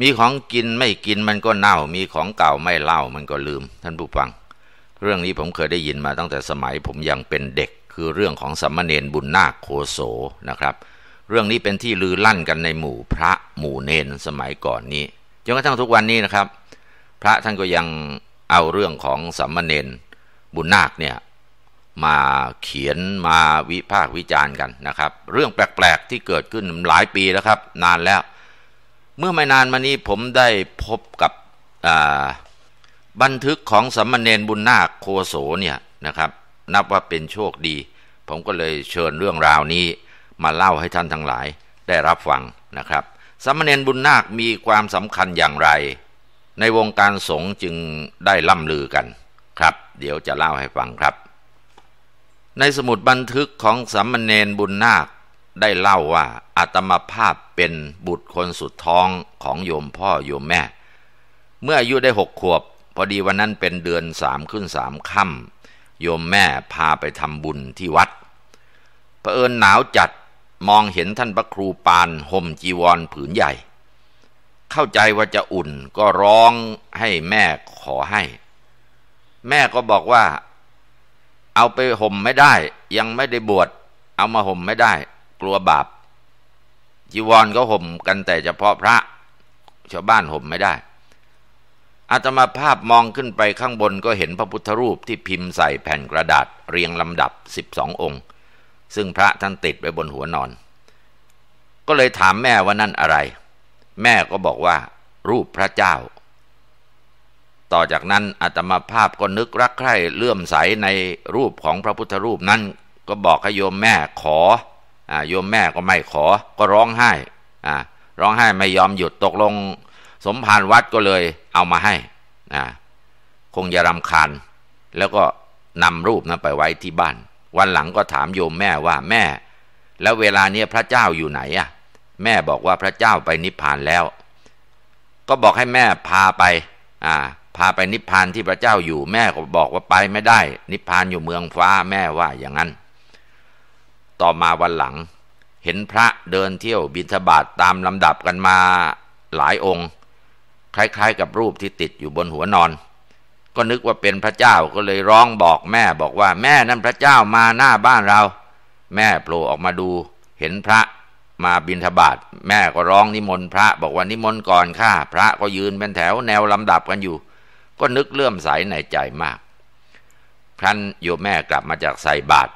มีของกินไม่กินมันก็เน่า มีของเก่าไม่เล่ามันก็ลืม ท่านผู้ฟัง เรื่องนี้ผมเคยได้ยินมาตั้งแต่สมัยผมยังเป็นเด็ก คือเรื่องของสัมมเนนบุญนาคโคโสนะครับ เรื่องนี้เป็นที่ลือลั่นกันในหมู่พระหมู่เนนสมัยก่อนนี้จนกระทั่งทุกวันนี้นะครับ พระท่านก็ยังเอาเรื่องของสัมมเนนบุญนาคเนี่ยมาเขียนมาวิพากษ์วิจารณ์กันนะครับ เรื่องแปลกๆที่เกิดขึ้นหลายปีแล้วครับ นานแล้ว เมื่อไม่นานมานี้ผมได้พบกับบันทึกของสัมมเนนบุญนาคโคโสเนี่ยนะครับ นับว่าเป็นโชคดี ผมก็เลยเชิญเรื่องราวนี้มาเล่าให้ท่านทั้งหลายได้รับฟังนะครับสัมมเนนบุญนาคมีความสำคัญอย่างไร ในวงการสงฆ์จึงได้ล่ำลือกันครับ เดี๋ยวจะเล่าให้ฟังครับ ในสมุดบันทึกของสัมมเนนบุญนาค ได้เล่าว่าอาตมาภาพเป็นบุตรคนสุดท้องของโยมพ่อโยมแม่ เมื่ออายุได้หกขวบ พอดีวันนั้นเป็นเดือนสามขึ้นสามค่ำโยมแม่พาไปทำบุญที่วัดเผอิญหนาวจัดมองเห็นท่านพระครูปานห่มจีวรผืนใหญ่ เข้าใจว่าจะอุ่นก็ร้องให้แม่ขอให้ แม่ก็บอกว่า เอาไปห่มไม่ได้ ยังไม่ได้บวชเอามาห่มไม่ได้ กลัวบาปจีวรก็ห่มกันแต่เฉพาะพระ ชาวบ้านห่มไม่ได้อาตมาภาพมองขึ้นไปข้างบนก็เห็นพระพุทธรูปที่พิมพ์ใส่แผ่นกระดาษเรียงลำดับสิบสององค์ ซึ่งพระท่านติดไว้บนหัวนอน ก็เลยถามแม่ว่านั่นอะไร แม่ก็บอกว่า รูปพระเจ้า ต่อจากนั้นอาตมาภาพก็นึกรักใคร่เลื่อมใสในรูปของพระพุทธรูปนั้น ก็บอกให้โยมแม่ขออ โยมแม่ก็ไม่ขอก็ร้องไห้ร้องไห้ไม่ยอมหยุดตกลง สมภารวัดก็เลยเอามาให้อ่าคงจะรำคาญ แล้วก็นำรูปนั้นไปไว้ที่บ้าน วันหลังก็ถามโยมแม่ว่าแม่ แล้วเวลาเนี้ยพระเจ้าอยู่ไหนอะ แม่บอกว่าพระเจ้าไปนิพพานแล้ว ก็บอกให้แม่พาไป อ่า พาไปนิพพานที่พระเจ้าอยู่ แม่ก็บอกว่าไปไม่ได้ นิพพานอยู่เมืองฟ้าแม่ว่าอย่างนั้น ต่อมาวันหลัง เห็นพระเดินเที่ยวบิณฑบาตตามลำดับกันมาหลายองค์ คล้ายๆ กับรูปที่ติดอยู่บนหัวนอน ก็นึกว่าเป็นพระเจ้าก็เลยร้องบอกแม่บอกว่าแม่นั่นพระเจ้ามาหน้าบ้านเรา แม่โผล่ออกมาดู เห็นพระมาบิณฑบาตแม่ก็ร้องนิมนต์พระบอกว่านิมนต์ก่อนข้าพระก็ยืนเป็นแถวแนวลำดับกันอยู่ ก็นึกเลื่อมใสในใจมาก ครั้นโยมแม่กลับมาจากใส่บาตร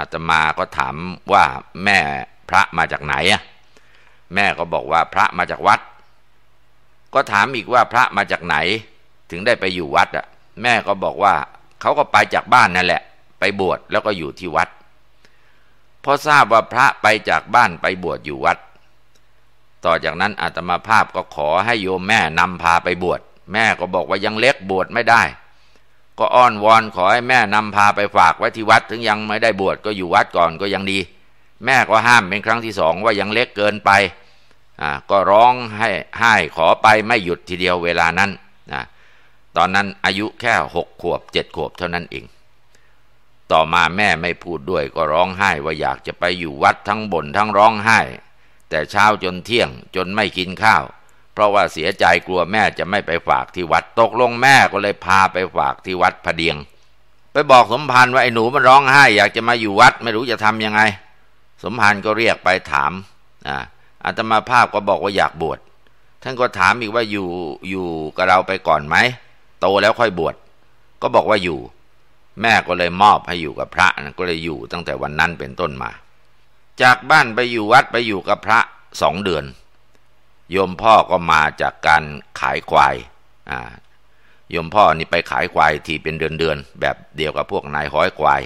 อาตมาก็ถามว่าแม่พระมาจากไหนอะแม่ก็บอกว่าพระมาจากวัด ก็ถามอีกว่าพระมาจากไหน ถึงได้ไปอยู่วัดอะ แม่ก็บอกว่าเขาก็ไปจากบ้านนั่นแหละ ไปบวชแล้วก็อยู่ที่วัดพอทราบว่าพระไปจากบ้านไปบวชอยู่วัด ต่อจากนั้นอาตมาภาพก็ขอให้โยมแม่นำพาไปบวช แม่ก็บอกว่ายังเล็กบวชไม่ได้ ก็อ้อนวอนขอให้แม่นำพาไปฝากไว้ที่วัดถึงยังไม่ได้บวชก็อยู่วัดก่อนก็ยังดี แม่ก็ห้ามเป็นครั้งที่สองว่ายังเล็กเกินไปอ่าก็ร้องให้ให้ขอไปไม่หยุดทีเดียวเวลานั้นนะตอนนั้นอายุแค่หกขวบเจ็ดขวบเท่านั้นเอง ต่อมาแม่ไม่พูดด้วยก็ร้องไห้ว่าอยากจะไปอยู่วัดทั้งบ่นทั้งร้องไห้ แต่เช้าจนเที่ยงจนไม่กินข้าว เพราะว่าเสียใจกลัวแม่จะไม่ไปฝากที่วัด ตกลงแม่ก็เลยพาไปฝากที่วัดพเดียง ไปบอกสมภารว่าไอ้หนูมันร้องไห้ อยากจะมาอยู่วัดไม่รู้จะทํำยังไง สมภารก็เรียกไปถามอ่าอาตมาภาพก็บอกว่าอยากบวชท่านก็ถามอีกว่าอยู่อยู่กับเราไปก่อนไหมโตแล้วค่อยบวชก็บอกว่าอยู่ แม่ก็เลยมอบให้อยู่กับพระนะก็เลยอยู่ตั้งแต่วันนั้นเป็นต้นมา จากบ้านไปอยู่วัดไปอยู่กับพระสองเดือน โยมพ่อก็มาจากการขายควายอ่าโยมพ่อนี่ไปขายควายทีเป็นเดือนๆแบบเดียวกับพวกนายห้อยควาย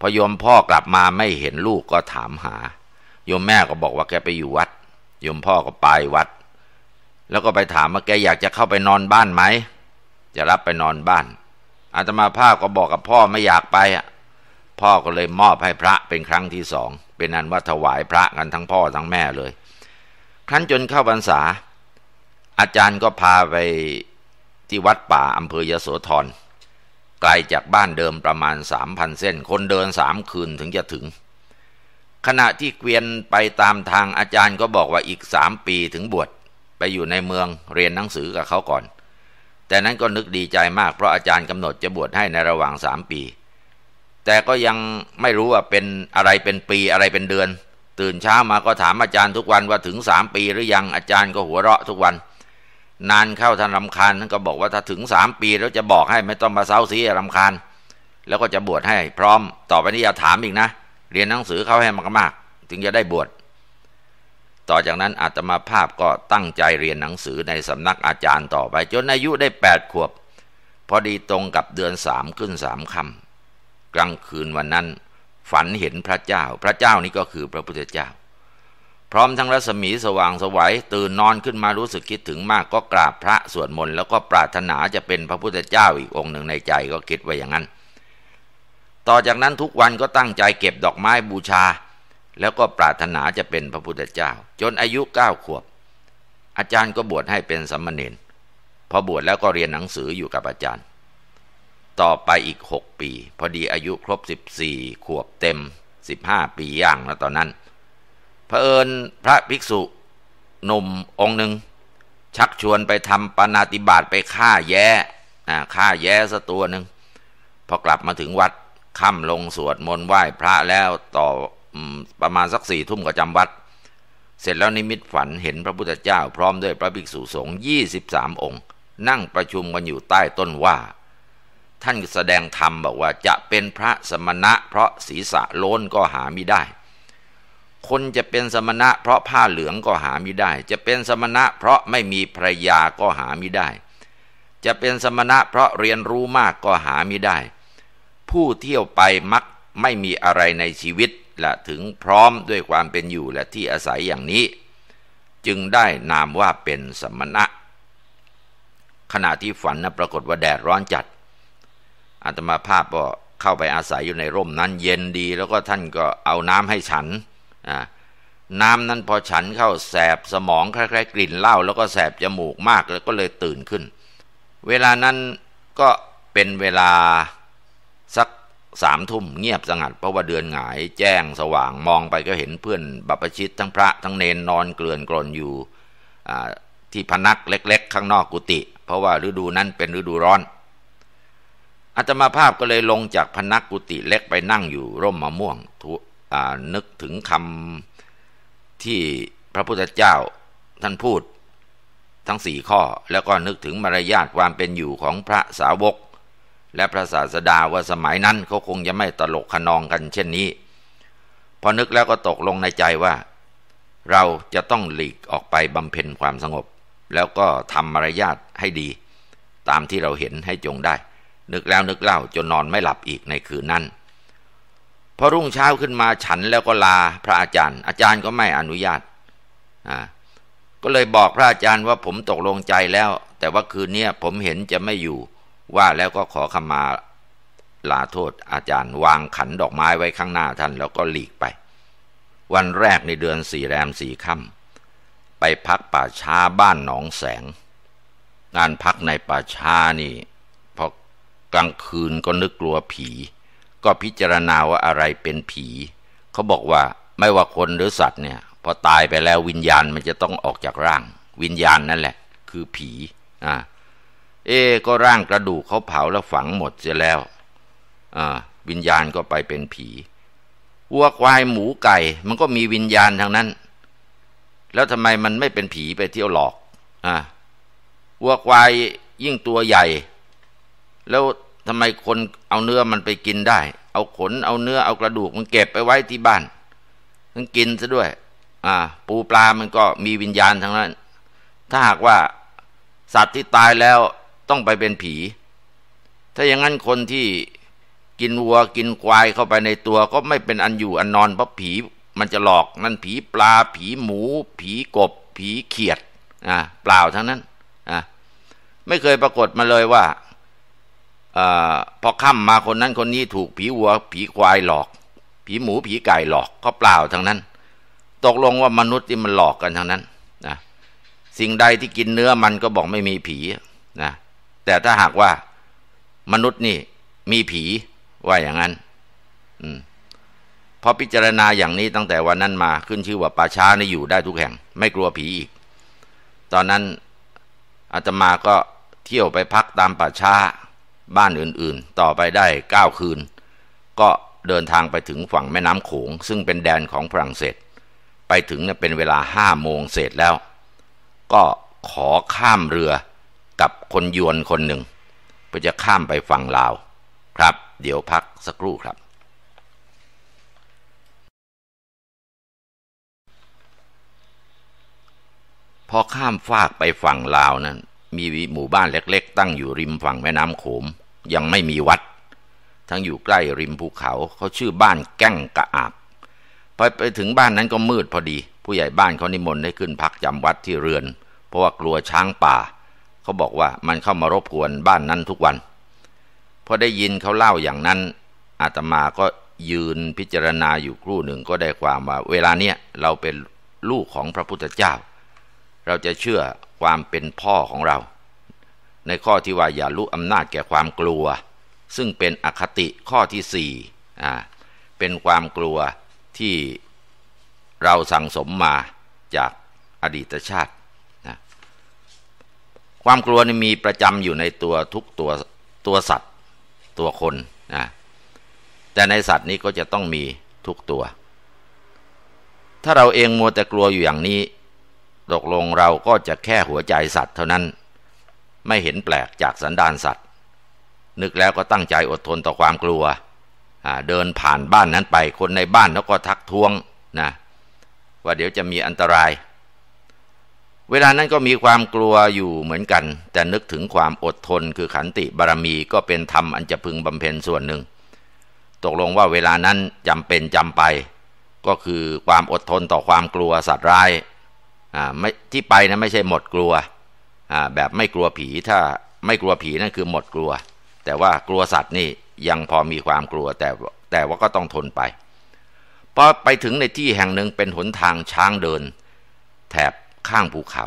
พอโยมพ่อกลับมาไม่เห็นลูกก็ถามหา โยมแม่ก็บอกว่าแกไปอยู่วัด โยมพ่อก็ไปวัด แล้วก็ไปถามว่าแกอยากจะเข้าไปนอนบ้านไหมจะรับไปนอนบ้าน อาตมาภาพก็บอกกับพ่อไม่อยากไปอะพ่อก็เลยมอบให้พระเป็นครั้งที่สองเป็นอันว่าถวายพระกันทั้งพ่อทั้งแม่เลย ครั้นจนเข้าพรรษา อาจารย์ก็พาไปที่วัดป่าอำเภอยโสธรไกลจากบ้านเดิมประมาณสามพันเส้น คนเดินสามคืนถึงจะถึง ขณะที่เกวียนไปตามทางอาจารย์ก็บอกว่าอีกสามปีถึงบวชไปอยู่ในเมืองเรียนหนังสือกับเขาก่อน แต่นั้นก็นึกดีใจมากเพราะอาจารย์กำหนดจะบวชให้ในระหว่างสามปี แต่ก็ยังไม่รู้ว่าเป็นอะไรเป็นปีอะไรเป็นเดือน ตื่นเช้ามาก็ถามอาจารย์ทุกวันว่าถึงสามปีหรือยังอาจารย์ก็หัวเราะทุกวัน นานเข้าท่านรำคาญท่านก็บอกว่าถ้าถึงสามปีแล้วจะบอกให้ไม่ต้องมาเศร้าซีรำคาญ แล้วก็จะบวชให้ พร้อมต่อไปนี้อย่าถามอีกนะ เรียนหนังสือเข้าให้มากๆถึงจะได้บวชต่อจากนั้นอาตมาภาพก็ตั้งใจเรียนหนังสือในสำนักอาจารย์ต่อไป จนอายุได้แปดขวบ พอดีตรงกับเดือนสามขึ้นสามค่ำกลางคืนวันนั้น ฝันเห็นพระเจ้า พระเจ้านี่ก็คือพระพุทธเจ้า พร้อมทั้งรัศมีสว่างสวัยตื่นนอนขึ้นมารู้สึกคิดถึงมากก็กราบพระสวดมนต์แล้วก็ปรารถนาจะเป็นพระพุทธเจ้าอีกองค์หนึ่งในใจก็คิดไว้อย่างนั้น ต่อจากนั้นทุกวันก็ตั้งใจเก็บดอกไม้บูชา แล้วก็ปรารถนาจะเป็นพระพุทธเจ้า จนอายุเก้าขวบ อาจารย์ก็บวชให้เป็นสัมมเนนพอบวชแล้วก็เรียนหนังสืออยู่กับอาจารย์ ต่อไปอีกหกปี พอดีอายุครบสิบสี่ขวบเต็มสิบห้าปีย่างแล้วตอนนั้นพระเอิญพระภิกษุหนุ่มองค์หนึ่ง ชักชวนไปทำปนาติบาตไปฆ่าแย้ฆ่าแย้สตัวหนึ่งพอกลับมาถึงวัดค่ำลงสวดมนต์ไหว้พระแล้วต่อประมาณสักสี่ทุ่มก็จำวัด เสร็จแล้วนิมิตฝันเห็นพระพุทธเจ้าพร้อมด้วยพระภิกษุสงฆ์ยี่สิบสามองค์ นั่งประชุมกันอยู่ใต้ต้นว่า ท่านแสดงธรรมบอกว่าจะเป็นพระสมณะ เพราะศีรษะโล้นก็หาไม่ได้ คนจะเป็นสมณะ เพราะผ้าเหลืองก็หาไม่ได้ จะเป็นสมณะ เพราะไม่มีภรยาก็หาไม่ได้ จะเป็นสมณะ เพราะเรียนรู้มากก็หาไม่ได้ ผู้เที่ยวไปมักไม่มีอะไรในชีวิตและถึงพร้อมด้วยความเป็นอยู่และที่อาศัยอย่างนี้ จึงได้นามว่าเป็นสมณะ ขณะที่ฝันนะปรากฏว่าแดดร้อนจัด อาตมาภาพก็เข้าไปอาศัยอยู่ในร่มนั้นเย็นดี แล้วก็ท่านก็เอาน้ำให้ฉันน้ำนั้นพอฉันเข้าแสบสมองคล้ายๆกลิ่นเหล้าแล้วก็แสบจมูกมากแล้วก็เลยตื่นขึ้น เวลานั้นก็เป็นเวลาสักสามทุ่มเงียบสงัดเพราะว่าเดือนหงายแจ้งสว่างมองไปก็เห็นเพื่อนบัพชิตทั้งพระทั้งเนนนอนเกลื่อนกลนอยู่ที่พนักเล็ก ๆ ข้างนอกกุฏิเพราะว่าฤดูนั้นเป็นฤดูร้อน อาตมาภาพก็เลยลงจากพนักกุฏิเล็กไปนั่งอยู่ร่มมะม่วงนึกถึงคำที่พระพุทธเจ้าท่านพูดทั้งสี่ข้อ แล้วก็นึกถึงมารยาทความเป็นอยู่ของพระสาวก และพระศาสดาว่าสมัยนั้นเขาคงจะไม่ตลกขนองกันเช่นนี้ พอนึกแล้วก็ตกลงในใจว่า เราจะต้องหลีกออกไปบำเพ็ญความสงบ แล้วก็ทำมารยาทให้ดี ตามที่เราเห็นให้จงได้ นึกแล้วนึกเล่าจนนอนไม่หลับอีกในคืนนั้นพอรุ่งเช้าขึ้นมาฉันแล้วก็ลาพระอาจารย์ อาจารย์ก็ไม่อนุญาตอ่าก็เลยบอกพระอาจารย์ว่าผมตกลงใจแล้ว แต่ว่าคืนนี้ผมเห็นจะไม่อยู่ ว่าแล้วก็ขอขมาลาโทษอาจารย์วางขันดอกไม้ไว้ข้างหน้าท่านแล้วก็หลีกไป วันแรกในเดือนสี่แรมสี่ค่ำไปพักป่าช้าบ้านหนองแสง งานพักในป่าช้านี่ กลางคืนก็นึกกลัวผี ก็พิจารณาว่าอะไรเป็นผี เขาบอกว่าไม่ว่าคนหรือสัตว์เนี่ย พอตายไปแล้ววิญญาณมันจะต้องออกจากร่าง วิญญาณนั่นแหละ คือผีอ่าเอ ก็ร่างกระดูกเขาเผาแล้วฝังหมดเสียแล้วอ่าวิญญาณก็ไปเป็นผีวัวควายหมูไก่ มันก็มีวิญญาณทางนั้น แล้วทำไมมันไม่เป็นผีไปเที่ยวหลอกอ่าวัวควายยิ่งตัวใหญ่ แล้วทำไมคนเอาเนื้อมันไปกินได้ เอาขนเอาเนื้อเอากระดูกมันเก็บไปไว้ที่บ้านมันกินซะด้วย อ่า ปูปลามันก็มีวิญญาณทางนั้น ถ้าหากว่าสัตว์ที่ตายแล้วต้องไปเป็นผี ถ้าอย่างนั้นคนที่กินวัวกินควายเข้าไปในตัวก็ไม่เป็นอันอยู่อันนอนเพราะผีมันจะหลอกนั่นผีปลา ผีหมู ผีกบ ผีเขียดอ่าเปล่าทั้งนั้นอ่าไม่เคยปรากฏมาเลยว่า พอค่ำมาคนนั้นคนนี้ถูกผีวัว ผีควายหลอก ผีหมูผีไก่หลอกก็เปล่าทั้งนั้น ตกลงว่ามนุษย์ที่มันหลอกกันทั้งนั้นนะสิ่งใดที่กินเนื้อมันก็บอกไม่มีผีนะแต่ถ้าหากว่ามนุษย์นี่มีผีว่าอย่างนั้น อืมพอพิจารณาอย่างนี้ตั้งแต่วันนั้นมาขึ้นชื่อว่าป่าช้านี่อยู่ได้ทุกแห่ง ไม่กลัวผีอีก ตอนนั้นอาตมาก็เที่ยวไปพักตามป่าช้า บ้านอื่นๆ ต่อไปได้เก้าคืน ก็เดินทางไปถึงฝั่งแม่น้ำโขง ซึ่งเป็นแดนของฝรั่งเศส ไปถึงเป็นเวลาห้าโมงเศษแล้ว ก็ขอข้ามเรือกับคนยวนคนหนึ่งเพื่อจะข้ามไปฝั่งลาว ครับ เดี๋ยวพักสักครู่ครับ พอข้ามฟากไปฝั่งลาวนั้นมีหมู่บ้านเล็ก ๆ ตั้งอยู่ริมฝั่งแม่น้ำโขม ยังไม่มีวัด ทั้งอยู่ใกล้ริมภูเขาเขาชื่อบ้านแก้งกระอาบพอไปถึงบ้านนั้นก็มืดพอดี ผู้ใหญ่บ้านเขานิมนต์ให้ขึ้นพักจำวัดที่เรือน เพราะว่ากลัวช้างป่าเขาบอกว่ามันเข้ามารบกวนบ้านนั้นทุกวันพอได้ยินเขาเล่าอย่างนั้น อาตมาก็ยืนพิจารณาอยู่ครู่หนึ่งก็ได้ความว่า เวลาเนี้ยเราเป็นลูกของพระพุทธเจ้า เราจะเชื่อความเป็นพ่อของเรา ในข้อที่ว่าอย่าลุอำนาจแก่ความกลัว ซึ่งเป็นอคติข้อที่สี่อ่าเป็นความกลัวที่เราสั่งสมมาจากอดีตชาตินะความกลัวนี่มีประจำอยู่ในตัวทุกตัวตัวสัตว์ตัวคนนะแต่ในสัตว์นี้ก็จะต้องมีทุกตัว ถ้าเราเองมัวแต่กลัวอยู่อย่างนี้ตกลงเราก็จะแค่หัวใจสัตว์เท่านั้น ไม่เห็นแปลกจากสันดานสัตว์ นึกแล้วก็ตั้งใจอดทนต่อความกลัว เดินผ่านบ้านนั้นไป คนในบ้านเขาก็ทักท้วงนะว่าเดี๋ยวจะมีอันตราย เวลานั้นก็มีความกลัวอยู่เหมือนกัน แต่นึกถึงความอดทนคือขันติบารมีก็เป็นธรรมอันจะพึงบำเพ็ญส่วนหนึ่ง ตกลงว่าเวลานั้นจำเป็นจำไป ก็คือความอดทนต่อความกลัวสัตว์ร้ายอ่าไม่ที่ไปนะไม่ใช่หมดกลัว แบบไม่กลัวผีถ้าไม่กลัวผีนั่นคือหมดกลัว แต่ว่ากลัวสัตว์นี่ยังพอมีความกลัวแต่แต่ว่าก็ต้องทนไปพอไปถึงในที่แห่งหนึ่งเป็นหนทางช้างเดิน แถบข้างภูเขา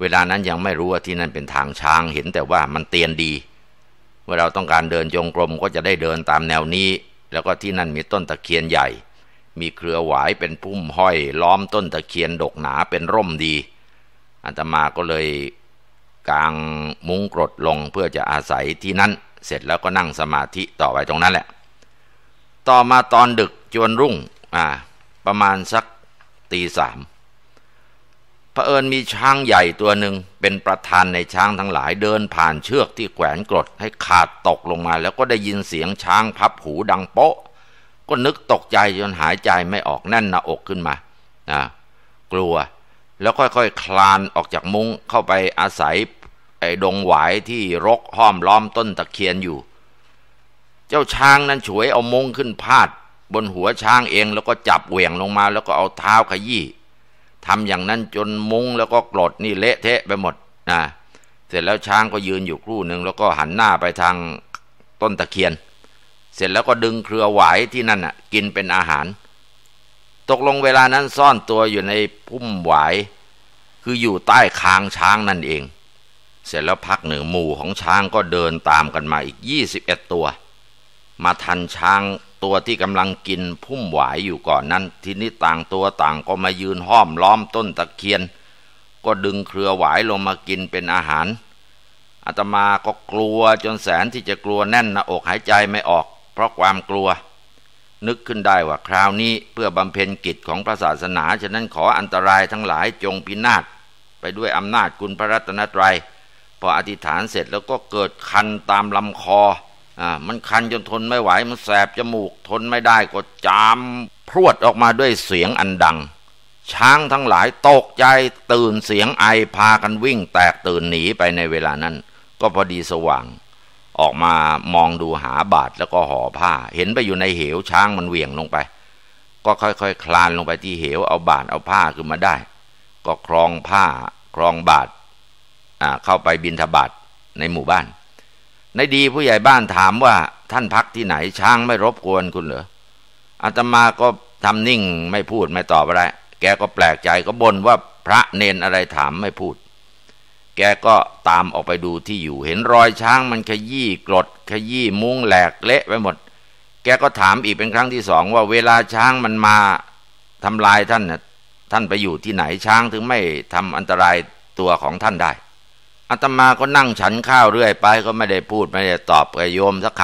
เวลานั้นยังไม่รู้ว่าที่นั่นเป็นทางช้างเห็นแต่ว่ามันเตียนดีเมื่อเราต้องการเดินจงกรมก็จะได้เดินตามแนวนี้ แล้วก็ที่นั่นมีต้นตะเคียนใหญ่ มีเครือหวายเป็นพุ่มห้อย ล้อมต้นตะเคียนดกหนาเป็นร่มดี อัตมาก็เลยกางมุ้งกรดลงเพื่อจะอาศัยที่นั้น เสร็จแล้วก็นั่งสมาธิต่อไปตรงนั้นแหละ ต่อมาตอนดึกจวนรุ่งอ่าประมาณสักตีสามเผอิญมีช้างใหญ่ตัวหนึ่งเป็นประธานในช้างทั้งหลายเดินผ่านเชือกที่แขวนกรดให้ขาดตกลงมา แล้วก็ได้ยินเสียงช้างพับหูดังโป๊ะ ก็นึกตกใจจนหายใจไม่ออกแน่นหน้าอกขึ้นมานะกลัว แล้วค่อยๆคคลานออกจากมุ้งเข้าไปอาศัยไอ้ดงหวายที่รกห้อมล้อมต้นตะเคียนอยู่ เจ้าช้างนั้นฉวยเอามุ้งขึ้นพาด บนหัวช้างเองแล้วก็จับเหวี่ยงลงมา แล้วก็เอาเท้าขยี้ทำอย่างนั้นจนมุ้งแล้วก็กรดนี่เละเทะไปหมดนะเสร็จแล้วช้างก็ยืนอยู่ครู่หนึ่งแล้วก็หันหน้าไปทางต้นตะเคียน เสร็จแล้วก็ดึงเครือหวายที่นั่นอะ กินเป็นอาหาร ตกลงเวลานั้นซ่อนตัวอยู่ในพุ่มหวาย คืออยู่ใต้คางช้างนั่นเอง เสร็จแล้วพักหนึ่งหมู่ของช้างก็เดินตามกันมาอีกยี่สิบเอ็ดตัว มาทันช้างตัวที่กำลังกินพุ่มหวายอยู่ก่อนนั้น ทีนี้ต่างตัวต่างก็มายืนห้อมล้อมต้นตะเคียน ก็ดึงเครือหวายลงมากินเป็นอาหารอาตมาก็กลัวจนแสนที่จะกลัวแน่นหน้าอกหายใจไม่ออก เพราะความกลัว นึกขึ้นได้ว่าคราวนี้เพื่อบำเพ็ญกิจของพระศาสนา ฉะนั้นขออันตรายทั้งหลายจงพินาศไปด้วยอำนาจคุณพระรัตนตรยัยพออธิษฐานเสร็จแล้วก็เกิดคันตามลำคออ่ามันคันจนทนไม่ไหว มันแสบจมูกทนไม่ได้ก็จามพรวดออกมาด้วยเสียงอันดัง ช้างทั้งหลายตกใจตื่นเสียงไอพากันวิ่งแตกตื่นหนีไปในเวลานั้น ก็พอดีสว่าง ออกมามองดูหาบาดแล้วก็ห่อผ้า เห็นไปอยู่ในเหวช้างมันเหวี่ยงลงไป ก็ค่อยๆคคลานลงไปที่เหวเอาบาดเอาผ้าขึ้นมาได้ ก็ครองผ้าครองบาดเข้าไปบินทบาทในหมู่บ้าน ในดีผู้ใหญ่บ้านถามว่าท่านพักที่ไหนช้างไม่รบกวนคุณเหรออาตมาก็ทำนิ่งไม่พูดไม่ตอบอะไร แกก็แปลกใจก็บ่นว่าพระเนนอะไรถามไม่พูด แกก็ตามออกไปดูที่อยู่ เห็นรอยช้างมันขยี้กรด ขยี้มุ้งแหลกเละไปหมด แกก็ถามอีกเป็นครั้งที่สองว่าเวลาช้างมันมาทำลายท่านน่ะท่านไปอยู่ที่ไหนช้างถึงไม่ทำอันตรายตัวของท่านได้อาตมาก็นั่งฉันข้าวเรื่อยไป ก็ไม่ได้พูดไม่ได้ตอบกับโยมสักค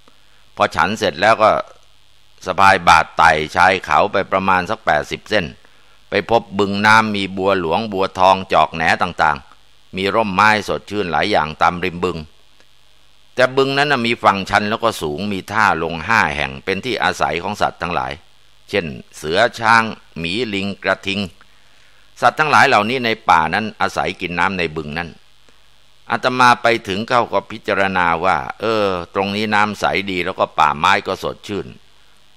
ำพอฉันเสร็จแล้วก็สะพายบาดไต่ชายเขาไปประมาณสักแปดสิบเส้น ไปพบบึงน้ำมีบัวหลวงบัวทองจอกแหนต่างๆ มีร่มไม้สดชื่นหลายอย่างตามริมบึง แต่บึงนั้นมีฝั่งชันแล้วก็สูงมีท่าลงห้าแห่งเป็นที่อาศัยของสัตว์ทั้งหลาย เช่น เสือช้างหมีลิงกระทิง สัตว์ทั้งหลายเหล่านี้ในป่านั้นอาศัยกินน้ำในบึงนั้นอาตมาไปถึงเข้าก็พิจารณาว่า เออ ตรงนี้น้ำใสดีแล้วก็ป่าไม้ก็สดชื่น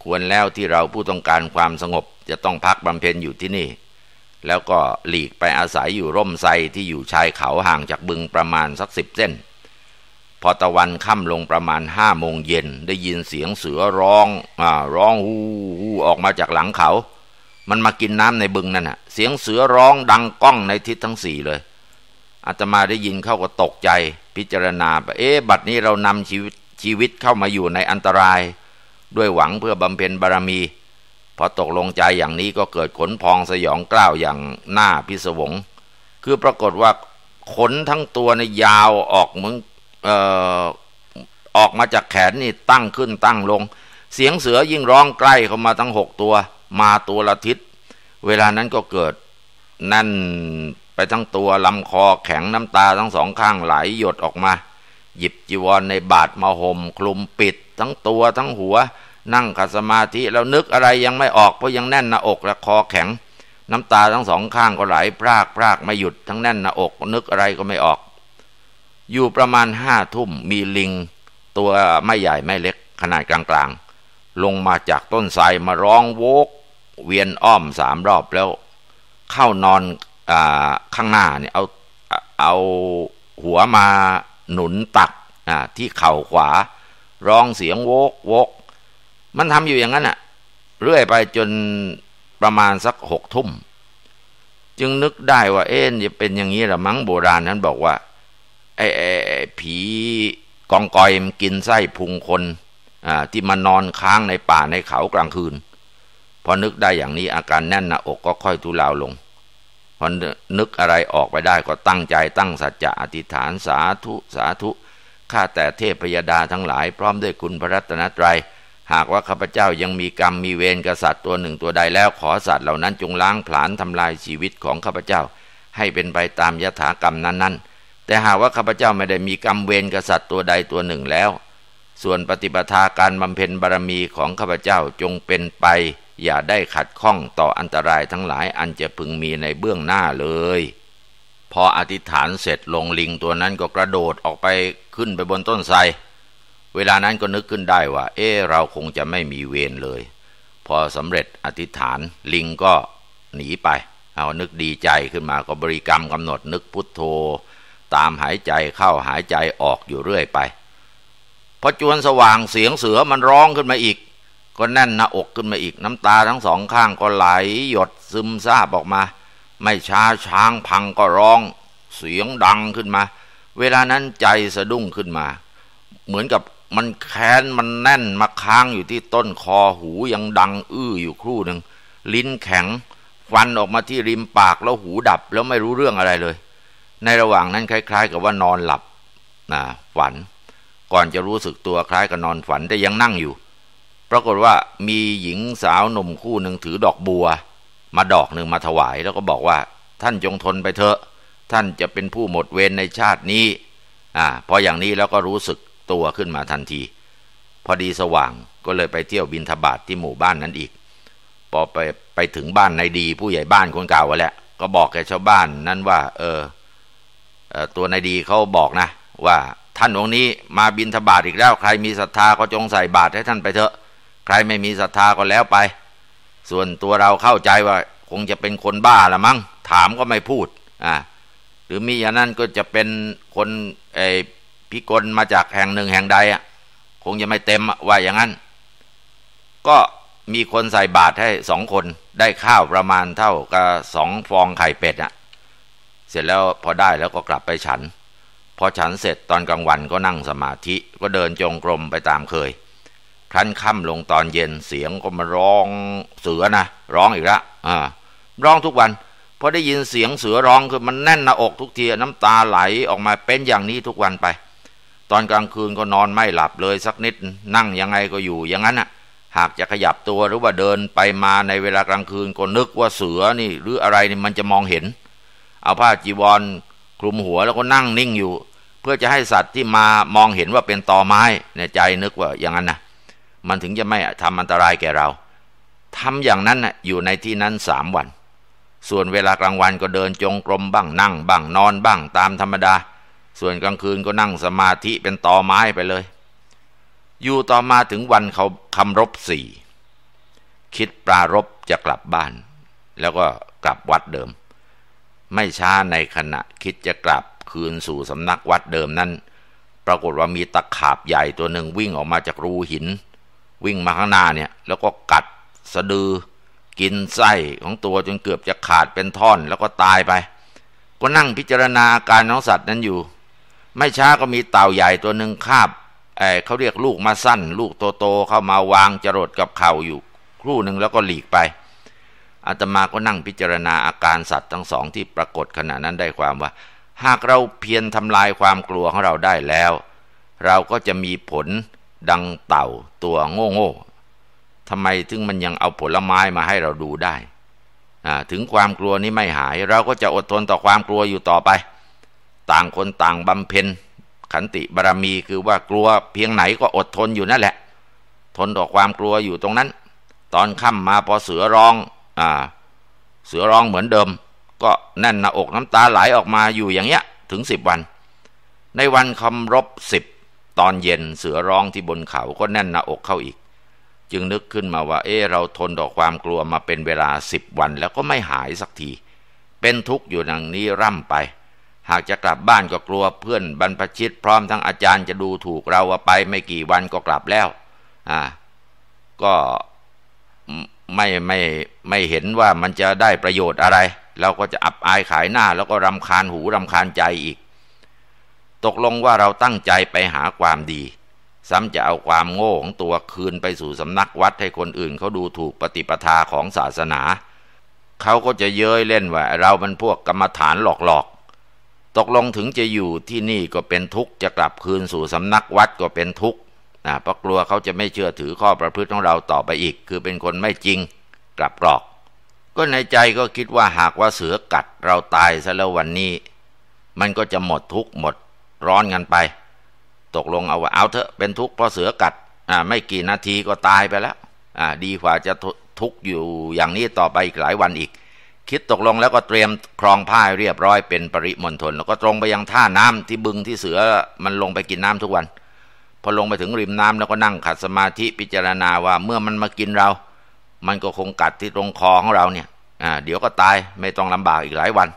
ควรแล้วที่เราผู้ต้องการความสงบจะต้องพักบำเพ็ญอยู่ที่นี่ แล้วก็หลีกไปอาศัยอยู่ร่มไทรที่อยู่ชายเขาห่างจากบึงประมาณสักสิบเส้น พอตะวันค่ำลงประมาณห้าโมงเย็นได้ยินเสียงเสือร้องอ่าร้องฮูฮูออกมาจากหลังเขา มันมากินน้ำในบึงนั่นน่ะ เสียงเสือร้องดังก้องในทิศทั้งสี่เลยอาตมาได้ยินเข้าก็ตกใจ พิจารณาไปเอ๊ะบัดนี้เรานำชีวิตชีวิตเข้ามาอยู่ในอันตราย ด้วยหวังเพื่อบำเพ็ญบารมี พอตกลงใจอย่างนี้ก็เกิดขนพองสยองกล้าวอย่างหน้าพิศวง คือปรากฏว่าขนทั้งตัวในยาวออกมึงเอ่อออกมาจากแขนนี่ตั้งขึ้นตั้งลง เสียงเสือยิ่งร้องใกล้เข้ามาทั้งหกตัว มาตัวละทิศ เวลานั้นก็เกิดนั่นไปทั้งตัวลำคอแข็งน้ำตาทั้งสองข้างไหลหยดออกมา หยิบจีวรในบาทมาห่มคลุมปิด ทั้งตัวทั้งหัว นั่งขัดสมาธิแล้วนึกอะไรยังไม่ออกเพราะยังแน่นหน้าอกและคอแข็ง น้ำตาทั้งสองข้างก็ไหลพรากพรากไม่หยุดทั้งแน่นหน้าอกนึกอะไรก็ไม่ออก อยู่ประมาณห้าทุ่มมีลิง ตัวไม่ใหญ่ไม่เล็กขนาดกลางๆ ลงมาจากต้นไทรมาร้องโวก เวียนอ้อมสามรอบแล้ว เข้านอนข้างหน้าเนี่ยเอาเอาหัวมาหนุนตักที่เข่าขวา ร้องเสียงโวกโวก มันทำอยู่อย่างนั้นอะเรื่อยไปจนประมาณสักหกทุ่ม จึงนึกได้ว่า เอ๊ะจะเป็นอย่างนี้หรือมั้งโบราณนั้นบอกว่าไอ้ผีกองกอยมันกินไส้พุงคนที่มานอนค้างในป่าในเขากลางคืน พอนึกได้อย่างนี้อาการแน่นหน้าอกก็ค่อยทุเลาลง พอนึกอะไรออกไปได้ก็ตั้งใจตั้งสัจจะอธิษฐานสาธุสาธุ ข้าแต่เทพพยดาทั้งหลาย พร้อมด้วยคุณพระรัตนตรยัย หากว่าข้าพเจ้ายังมีกรรมมีเวรกษัตริย์ตัวหนึ่งตัวใดแล้วขอสัตว์เหล่านั้นจงล้างผลาญทำลายชีวิตของข้าพเจ้า ให้เป็นไปตามยถากรรมนั้นๆ แต่หากว่าข้าพเจ้าไม่ได้มีกรรมเวรกษัตริย์ตัวใดตัวหนึ่งแล้ว ส่วนปฏิปทาการบำเพ็ญบารมีของข้าพเจ้าจงเป็นไป อย่าได้ขัดข้องต่ออันตรายทั้งหลายอันจะพึงมีในเบื้องหน้าเลย พออธิษฐานเสร็จลงลิงตัวนั้นก็กระโดดออกไปขึ้นไปบนต้นไทร เวลานั้นก็นึกขึ้นได้ว่า เออเราคงจะไม่มีเวรเลย พอสำเร็จอธิษฐานลิงก็หนีไป เอานึกดีใจขึ้นมาก็บริกรรมกำหนดนึกพุทโธ ตามหายใจเข้าหายใจออกอยู่เรื่อยไปพอจวนสว่างเสียงเสือมันร้องขึ้นมาอีก ก็แน่นหน้าอกขึ้นมาอีกน้ำตาทั้งสองข้างก็ไหลหยดซึมซาบออกมา ไม่ช้าช้างพังก็ร้อง เสียงดังขึ้นมา เวลานั้นใจสะดุ้งขึ้นมา เหมือนกับ มันแค้นมันแน่นมาค้างอยู่ที่ต้นคอหูยังดังอื้ออยู่ครู่หนึ่งลิ้นแข็งฟันออกมาที่ริมปากแล้วหูดับแล้วไม่รู้เรื่องอะไรเลย ในระหว่างนั้นคล้าย ๆ กับว่านอนหลับนะฝัน ก่อนจะรู้สึกตัวคล้ายกับนอนฝันแต่ยังนั่งอยู่ ปรากฏว่ามีหญิงสาวหนุ่มคู่หนึ่งถือดอกบัว มาดอกหนึ่งมาถวาย แล้วก็บอกว่า ท่านจงทนไปเถอะ ท่านจะเป็นผู้หมดเวรในชาตินี้อ่าพออย่างนี้แล้วก็รู้สึก ตัวขึ้นมาทันที พอดีสว่างก็เลยไปเที่ยวบินทบาทที่หมู่บ้านนั้นอีก พอไปไปถึงบ้านนายดีผู้ใหญ่บ้านคนเก่าแหละ ก็บอกแกชาวบ้านนั้นว่า เออตัวนายดีเขาบอกนะ ว่าท่านองค์นี้มาบินทบาทอีกแล้ว ใครมีศรัทธาก็จงใส่บาตรให้ท่านไปเถอะ ใครไม่มีศรัทธาก็แล้วไป ส่วนตัวเราเข้าใจว่า คงจะเป็นคนบ้าละมั้งถามก็ไม่พูดอ่าหรือมีอย่างนั้นก็จะเป็นคนไอ พิกลมาจากแห่งหนึ่งแห่งใดอะคงจะไม่เต็มว่าอย่างนั้น ก็มีคนใส่บาตรให้สองคนได้ข้าวประมาณเท่ากับสองฟองไข่เป็ดอะเสร็จแล้วพอได้แล้วก็กลับไปฉัน พอฉันเสร็จตอนกลางวันก็นั่งสมาธิก็เดินจงกรมไปตามเคยครั้นค่ำลงตอนเย็นเสียงก็มาร้องเสือนะร้องอีกล้วอ่าร้องทุกวันพอได้ยินเสียงเสือร้องคือมันแน่นหน้าอกทุกทีน้ำตาไหลออกมาเป็นอย่างนี้ทุกวันไป ตอนกลางคืนก็นอนไม่หลับเลยสักนิด นั่งยังไงก็อยู่อย่างนั้นอะ หากจะขยับตัวหรือว่าเดินไปมาในเวลากลางคืนก็นึกว่าเสือนี่ หรืออะไรนี่มันจะมองเห็น เอาผ้าจีวรคลุมหัวแล้วก็นั่งนิ่งอยู่ เพื่อจะให้สัตว์ที่มามองเห็นว่าเป็นตอไม้ในใจนึกว่าอย่างนั้นนะมันถึงจะไม่ทำอันตรายแก่เราทำอย่างนั้นนะอยู่ในที่นั้นสามวัน ส่วนเวลากลางวันก็เดินจงกรมบ้างนั่งบ้างนอนบ้างตามธรรมดา ส่วนกลางคืนก็นั่งสมาธิเป็นตอไม้ไปเลย อยู่ต่อมาถึงวันเขาคำรบสี่คิดปรารบจะกลับบ้าน แล้วก็กลับวัดเดิม ไม่ช้าในขณะคิดจะกลับคืนสู่สำนักวัดเดิมนั้น ปรากฏว่ามีตะขาบใหญ่ตัวหนึ่งวิ่งออกมาจากรูหิน วิ่งมาข้างหน้าเนี่ย แล้วก็กัดสะดือ กินไส้ของตัวจนเกือบจะขาดเป็นท่อนแล้วก็ตายไป ก็นั่งพิจารณาอาการของสัตว์นั้นอยู่ ไม่ช้าก็มีเต่าใหญ่ตัวหนึ่งคาบเเขาเรียกลูกมาสั้น ลูกโตๆเข้ามาวางจรดกับเข่าอยู่ ครู่หนึ่งแล้วก็หลีกไปอาตมาก็นั่งพิจารณาอาการสัตว์ทั้งสองที่ปรากฏขณะนั้นได้ความว่า หากเราเพียรทำลายความกลัวของเราได้แล้ว เราก็จะมีผลดังเต่าตัวโง่โง่ทำไมถึงมันยังเอาผลไม้มาให้เราดูได้ ถึงความกลัวนี้ไม่หาย เราก็จะอดทนต่อความกลัวอยู่ต่อไป ต่างคนต่างบำเพ็ญขันติบารรมีคือว่ากลัวเพียงไหนก็อดทนอยู่นั่นแหละ ทนต่อความกลัวอยู่ตรงนั้น ตอนค่ำมาพอเสือร้องอ่าเสือร้องเหมือนเดิม ก็แน่นหน้าอกน้ำตาไหลออกมาอยู่อย่างเงี้ยถึงสิบวัน ในวันคำรบสิบตอนเย็นเสือร้องที่บนเขาก็แน่นหน้าอกเข้าอีก จึงนึกขึ้นมาว่า เออเราทนต่อความกลัวมาเป็นเวลาสิบวัน แล้วก็ไม่หายสักที เป็นทุกข์อยู่ดังนี้ร่ำไป หากจะกลับบ้านก็กลัวเพื่อนบรรพชิตพร้อมทั้งอาจารย์จะดูถูกเราว่าไปไม่กี่วันก็กลับแล้ว อ่า ก็ไม่ไม่ไม่เห็นว่ามันจะได้ประโยชน์อะไร เราก็จะอับอายขายหน้า แล้วก็รำคาญหูรำคาญใจอีก ตกลงว่าเราตั้งใจไปหาความดี ซ้ำจะเอาความโง่ของตัวคืนไปสู่สำนักวัดให้คนอื่นเขาดูถูกปฏิปทาของศาสนา เขาก็จะเย้ยเล่นว่า เราเป็นพวกกรรมฐานหลอก ตกลงถึงจะอยู่ที่นี่ก็เป็นทุกข์จะกลับคืนสู่สำนักวัดก็เป็นทุกข์นะเพราะกลัวเขาจะไม่เชื่อถือข้อประพฤติของเราต่อไปอีก คือเป็นคนไม่จริงกลับหลอก ก็ในใจก็คิดว่าหากว่าเสือกัดเราตายซะแล้ววันนี้ มันก็จะหมดทุกข์หมดร้อนกันไป ตกลงเอาว่าเอาเถอะเป็นทุกข์เพราะเสือกัดอ่าไม่กี่นาทีก็ตายไปแล้วอ่าดีกว่าจะทุกข์อยู่อย่างนี้ต่อไปอีกหลายวันอีก คิดตกลงแล้วก็เตรียมครองผ้าเรียบร้อยเป็นปริมณฑลแล้วก็ตรงไปยังท่าน้ำที่บึงที่เสือมันลงไปกินน้ำทุกวัน พอลงไปถึงริมน้ำแล้วก็นั่งขัดสมาธิพิจารณาว่าเมื่อมันมากินเรา มันก็คงกัดที่ตรงคอของเราเนี่ยอ่าเดี๋ยวก็ตายไม่ต้องลำบากอีกหลายวัน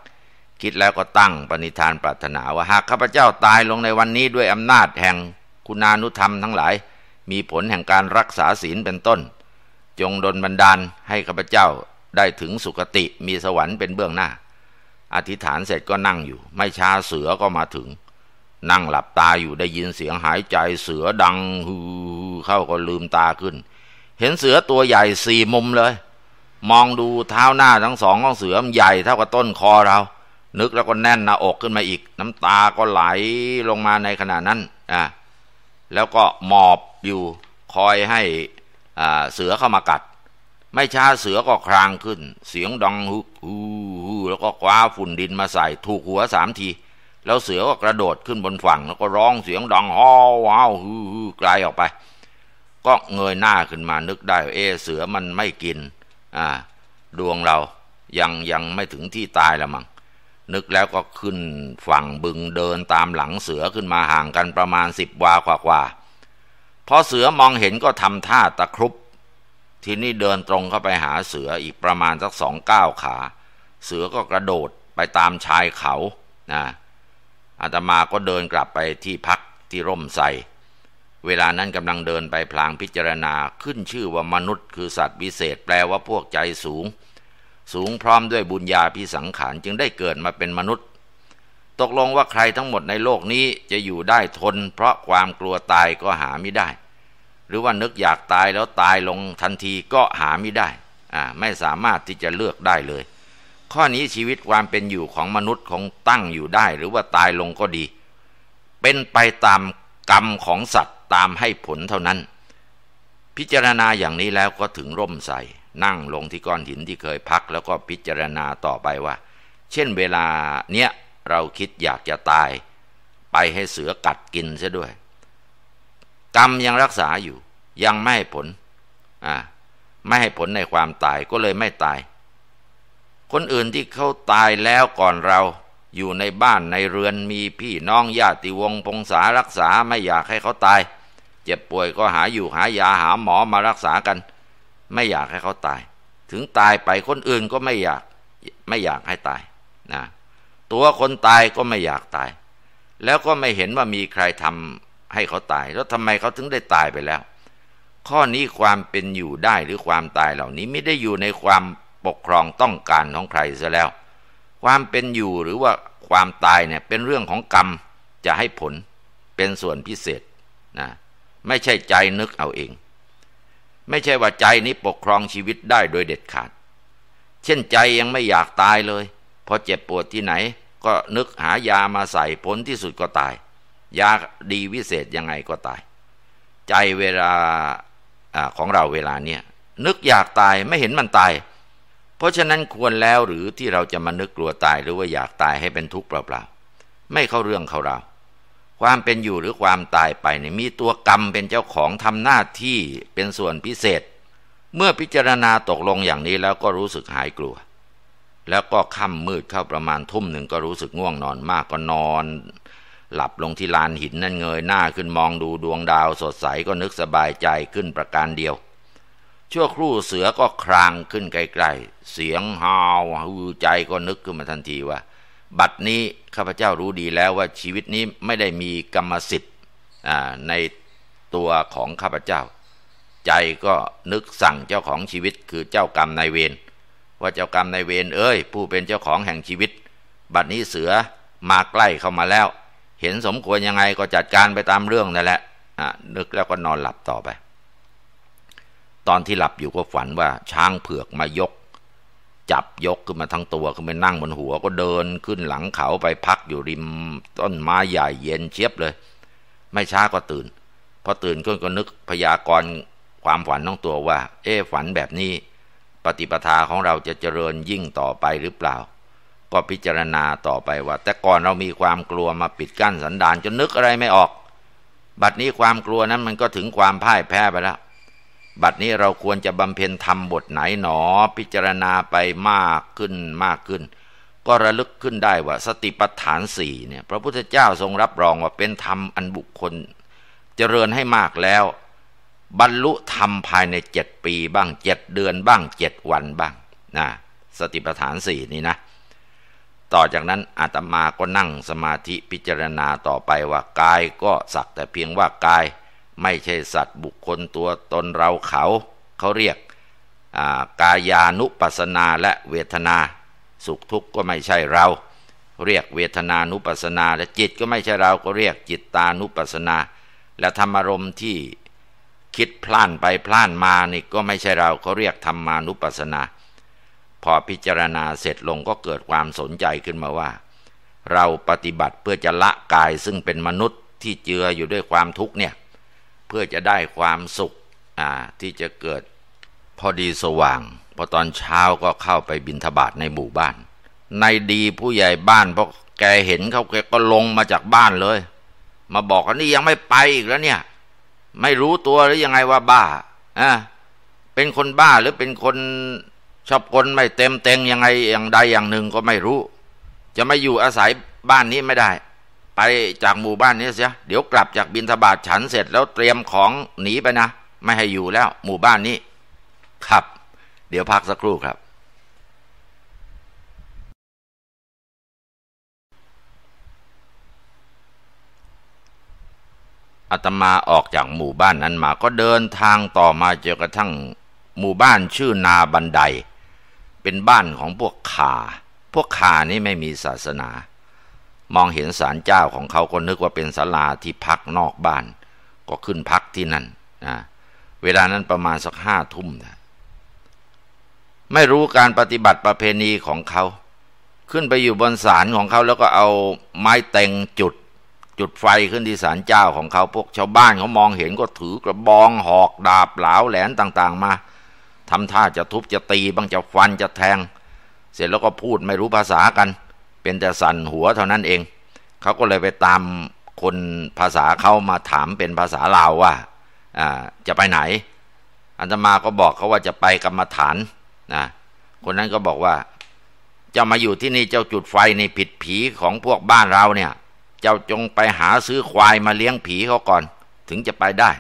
คิดแล้วก็ตั้งปณิธานปรารถนาว่าหากข้าพเจ้าตายลงในวันนี้ด้วยอำนาจแห่งคุณานุธรรมทั้งหลาย มีผลแห่งการรักษาศีลเป็นต้น จงดลบันดาลให้ข้าพเจ้า ได้ถึงสุคติมีสวรรค์เป็นเบื้องหน้า อธิษฐานเสร็จก็นั่งอยู่ ไม่ช้าเสือก็มาถึง นั่งหลับตาอยู่ได้ยินเสียงหายใจเสือดังฮือเข้าก็ลืมตาขึ้น เห็นเสือตัวใหญ่สี่มุมเลย มองดูเท้าหน้าทั้งสองของเสือมันใหญ่เท่ากับต้นคอเรา นึกแล้วก็แน่นหน้าอกขึ้นมาอีก น้ำตาก็ไหลลงมาในขณะนั้นอ่าแล้วก็หมอบอยู่คอยให้อ่าเสือเข้ามากัด ไม่ช้าเสือก็ครางขึ้น เสียงดังฮึฮูแล้วก็คว้าฝุ่นดินมาใส่ ถูกหัวสามที แล้วเสือก็กระโดดขึ้นบนฝั่ง แล้วก็ร้องเสียงดังฮ่อว้าวฮือไกลออกไป ก็เงยหน้าขึ้นมานึกได้ เอเสือมันไม่กิน อ่า ดวงเรายังยังไม่ถึงที่ตายละมั้งนึกแล้วก็ขึ้นฝั่งบึงเดินตามหลังเสือขึ้นมาห่างกันประมาณสิบวากว่าๆพอเสือมองเห็นก็ทำท่าตะครุบ ทีนี้เดินตรงเข้าไปหาเสืออีกประมาณสักสองก้าวขา เสือก็กระโดดไปตามชายเขานะอาตมาก็เดินกลับไปที่พักที่ร่มใสเวลานั้นกำลังเดินไปพลางพิจารณาขึ้นชื่อว่ามนุษย์คือสัตว์วิเศษแปลว่าพวกใจสูง สูงพร้อมด้วยบุญญาพิสังขารจึงได้เกิดมาเป็นมนุษย์ ตกลงว่าใครทั้งหมดในโลกนี้จะอยู่ได้ทน เพราะความกลัวตายก็หาไม่ได้ หรือว่านึกอยากตายแล้วตายลงทันทีก็หาไม่ได้อ่าไม่สามารถที่จะเลือกได้เลย ข้อนี้ชีวิตความเป็นอยู่ของมนุษย์คงตั้งอยู่ได้ หรือว่าตายลงก็ดี เป็นไปตามกรรมของสัตว์ตามให้ผลเท่านั้น พิจารณาอย่างนี้แล้วก็ถึงร่มใสนั่งลงที่ก้อนหินที่เคยพัก แล้วก็พิจารณาต่อไปว่า เช่นเวลาเนี้ยเราคิดอยากจะตาย ไปให้เสือกัดกินซะด้วย กรรมยังรักษาอยู่ ยังไม่ให้ผลอ่าไม่ให้ผลในความตายก็เลยไม่ตาย คนอื่นที่เขาตายแล้วก่อนเราอยู่ในบ้านในเรือนมีพี่น้องญาติวงพงษารักษาไม่อยากให้เขาตาย เจ็บป่วยก็หาอยู่หายาหาหมอมารักษากัน ไม่อยากให้เขาตาย ถึงตายไปคนอื่นก็ไม่อยากไม่อยากให้ตายนะตัวคนตายก็ไม่อยากตาย แล้วก็ไม่เห็นว่ามีใครทำ ให้เขาตาย แล้วทำไมเขาถึงได้ตายไปแล้ว ข้อนี้ความเป็นอยู่ได้หรือความตายเหล่านี้ไม่ได้อยู่ในความปกครองต้องการของใครซะแล้ว ความเป็นอยู่หรือว่าความตายเนี่ยเป็นเรื่องของกรรมจะให้ผลเป็นส่วนพิเศษนะไม่ใช่ใจนึกเอาเอง ไม่ใช่ว่าใจนี้ปกครองชีวิตได้โดยเด็ดขาด เช่นใจยังไม่อยากตายเลย พอเจ็บปวดที่ไหน ก็นึกหายามาใส่ผลที่สุดก็ตาย ยาดีวิเศษยังไงก็ตาย ใจเวลาอของเราเวลาเนี้ยนึกอยากตายไม่เห็นมันตาย เพราะฉะนั้นควรแล้วหรือที่เราจะมานึกกลัวตายหรือว่าอยากตายให้เป็นทุกข์เปล่าๆไม่เข้าเรื่องเข้าเราความเป็นอยู่หรือความตายไปเนี่ยมีตัวกรรมเป็นเจ้าของทำหน้าที่เป็นส่วนพิเศษ เมื่อพิจารณาตกลงอย่างนี้แล้วก็รู้สึกหายกลัว แล้วก็ค่ำมืดเข้าประมาณทุ่มหนึ่งก็รู้สึกง่วงนอนมากก็นอน หลับลงที่ลานหินนั่นเงยหน้าขึ้นมองดูดวงดาวสดใสก็นึกสบายใจขึ้นประการเดียว ชั่วครู่เสือก็ครางขึ้นไกลๆ เสียงฮาวฮือใจก็นึกขึ้นมาทันทีว่า บัดนี้ข้าพเจ้ารู้ดีแล้วว่าชีวิตนี้ไม่ได้มีกรรมสิทธิ์ในตัวของข้าพเจ้า ใจก็นึกสั่งเจ้าของชีวิตคือเจ้ากรรมนายเวรว่าเจ้ากรรมนายเวรเอ้ย ผู้เป็นเจ้าของแห่งชีวิต บัดนี้เสือมาใกล้เข้ามาแล้ว เห็นสมควรยังไงก็จัดการไปตามเรื่องนั่นแหละนึกแล้วก็นอนหลับต่อไป ตอนที่หลับอยู่ก็ฝันว่า ช้างเผือกมายก จับยกขึ้นมาทั้งตัวขึ้นไปนั่งบนหัว ก็เดินขึ้นหลังเขาไปพักอยู่ริม ต้นไม้ใหญ่เย็นเชียบเลย ไม่ช้าก็ตื่นพอตื่นขึ้นก็นึกพยากรณ์ความฝันทั้งตัวว่า เอ๊ฝันแบบนี้ ปฏิปทาของเราจะเจริญยิ่งต่อไปหรือเปล่า ก็พิจารณาต่อไปว่า แต่ก่อนเรามีความกลัวมาปิดกั้นสันดานจนนึกอะไรไม่ออก บัดนี้ความกลัวนั้นมันก็ถึงความพ่ายแพ้ไปแล้ว บัดนี้เราควรจะบำเพ็ญธรรมบทไหนหนอ พิจารณาไปมากขึ้นมากขึ้น ก็ระลึกขึ้นได้ว่าสติปัฏฐานสี่เนี่ย พระพุทธเจ้าทรงรับรองว่าเป็นธรรมอันบุคคล เจริญให้มากแล้ว บรรลุธรรมภายในเจ็ดปีบ้างเจ็ดเดือนบ้างเจ็ดวันบ้างนะสติปัฏฐานสี่นี่นะ ต่อจากนั้นอาตมาก็นั่งสมาธิพิจารณาต่อไปว่ากายก็สักแต่เพียงว่ากาย ไม่ใช่สัตว์บุคคลตัวตนเราเขา เขาเรียกกายานุปัสนาและเวทนา สุขทุกข์ก็ไม่ใช่เรา เรียกเวทนานุปัสนา และจิตก็ไม่ใช่เราก็เรียกจิตตานุปัสนา และธรรมารมที่คิดพล่านไปพล่านมานี่ก็ไม่ใช่เราเขาเรียกธรรมานุปัสสนา พอพิจารณาเสร็จลงก็เกิดความสนใจขึ้นมาว่า เราปฏิบัติเพื่อจะละกายซึ่งเป็นมนุษย์ที่เจืออยู่ด้วยความทุกข์เนี่ยเพื่อจะได้ความสุขอ่าที่จะเกิดพอดีสว่าง พอตอนเช้าก็เข้าไปบินทบาทในหมู่บ้าน ในดีผู้ใหญ่บ้านเพราะแกเห็นเขาแกก็ลงมาจากบ้านเลย มาบอกว่านี่ยังไม่ไปอีกแล้วเนี่ย ไม่รู้ตัวหรือยังไงว่าบ้าอ่าเป็นคนบ้าหรือเป็นคน ชอบคนไม่เต็มเต็งยังไงอย่างใดอย่างหนึ่งก็ไม่รู้ จะไม่อยู่อาศัยบ้านนี้ไม่ได้ ไปจากหมู่บ้านนี้เสียเดี๋ยวกลับจากบินทบาทฉันเสร็จแล้วเตรียมของหนีไปนะ ไม่ให้อยู่แล้ว หมู่บ้านนี้ ครับ เดี๋ยวพักสักครู่ครับ อาตมาออกจากหมู่บ้านนั้นมา ก็เดินทางต่อมาจนกระทั่งหมู่บ้านชื่อนาบันได เป็นบ้านของพวกขาพวกขานี่ไม่มีศาสนา มองเห็นศาลเจ้าของเขาก็นึกว่าเป็นศาลาที่พักนอกบ้าน ก็ขึ้นพักที่นั่นนะเวลานั้นประมาณสักห้าทุ่มนะไม่รู้การปฏิบัติประเพณีของเขา ขึ้นไปอยู่บนศาลของเขาแล้วก็เอาไม้เต็งจุด จุดไฟขึ้นที่ศาลเจ้าของเขาพวกชาวบ้านเขามองเห็นก็ถือกระบองหอกดาบเหลาแหลนต่าง ๆ มา ทำท่าจะทุบจะตีบางจะฟันจะแทง เสร็จแล้วก็พูดไม่รู้ภาษากัน เป็นแต่สั่นหัวเท่านั้นเอง เขาก็เลยไปตามคนภาษาเขามาถามเป็นภาษาลาวว่าจะไปไหน อันตมาก็บอกเขาว่าจะไปกรรมฐานนะคนนั้นก็บอกว่าจะมาอยู่ที่นี่เจ้าจุดไฟในผิดผีของพวกบ้านเราเนี่ย เจ้าจงไปหาซื้อควายมาเลี้ยงผีเขาก่อน ถึงจะไปได้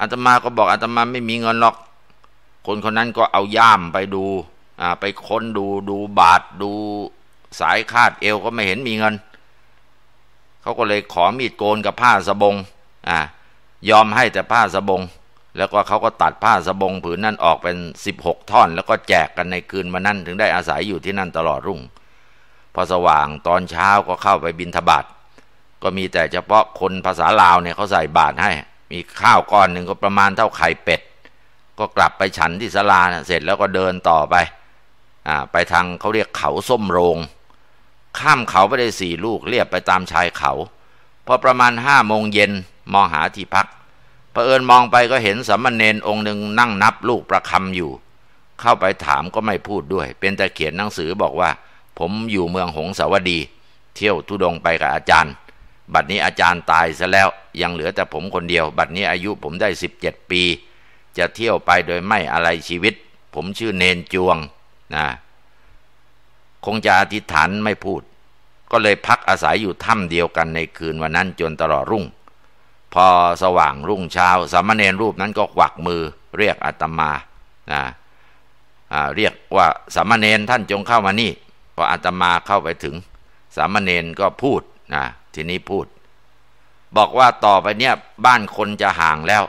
อาตมาก็บอกอาตมาไม่มีเงินหรอก คนคนนั้นก็เอาย่ามไปดูอ่าไปค้นดูดูบาทดูสายคาดเอวก็ไม่เห็นมีเงิน เขาก็เลยขอมีดโกนกับผ้าสบงอ่ายอมให้แต่ผ้าสบง แล้วก็เขาก็ตัดผ้าสบงผืนนั้นออกเป็นสิบหกท่อน แล้วก็แจกกันในคืนวันนั้น ถึงได้อาศัยอยู่ที่นั่นตลอดรุ่ง พอสว่างตอนเช้าก็เข้าไปบินทบาทก็มีแต่เฉพาะคนภาษาลาวเนี่ยเขาใส่บาตรให้ มีข้าวก้อนหนึ่งก็ประมาณเท่าไข่เป็ด ก็กลับไปฉันที่ศาลานะเสร็จแล้วก็เดินต่อไปอ่าไปทางเขาเรียกเขาส้มโรง ข้ามเขาไปได้สี่ลูกเรียบไปตามชายเขาพอประมาณห้าโมงเย็นมองหาที่พักเผอิญมองไปก็เห็นสมณเณรองค์หนึ่งนั่งนับลูกประคำอยู่ เข้าไปถามก็ไม่พูดด้วย เป็นแต่เขียนหนังสือบอกว่า ผมอยู่เมืองหงสาวดี เที่ยวทุดงไปกับอาจารย์ บัดนี้อาจารย์ตายซะแล้วยังเหลือแต่ผมคนเดียว บัดนี้อายุผมได้สิบเจ็ดปี จะเที่ยวไปโดยไม่อะไรชีวิต ผมชื่อเนนจวงนะคงจะอธิษฐานไม่พูด ก็เลยพักอาศัยอยู่ถ้ำเดียวกันในคืนวันนั้นจนตลอดรุ่ง พอสว่างรุ่งเช้า สามเณรรูปนั้นก็กวักมือเรียกอาตมานะเรียกว่าสามเณรท่านจงเข้ามานี่พออาตมาเข้าไปถึง สามเณรก็พูดนะทีนี้พูด บอกว่าต่อไปเนี่ยบ้านคนจะห่างแล้ว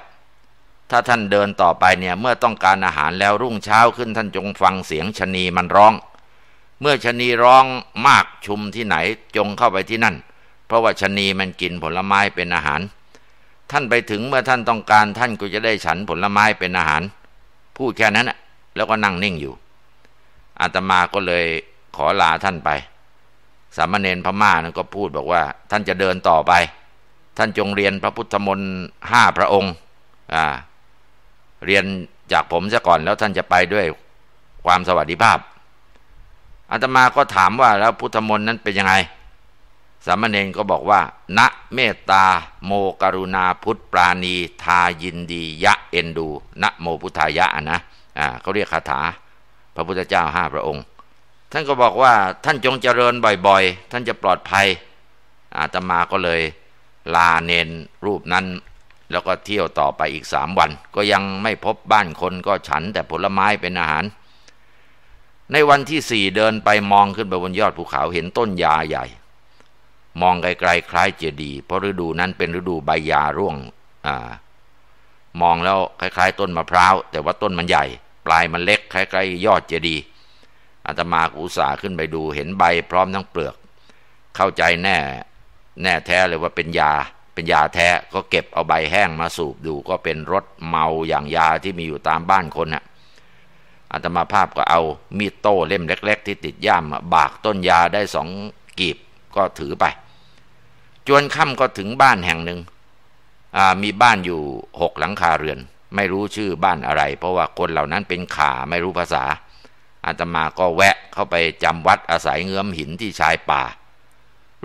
ถ้าท่านเดินต่อไปเนี่ยเมื่อต้องการอาหารแล้วรุ่งเช้าขึ้นท่านจงฟังเสียงชนีมันร้อง เมื่อชนีร้องมากชุมที่ไหนจงเข้าไปที่นั่น เพราะว่าชนีมันกินผลไม้เป็นอาหาร ท่านไปถึงเมื่อท่านต้องการท่านก็จะได้ฉันผลไม้เป็นอาหาร พูดแค่นั้นแหะแล้วก็นั่งนิ่งอยู่อาตมาก็เลยขอลาท่านไป สามเณรพม่านั้นก็พูดบอกว่า ท่านจะเดินต่อไป ท่านจงเรียนพระพุทธมนต์ห้าพระองค์ อ่า เรียนจากผมซะก่อนแล้วท่านจะไปด้วยความสวัสดิภาพอาตมาก็ถามว่าแล้วพุทธมนต์นั้นเป็นยังไง สามเณรก็บอกว่า ณเมตตา โมกรุณาพุทธปราณี ทายินดียะเอ็นดู ณโมพุทธายะนะอ่าเขาเรียกคาถา พระพุทธเจ้าห้าพระองค์ ท่านก็บอกว่าท่านจงเจริญบ่อยๆ ท่านจะปลอดภัยอาตมาก็เลยลาเนนรูปนั้น แล้วก็เที่ยวต่อไปอีกสามวัน ก็ยังไม่พบบ้านคนก็ฉันแต่ผลไม้เป็นอาหาร ในวันที่สี่เดินไปมองขึ้นไปบนยอดภูเขาเห็นต้นยาใหญ่ มองไกลๆคล้ายเจดีย์เพราะฤดูนั้นเป็นฤดูใบยาร่วงอมองแล้วคล้ายๆ ต้นมะพร้าว แต่ว่าต้นมันใหญ่ ปลายมันเล็กคล้ายๆ ยอดเจดีย์อาตมาอุตส่าห์ขึ้นไปดูเห็นใบพร้อมทั้งเปลือก เข้าใจแน่ แน่แท้เลยว่าเป็นยา เป็นยาแท้ก็เก็บเอาใบแห้งมาสูบดูก็เป็นรสเมาอย่างยาที่มีอยู่ตามบ้านคนน่ะอาตมาภาพก็เอามีดโต้เล่มเล็ก ๆ ที่ติดย่ามบากต้นยาได้สองกีบก็ถือไป จวนค่ำก็ถึงบ้านแห่งหนึ่งมีบ้านอยู่หกหลังคาเรือน ไม่รู้ชื่อบ้านอะไร เพราะว่าคนเหล่านั้นเป็นขาไม่รู้ภาษาอาตมาก็แวะเข้าไปจำวัดอาศัยเงื้อมหินที่ชายป่า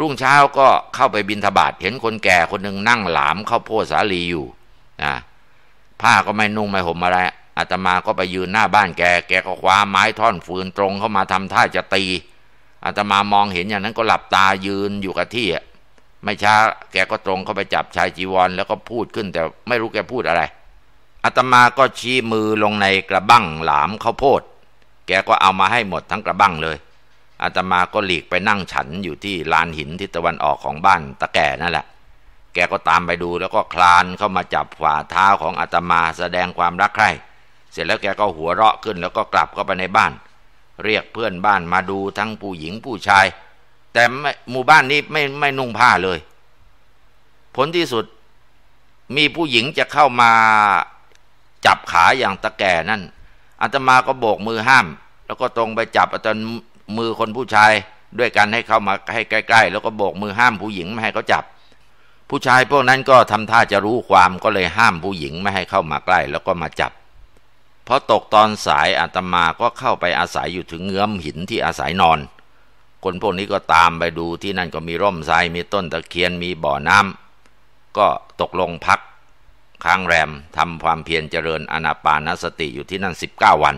รุ่งเช้าก็เข้าไปบินทบาทเห็นคนแก่คนหนึ่งนั่งหลามเข้าโพสาลีอยู่นะผ้าก็ไม่นุ่งไม่ห่มอะไรอาตมาก็ไปยืนหน้าบ้านแก แกก็คว้าไม้ท่อนฟืนตรงเข้ามาทำท่าจะตีอาตมามองเห็นอย่างนั้นก็หลับตายืนอยู่กับที่ไม่ช้าแกก็ตรงเข้าไปจับชายจีวร แล้วก็พูดขึ้นแต่ไม่รู้แกพูดอะไรอาตมาก็ชี้มือลงในกระบังหลามข้าวโพด แกก็เอามาให้หมดทั้งกระบังเลย อาตมาก็หลีกไปนั่งฉันอยู่ที่ลานหินทิศตะวันออกของบ้านตะแก่นั่นแหละ แกก็ตามไปดูแล้วก็คลานเข้ามาจับฝ่าเท้าของอาตมาแสดงความรักใคร่ เสร็จแล้วแกก็หัวเราะขึ้นแล้วก็กลับเข้าไปในบ้าน เรียกเพื่อนบ้านมาดูทั้งผู้หญิงผู้ชาย แต่หมู่บ้านนี้ไม่ไม่นุ่งผ้าเลย ผลที่สุดมีผู้หญิงจะเข้ามาจับขาอย่างตะแก่นั่นอาตมาก็โบกมือห้าม แล้วก็ตรงไปจับอาจา มือคนผู้ชายด้วยกันให้เข้ามาให้ใกล้ ๆ แล้วก็โบกมือห้ามผู้หญิงไม่ให้เขาจับ ผู้ชายพวกนั้นก็ทำท่าจะรู้ความก็เลยห้ามผู้หญิงไม่ให้เข้ามาใกล้ แล้วก็มาจับพอตกตอนสายอาตมาก็เข้าไปอาศัยอยู่ถึงเงื้อมหินที่อาศัยนอน คนพวกนี้ก็ตามไปดูที่นั่นก็มีร่มทรายมีต้นตะเคียนมีบ่อน้ำก็ตกลงพักค้างแรมทำความเพียรเจริญอนาปานสติอยู่ที่นั่นสิบเก้าวัน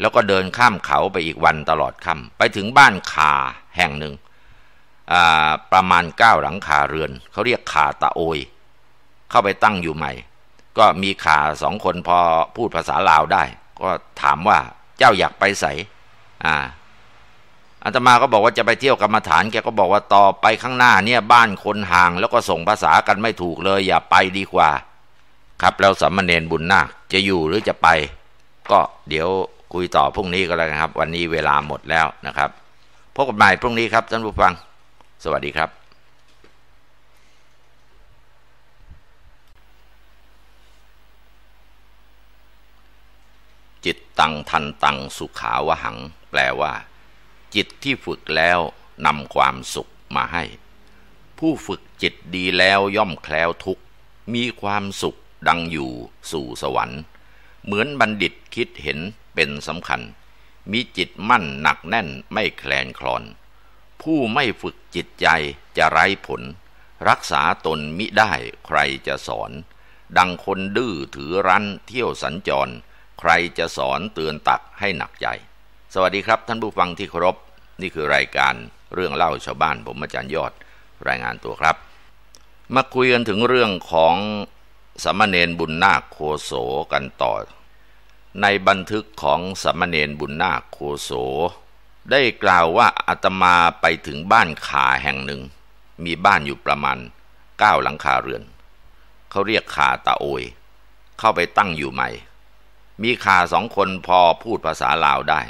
แล้วก็เดินข้ามเขาไปอีกวันตลอดค่ำไปถึงบ้านคาแห่งหนึ่งประมาณเก้าหลังคาเรือน เขาเรียกคาตะโอย เข้าไปตั้งอยู่ใหม่ ก็มีขาสองคนพอพูดภาษาลาวได้ ก็ถามว่าเจ้าอยากไปใสอ่าอาตมาก็บอกว่าจะไปเที่ยวกรรมฐานแกก็บอกว่าต่อไปข้างหน้าเนี่ยบ้านคนห่าง แล้วก็ส่งภาษากันไม่ถูกเลย อย่าไปดีกว่า ครับแล้วสัมมาเนนบุญนาคจะอยู่หรือจะไป ก็เดี๋ยว คุยต่อพรุ่งนี้ก็แล้วครับ วันนี้เวลาหมดแล้วนะครับพบกันใหม่พรุ่งนี้ครับท่านผู้ฟัง สวัสดีครับจิตตังทันตังสุขาวหัง แปลว่า จิตที่ฝึกแล้วนำความสุขมาให้ ผู้ฝึกจิตดีแล้วย่อมแคล้วทุกมีความสุขดังอยู่สู่สวรรค์ เหมือนบัณฑิต คิดเห็นเป็นสำคัญ มีจิตมั่นหนักแน่นไม่แคลนคลอน ผู้ไม่ฝึกจิตใจจะไร้ผล รักษาตนมิได้ใครจะสอน ดังคนดื้อถือรั้นเที่ยวสัญจร ใครจะสอนเตือนตักให้หนักใจ สวัสดีครับท่านผู้ฟังที่เคารพนี่คือรายการเรื่องเล่าชาวบ้านผมอาจารย์ยอดรายงานตัวครับ มาคุยกันถึงเรื่องของสมณเณรบุญนาคโคโสกันต่อ ในบันทึกของสมณเณรบุญนาคโคโส ได้กล่าวว่าอาตมาไปถึงบ้านขาแห่งหนึ่ง มีบ้านอยู่ประมาณเก้าหลังคาเรือน เขาเรียกขาตาโอย เข้าไปตั้งอยู่ใหม่ มีขาสองคนพอพูดภาษาลาวได้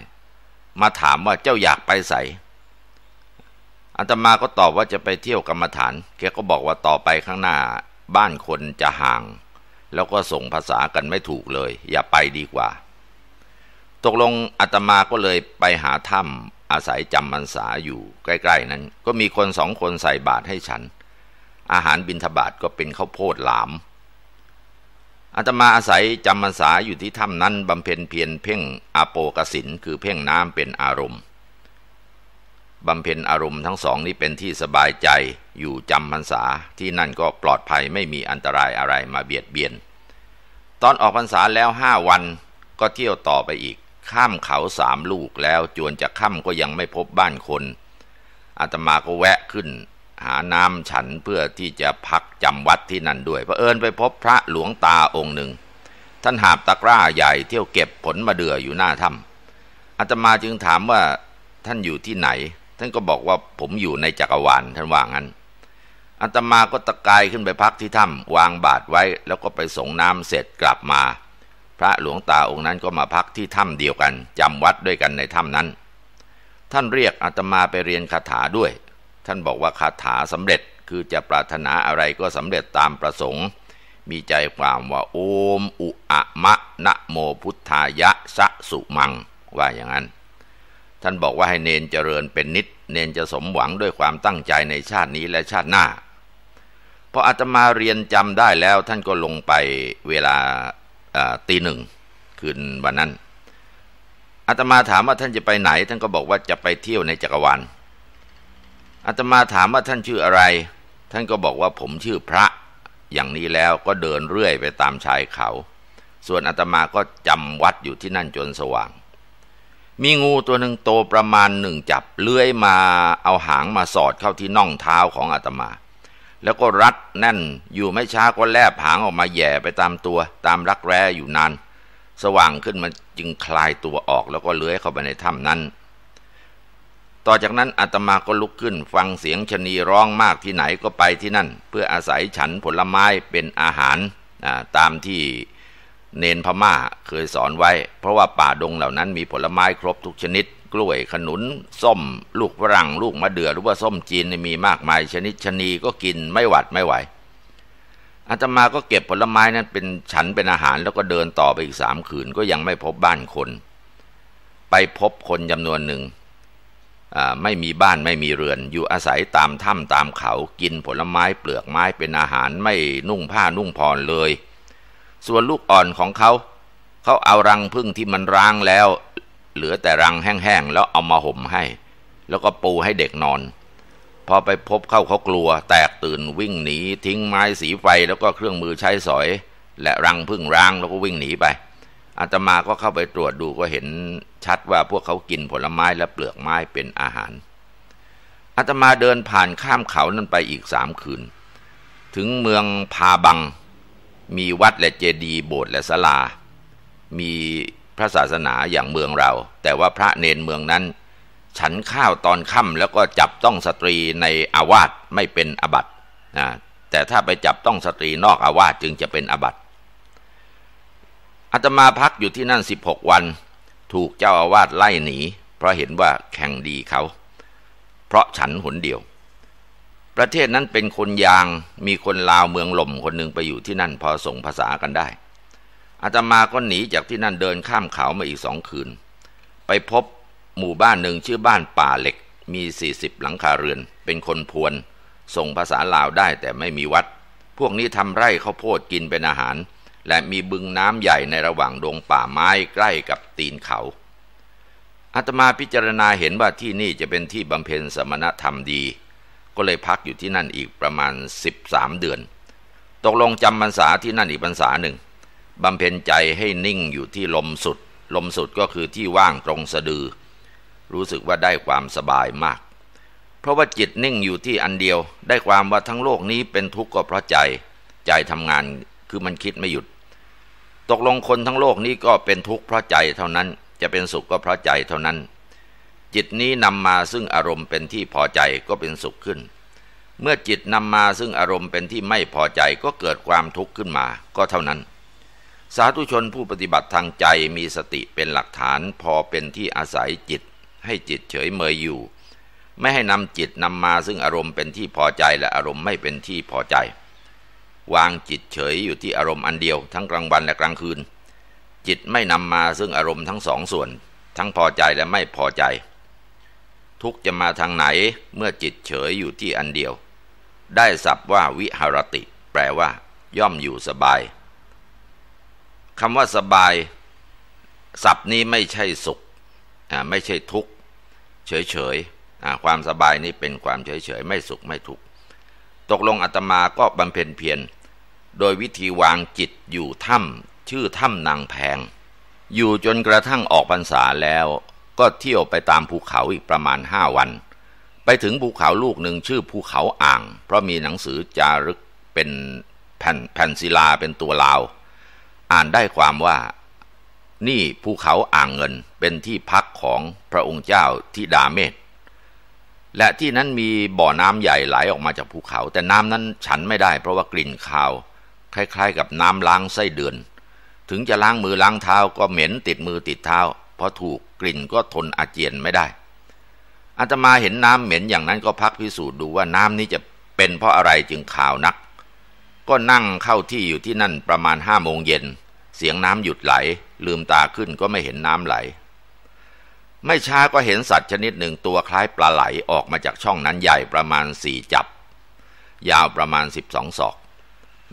มาถามว่าเจ้าอยากไปใสอาตมาก็ตอบว่าจะไปเที่ยวกรรมฐานแกก็บอกว่าต่อไปข้างหน้าบ้านคนจะห่าง แล้วก็ส่งภาษากันไม่ถูกเลย อย่าไปดีกว่า ตกลงอาตมาก็เลยไปหาถ้ำอาศัยจำมันษาอยู่ใกล้ๆนั้น ก็มีคนสองคนใส่บาตรให้ฉัน อาหารบิณฑบาตก็เป็นข้าวโพดหลามอาตมาอาศัยจำมันษาอยู่ที่ถ้ำนั้นบำเพ็ญเพียรเพ่งอาโปกสินคือเพ่งน้ำเป็นอารมณ์บำเพ็ญอารมณ์ทั้งสองนี้เป็นที่สบายใจ อยู่จำพรรษาที่นั่นก็ปลอดภัยไม่มีอันตรายอะไรมาเบียดเบียน ตอนออกพรรษาแล้วห้าวันก็เที่ยวต่อไปอีก ข้ามเขาสามลูกแล้วจวนจะค่ำก็ยังไม่พบบ้านคนอาตมาก็แวะขึ้น หาน้ำฉันเพื่อที่จะพักจำวัดที่นั่นด้วยเพอเอิญไปพบพระหลวงตาองค์หนึ่ง ท่านหาบตะกร้าใหญ่เที่ยวเก็บผลมาเดืออยู่หน้าถ้ำอาตมาจึงถามว่าท่านอยู่ที่ไหน ท่านก็บอกว่าผมอยู่ในจักรวาลท่านว่างั้น อัตมาก็ตะกายขึ้นไปพักที่ถ้ำวางบาทไว้ แล้วก็ไปส่งน้ำเสร็จกลับมา พระหลวงตาองค์นั้นก็มาพักที่ถ้ำเดียวกันจำวัดด้วยกันในถ้ำนั้น ท่านเรียกอาตมาไปเรียนคาถาด้วย ท่านบอกว่าคาถาสำเร็จคือจะปรารถนาอะไรก็สำเร็จตามประสงค์ มีใจความว่าโอมอุอะมะนะโมพุทธายะสะสุมัง ว่าอย่างนั้น ท่านบอกว่าให้เนนเจริญเป็นนิด เนนจะสมหวังด้วยความตั้งใจในชาตินี้และชาติหน้า ออาตมาเรียนจำได้แล้วท่านก็ลงไปเวลาตีหนึ่งคืนวันนั้นอาตมาถามว่าท่านจะไปไหน ท่านก็บอกว่าจะไปเที่ยวในจักรวาลอาตมาถามว่าท่านชื่ออะไร ท่านก็บอกว่าผมชื่อพระอย่างนี้แล้วก็เดินเรื่อยไปตามชายเขา ส่วนอาตมาก็จำวัดอยู่ที่นั่นจนสว่าง มีงูตัวหนึ่งโตประมาณหนึ่งจับเลื้อยมาเอาหางมาสอดเข้าที่น่องเท้าของอาตมา แล้วก็รัดแน่นอยู่ไม่ช้าก็แลบหางออกมาแย่ไปตามตัว ตามรักแร้อยู่นาน สว่างขึ้นมันจึงคลายตัวออกแล้วก็เลื้อยเข้าไปในถ้ำนั้น ต่อจากนั้นอาตมาก็ลุกขึ้น ฟังเสียงชนีร้องมากที่ไหนก็ไปที่นั่น เพื่ออาศัยฉันผลไม้เป็นอาหารตามที่เนนพม่าเคยสอนไว้ เพราะว่าป่าดงเหล่านั้นมีผลไม้ครบทุกชนิด กล้วยขนุน ส้ม ลูกฝรั่ง ลูกมะเดื่อหรือว่าส้มจีนมีมากมาย ชนิดชนีก็กินไม่หวัดไม่ไหวอาตมาก็เก็บผลไม้นั้นเป็นฉันเป็นอาหารแล้วก็เดินต่อไปอีกสามคืนก็ยังไม่พบบ้านคน ไปพบคนจำนวนหนึ่งไม่มีบ้านไม่มีเรือน อยู่อาศัยตามถ้ำตามเขากินผลไม้เปลือกไม้เป็นอาหารไม่นุ่งผ้านุ่งผ่อนเลย ส่วนลูกอ่อนของเขา เขาเอารังพึ่งที่มันร้างแล้ว เหลือแต่รังแห้งๆแล้วเอามาห่มให้ แล้วก็ปูให้เด็กนอน พอไปพบเข้าเขากลัว แตกตื่นวิ่งหนี ทิ้งไม้สีไฟแล้วก็เครื่องมือใช้สอย และรังพึ่งร้างแล้วก็วิ่งหนีไปอาตมาก็เข้าไปตรวจดูก็เห็นชัดว่าพวกเขากินผลไม้และเปลือกไม้เป็นอาหารอาตมาเดินผ่านข้ามเขานั้นไปอีกสามคืน ถึงเมืองพาบัง มีวัดและเจดีย์โบสถ์และศาลา มี พระศาสนาอย่างเมืองเรา แต่ว่าพระเนนเมืองนั้น ฉันข้าวตอนค่ำแล้วก็จับต้องสตรีในอาวาสไม่เป็นอบัตนะแต่ถ้าไปจับต้องสตรีนอกอาวาสจึงจะเป็นอบัติอาตมาพักอยู่ที่นั่นสิบหกวัน ถูกเจ้าอาวาสไล่หนี เพราะเห็นว่าแข่งดีเขา เพราะฉันหนเดียว ประเทศนั้นเป็นคนยางมีคนลาวเมืองหล่มคนหนึ่งไปอยู่ที่นั่นพอส่งภาษากันได้ อาตมาก็หนีจากที่นั่นเดินข้ามเขามาอีกสองคืน ไปพบหมู่บ้านหนึ่งชื่อบ้านป่าเหล็ก มีสี่สิบหลังคาเรือน เป็นคนพวน ส่งภาษาลาวได้แต่ไม่มีวัด พวกนี้ทำไร่ข้าวโพดกินเป็นอาหาร และมีบึงน้ำใหญ่ในระหว่างดงป่าไม้ใกล้กับตีนเขาอาตมาพิจารณาเห็นว่าที่นี่จะเป็นที่บำเพ็ญสมณธรรมดี ก็เลยพักอยู่ที่นั่นอีกประมาณ 13 เดือน ตกลงจำพรรษาที่นั่นอีกพรรษาหนึ่ง บำเพ็ญใจให้นิ่งอยู่ที่ลมสุด ลมสุดก็คือที่ว่างตรงสะดือ รู้สึกว่าได้ความสบายมาก เพราะว่าจิตนิ่งอยู่ที่อันเดียว ได้ความว่าทั้งโลกนี้เป็นทุกข์ก็เพราะใจ ใจทำงานคือมันคิดไม่หยุด ตกลงคนทั้งโลกนี้ก็เป็นทุกข์เพราะใจเท่านั้น จะเป็นสุขก็เพราะใจเท่านั้น จิตนี้นำมาซึ่งอารมณ์เป็นที่พอใจก็เป็นสุขขึ้นเมื่อจิตนำมาซึ่งอารมณ์เป็นที่ไม่พอใจก็เกิดความทุกข์ขึ้นมาก็เท่านั้น สาธุชนผู้ปฏิบัติทางใจมีสติเป็นหลักฐานพอเป็นที่อาศัยจิต ให้จิตเฉยเมยอยู่ ไม่ให้นำจิตนำมาซึ่งอารมณ์เป็นที่พอใจและอารมณ์ไม่เป็นที่พอใจ วางจิตเฉยอยู่ที่อารมณ์อันเดียวทั้งกลางวันและกลางคืน จิตไม่นำมาซึ่งอารมณ์ทั้งสองส่วน ทั้งพอใจและไม่พอใจ ทุกจะมาทางไหนเมื่อจิตเฉยอยู่ที่อันเดียว ได้ศัพท์ว่าวิหารติ แปลว่า ย่อมอยู่สบาย คำว่าสบายศัพท์นี้ไม่ใช่สุขไม่ใช่ทุกข์เฉยๆความสบายนี้เป็นความเฉยๆไม่สุขไม่ทุกข์ตกลงอาตมาก็บำเพ็ญเพียรโดยวิธีวางจิตอยู่ถ้ำชื่อถ้ำนางแพง อยู่จนกระทั่งออกพรรษาแล้วก็เที่ยวไปตามภูเขาอีกประมาณห้าวัน ไปถึงภูเขาลูกหนึ่งชื่อภูเขาอ่าง เพราะมีหนังสือจารึกเป็นแผ่นแผ่นศิลาเป็นตัวลาว อ่านได้ความว่านี่ภูเขาอ่างเงินเป็นที่พักของพระองค์เจ้าทิดาเมธและที่นั้นมีบ่อน้ำใหญ่ไหลออกมาจากภูเขา แต่น้ำนั้นฉันไม่ได้ เพราะว่ากลิ่นคาว คล้ายๆ กับน้ำล้างไส้เดือน ถึงจะล้างมือล้างเท้าก็เหม็นติดมือติดเท้าเพอถูกกลิ่นก็ทนอาเจียนไม่ได้อาตมาเห็นน้ำเหม็นอย่างนั้นก็พักพิสูจน์ดูว่าน้ำนี้จะเป็นเพราะอะไรจึงขาวนัก ก็นั่งเข้าที่อยู่ที่นั่นประมาณห้าโมงเย็น เสียงน้ำหยุดไหล ลืมตาขึ้นก็ไม่เห็นน้ำไหล ไม่ช้าก็เห็นสัตว์ชนิดหนึ่งตัวคล้ายปลาไหลออกมาจากช่องนั้นใหญ่ประมาณสี่จับ ยาวประมาณสิบสองศอก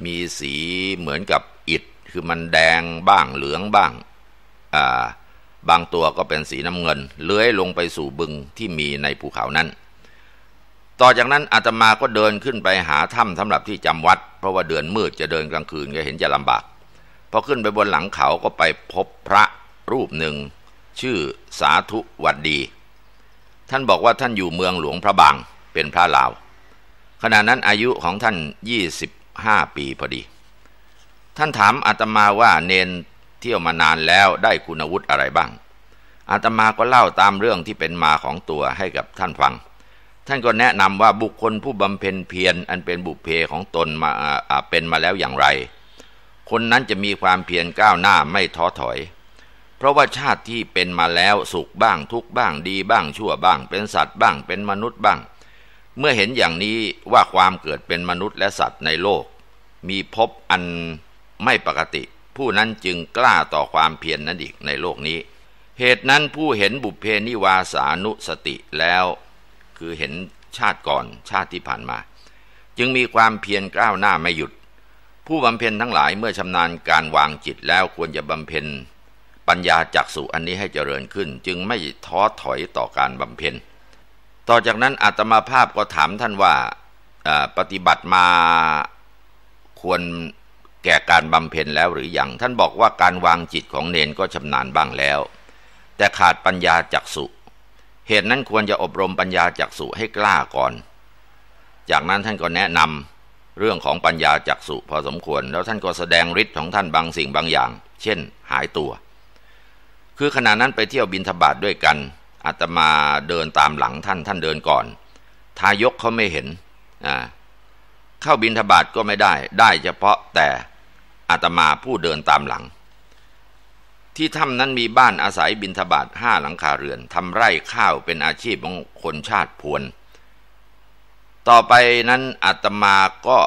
มีสีเหมือนกับอิฐคือมันแดงบ้างเหลืองบ้างอ่าบางตัวก็เป็นสีน้ำเงิน เลื้อยลงไปสู่บึงที่มีในภูเขานั้น ต่อจากนั้นอาตมาก็เดินขึ้นไปหาถ้ำสำหรับที่จำวัด เพราะว่าเดือนมืดจะเดินกลางคืนก็เห็นจะลำบากพอขึ้นไปบนหลังเขาก็ไปพบพระรูปหนึ่ง ชื่อสาธุวัดดี ท่านบอกว่าท่านอยู่เมืองหลวงพระบางเป็นพระลาว ขณะนั้นอายุของท่านยี่สิบห้าปีพอดี ท่านถามอาตมาว่าเนนเที่ยวมานานแล้วได้คุณวุฒิอะไรบ้างอาตมาก็เล่าตามเรื่องที่เป็นมาของตัวให้กับท่านฟัง ท่านก็แนะนำว่าบุคคลผู้บำเพ็ญเพียรอันเป็นบุพเพของตนมาเป็นมาแล้วอย่างไร คนนั้นจะมีความเพียรก้าวหน้าไม่ท้อถอย เพราะว่าชาติที่เป็นมาแล้วสุขบ้างทุกบ้างดีบ้างชั่วบ้าง เป็นสัตว์บ้างเป็นมนุษย์บ้าง เมื่อเห็นอย่างนี้ว่าความเกิดเป็นมนุษย์และสัตว์ในโลก มีพบอันไม่ปกติ ผู้นั้นจึงกล้าต่อความเพียรนนั้นอีกในโลกนี้ เหตุนั้นผู้เห็นบุพเพนิวาสานุสติแล้ว คือเห็นชาติก่อนชาติที่ผ่านมา จึงมีความเพียรกล้าวหน้าไม่หยุด ผู้บำเพ็ญทั้งหลายเมื่อชำนาญการวางจิตแล้วควรจะบำเพ็ญ ปัญญาจักสุอันนี้ให้เจริญขึ้น จึงไม่ท้อถอยต่อการบำเพ็ญ ต่อจากนั้นอาตมาภาพก็ถามท่านว่าปฏิบัติมาควรแก่การบำเพ็ญแล้วหรืออยังท่านบอกว่าการวางจิตของเนนก็ชำนาญบ้างแล้ว แต่ขาดปัญญาจักสุ เหตุนั้นควรจะอบรมปัญญาจักสุให้กล้าก่อน จากนั้นท่านก็แนะนำเรื่องของปัญญาจักสุพอสมควร แล้วท่านก็แสดงฤทธิ์ของท่านบางสิ่งบางอย่าง เช่น หายตัว คือขณะนั้นไปเที่ยวบินทบาทด้วยกันอาตมาเดินตามหลังท่านท่านเดินก่อน ทายกเขาไม่เห็นอ่าเข้าบินทบาทก็ไม่ได้ ได้เฉพาะแต่อาตมาผู้เดินตามหลัง ที่ถ้ำนั้นมีบ้านอาศัยบินทบาทห้าหลังคาเรือนทำไร่ข้าวเป็นอาชีพของคนชาติพวน ต่อไปนั้นอาตมาก็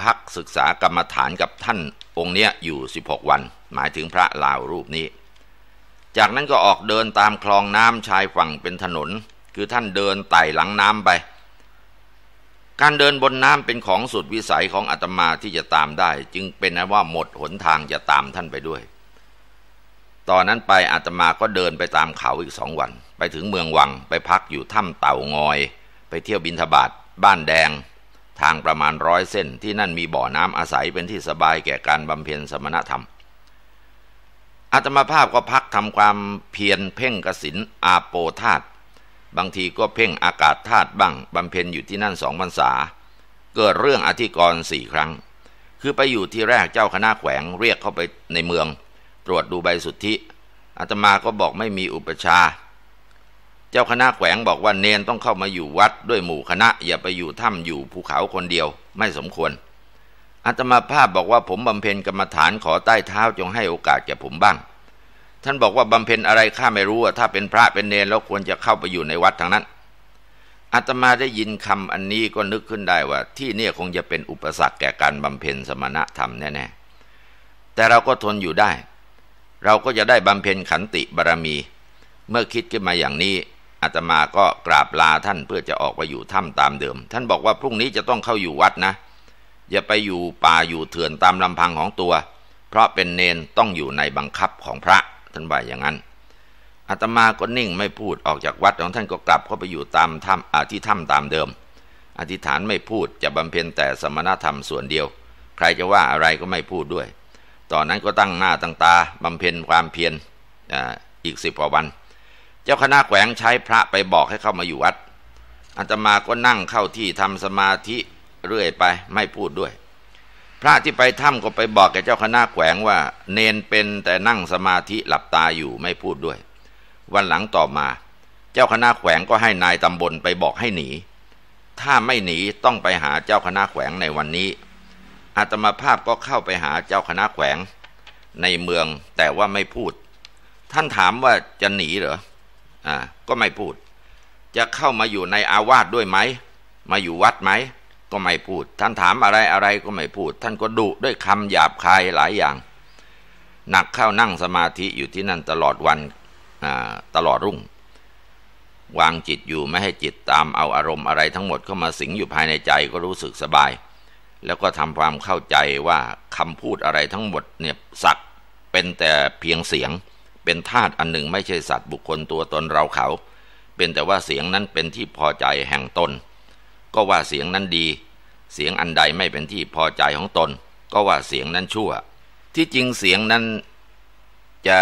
พักศึกษากรรมฐานกับท่านองค์เนี้ยอยู่ 16 วัน หมายถึงพระลาวรูปนี้ จากนั้นก็ออกเดินตามคลองน้ำชายฝั่งเป็นถนน คือท่านเดินไต่หลังน้ำไป การเดินบนน้ำเป็นของสุดวิสัยของอาตมาที่จะตามได้ จึงเป็นนะว่าหมดหนทางจะตามท่านไปด้วย ตอนนั้นไปอาตมาก็เดินไปตามเขาอีกสองวัน ไปถึงเมืองวังไปพักอยู่ถ้ำเต่างอย ไปเที่ยวบินทบาทบ้านแดง ทางประมาณร้อยเส้นที่นั่นมีบ่อน้ำอาศัยเป็นที่สบายแก่การบำเพ็ญสมณธรรมอาตมาภาพก็พักทำความเพียรเพ่งกสินอาโปธาตบางทีก็เพ่งอากาศธาตุบ้างบำเพ็ญอยู่ที่นั่นสองพรรษา เกิดเรื่องอธิกรณ์สี่ครั้ง คือไปอยู่ที่แรกเจ้าคณะแขวงเรียกเข้าไปในเมือง ตรวจดูใบสุทธิอาตมาก็บอกไม่มีอุปชา เจ้าคณะแขวงบอกว่าเนนต้องเข้ามาอยู่วัดด้วยหมู่คณะ อย่าไปอยู่ถ้ำอยู่ภูเขาคนเดียวไม่สมควรอาตมาภาพบอกว่าผมบำเพ็ญกรรมฐานขอใต้เท้าจงให้โอกาสแก่ผมบ้าง ท่านบอกว่าบำเพ็ญอะไรข้าไม่รู้ถ้าเป็นพระเป็นเนรแล้วควรจะเข้าไปอยู่ในวัดทางนั้นอาตมาได้ยินคำอันนี้ก็นึกขึ้นได้ว่า ที่นี่คงจะเป็นอุปสรรคแก่การบำเพ็ญสมณธรรมแน่ๆแต่เราก็ทนอยู่ได้ เราก็จะได้บำเพ็ญขันติบารมี เมื่อคิดขึ้นมาอย่างนี้อาตมาก็กราบลาท่านเพื่อจะออกไปอยู่ถ้ำตามเดิม ท่านบอกว่าพรุ่งนี้จะต้องเข้าอยู่วัดนะ อย่าไปอยู่ป่าอยู่เถื่อนตามลำพังของตัว เพราะเป็นเนนต้องอยู่ในบังคับของพระท่านว่าอย่างนั้นอาตมาก็นิ่งไม่พูดออกจากวัดของท่านก็กลับเข้าไปอยู่ตามถ้ำที่ถ้ำตามเดิม อธิษฐานไม่พูดจะบำเพ็ญแต่สมณธรรมส่วนเดียว ใครจะว่าอะไรก็ไม่พูดด้วย ตอนนั้นก็ตั้งหน้าตั้งตาบำเพ็ญความเพียรออีกสิบกว่าวัน เจ้าคณะแขวงใช้พระไปบอกให้เข้ามาอยู่วัดอาตมาก็นั่งเข้าที่ทำสมาธิเรื่อยไปไม่พูดด้วย พระที่ไปถ้ำก็ไปบอกแกเจ้าคณะแขวงว่า เนนเป็นแต่นั่งสมาธิหลับตาอยู่ไม่พูดด้วย วันหลังต่อมา เจ้าคณะแขวงก็ให้นายตำบลไปบอกให้หนี ถ้าไม่หนีต้องไปหาเจ้าคณะแขวงในวันนี้ อาตมาภาพก็เข้าไปหาเจ้าคณะแขวงในเมืองแต่ว่าไม่พูด ท่านถามว่าจะหนีเหรออ่าก็ไม่พูด จะเข้ามาอยู่ในอาวาสด้วยไหม มาอยู่วัดไหม ก็ไม่พูด ท่านถามอะไรอะไรก็ไม่พูด ท่านก็ดุด้วยคำหยาบคายหลายอย่าง หนักเข้านั่งสมาธิอยู่ที่นั่นตลอดวันตลอดรุ่ง วางจิตอยู่ไม่ให้จิตตามเอาอารมณ์อะไรทั้งหมดเข้ามาสิงอยู่ภายในใจก็รู้สึกสบาย แล้วก็ทำความเข้าใจว่าคำพูดอะไรทั้งหมดเนี่ยสัตว์เป็นแต่เพียงเสียง เป็นธาตุอันหนึ่งไม่ใช่สัตว์บุคคลตัวตนเราเขา เป็นแต่ว่าเสียงนั้นเป็นที่พอใจแห่งตน ก็ว่าเสียงนั้นดี เสียงอันใดไม่เป็นที่พอใจของตน ก็ว่าเสียงนั้นชั่ว ที่จริงเสียงนั้นจะ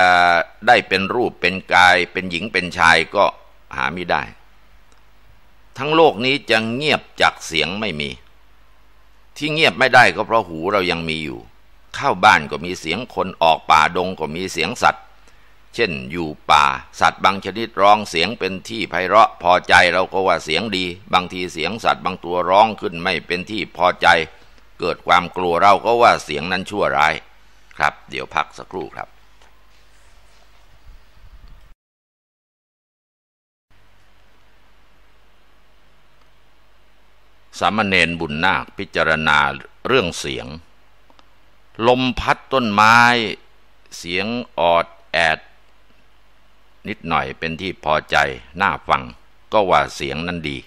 ได้เป็นรูปเป็นกาย เป็นหญิงเป็นชายก็หาไม่ได้ ทั้งโลกนี้จะเงียบจากเสียงไม่มี ที่เงียบไม่ได้ก็เพราะหูเรายังมีอยู่ เข้าบ้านก็มีเสียงคนออกป่าดงก็มีเสียงสัตว์ เช่นอยู่ป่า สัตว์บางชนิดร้องเสียงเป็นที่ไพเราะพอใจเราก็ว่าเสียงดี บางทีเสียงสัตว์บางตัวร้องขึ้นไม่เป็นที่พอใจ เกิดความกลัวเราก็ว่าเสียงนั้นชั่วร้าย ครับ เดี๋ยวพักสักครู่ครับ สามเณรบุญนาคพิจารณาเรื่องเสียง ลมพัดต้นไม้ เสียงออดแอด นิดหน่อยเป็นที่พอใจน่าฟัง ก็ว่าเสียงนั้นดี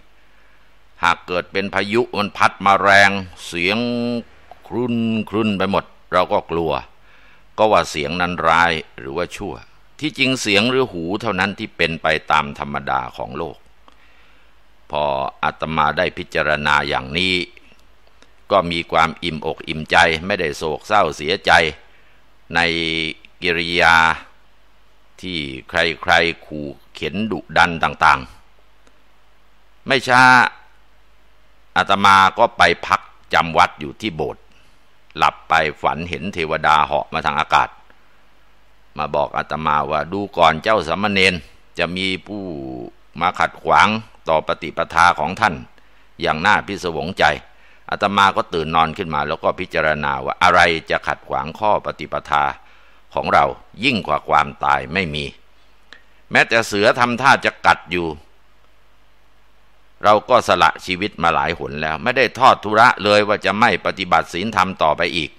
หากเกิดเป็นพายุมันพัดมาแรง เสียงครุนครุนไปหมด เราก็กลัว ก็ว่าเสียงนั้นร้ายหรือว่าชั่ว ที่จริงเสียงหรือหูเท่านั้นที่เป็นไปตามธรรมดาของโลก พออาตมาได้พิจารณาอย่างนี้ ก็มีความอิ่มอกอิ่มใจไม่ได้โศกเศร้าเสียใจ ในกิริยาที่ใครๆขู่เข็นดุดันต่างๆ ไม่ช้าอาตมาก็ไปพักจำวัดอยู่ที่โบสถ์หลับไปฝันเห็นเทวดาเหาะมาทางอากาศ มาบอกอาตมาว่าดูก่อนเจ้าสมณเณรจะมีผู้มาขัดขวาง ต่อปฏิปทาของท่าน อย่างน่าพิศวงใจอาตมาก็ตื่นนอนขึ้นมา แล้วก็พิจารณาว่าอะไรจะขัดขวางข้อปฏิปทาของเรายิ่งกว่าความตายไม่มี แม้แต่เสือทำท่าจะกัดอยู่ เราก็สละชีวิตมาหลายหนแล้ว ไม่ได้ทอดทุระเลยว่าจะไม่ปฏิบัติศีลธรรมต่อไปอีก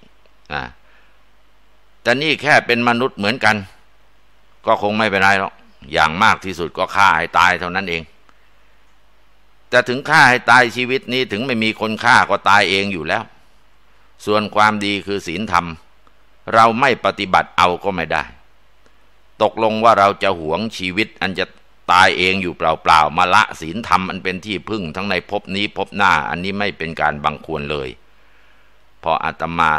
แต่นี่แค่เป็นมนุษย์เหมือนกัน ก็คงไม่เป็นไรหรอกอย่างมากที่สุดก็ฆ่าให้ตายเท่านั้นเอง แต่ถึงฆ่าให้ตายชีวิตนี้ถึงไม่มีคนฆ่าก็ตายเองอยู่แล้ว ส่วนความดีคือศีลธรรม เราไม่ปฏิบัติเอาก็ไม่ได้ ตกลงว่าเราจะหวงชีวิตอันจะตายเองอยู่เปล่าๆมาละศีลธรรมอันเป็นที่พึ่งทั้งในภพนี้ภพหน้าอันนี้ไม่เป็นการบังควรเลย พออาตมา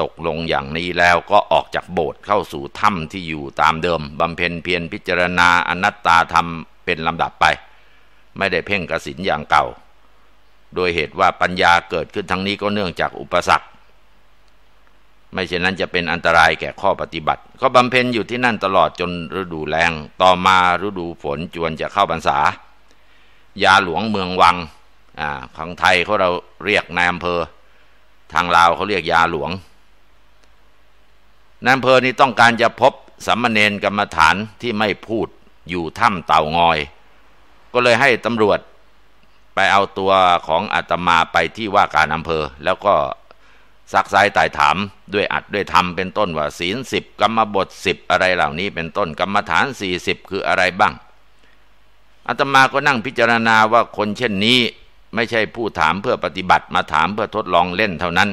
ตกลงอย่างนี้แล้วก็ออกจากโบสถ์เข้าสู่ถ้ำที่อยู่ตามเดิมบำเพ็ญเพียรพิจารณาอนัตตาธรรมเป็นลำดับไป ไม่ได้เพ่งกสินอย่างเก่า โดยเหตุว่าปัญญาเกิดขึ้นทั้งนี้ก็เนื่องจากอุปสรรค ไม่เช่นนั้นจะเป็นอันตรายแก่ข้อปฏิบัติ ก็บำเพ็ญอยู่ที่นั่นตลอดจนฤดูแรงต่อมาฤดูฝนจวนจะเข้าพรรษายาหลวงเมืองวังอ่าของไทยเขาเราเรียกนายอำเภอ ทางลาวเขาเรียกยาหลวงนายอำเภอนี้ต้องการจะพบสัมมเนนกรรมฐานที่ไม่พูดอยู่ถ้ำเต่างอย ก็เลยให้ตำรวจไปเอาตัวของอาตมาไปที่ว่าการอำเภอ แล้วก็ซักไซไต่ถามด้วยอัดด้วยธรรมเป็นต้นว่าศีลสิบกรรมบทสิบอะไรเหล่านี้เป็นต้นกรรมฐานสี่สิบคืออะไรบ้างอาตมาก็นั่งพิจารณาว่าคนเช่นนี้ไม่ใช่ผู้ถามเพื่อปฏิบัติมาถามเพื่อทดลองเล่นเท่านั้น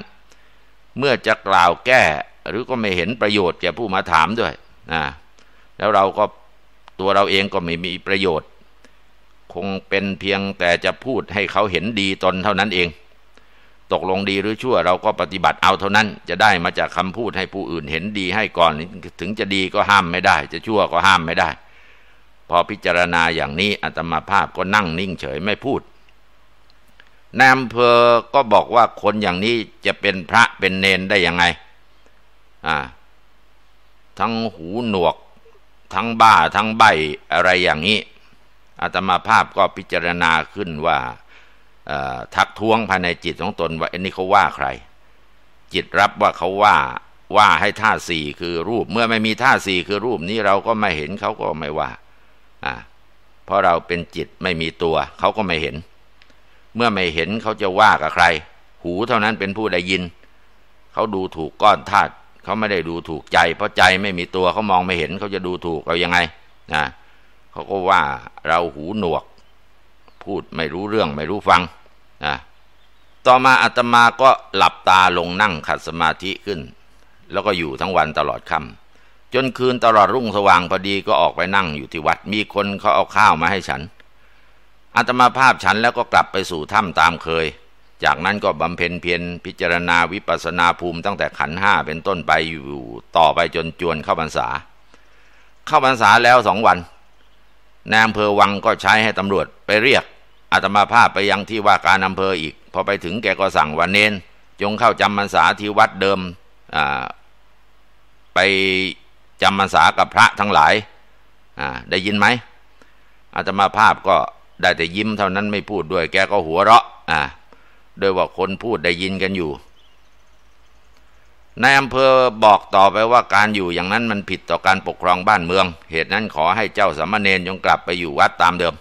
เมื่อจะกล่าวแก้ หรือก็ไม่เห็นประโยชน์แก่ผู้มาถามด้วยนะแล้วเราก็ตัวเราเองก็ไม่มีประโยชน์ คงเป็นเพียงแต่จะพูดให้เขาเห็นดีตนเท่านั้นเอง ตกลงดีหรือชั่วเราก็ปฏิบัติเอาเท่านั้น จะได้มาจากคำพูดให้ผู้อื่นเห็นดีให้ก่อน ถึงจะดีก็ห้ามไม่ได้ จะชั่วก็ห้ามไม่ได้ พอพิจารณาอย่างนี้อาตมาภาพก็นั่งนิ่งเฉยไม่พูดนายอำเภอก็บอกว่าคนอย่างนี้จะเป็นพระเป็นเนนได้ยังไง อ่า ทั้งหูหนวก ทั้งบ้าทั้งใบอะไรอย่างนี้ อาตมาภาพก็พิจารณาขึ้นว่าทักท้วงภายในจิตของตนว่าอันนี้เขาว่าใคร จิตรับว่าเขาว่าว่าให้ท่าสี่คือรูป เมื่อไม่มีท่าสี่คือรูปนี้เราก็ไม่เห็นเขาก็ไม่ว่าอ่าเพราะเราเป็นจิตไม่มีตัว เขาก็ไม่เห็น เมื่อไม่เห็นเขาจะว่ากับใคร หูเท่านั้นเป็นผู้ได้ยิน เขาดูถูกก้อนธาตุเขาไม่ได้ดูถูกใจ เพราะใจไม่มีตัวเขามองไม่เห็นเขาจะดูถูกเรายังไงนะ เขาก็ว่าเราหูหนวก พูดไม่รู้เรื่องไม่รู้ฟังนะต่อมาอาตมาก็หลับตาลงนั่งขัดสมาธิขึ้น แล้วก็อยู่ทั้งวันตลอดค่ำจนคืนตลอดรุ่งสว่างพอดีก็ออกไปนั่งอยู่ที่วัดมีคนเขาเอาข้าวมาให้ฉันอาตมาภาพฉันแล้วก็กลับไปสู่ถ้ำตามเคย จากนั้นก็บำเพ็ญเพียรพิจารณาวิปัสนาภูมิตั้งแต่ขันห้าเป็นต้นไปอยู่ต่อไปจนจวนเข้าพรรษา เข้าพรรษาแล้วสองวัน นายอำเภอวังก็ใช้ให้ตำรวจไปเรียกอาตมาภาพไปยังที่ว่าการอำเภออีก พอไปถึงแกก็สั่งวันเนนจงเข้าจำพรรษาที่วัดเดิมไปจำพรรษากับพระทั้งหลายได้ยินไหมอาตมาภาพก็ได้แต่ยิ้มเท่านั้นไม่พูดด้วย แกก็หัวเราะโดยว่าคนพูดได้ยินกันอยู่ นายอำเภอบอกต่อไปว่าการอยู่อย่างนั้นมันผิดต่อการปกครองบ้านเมือง เหตุนั้นขอให้เจ้าสามเณรจงกลับไปอยู่วัดตามเดิม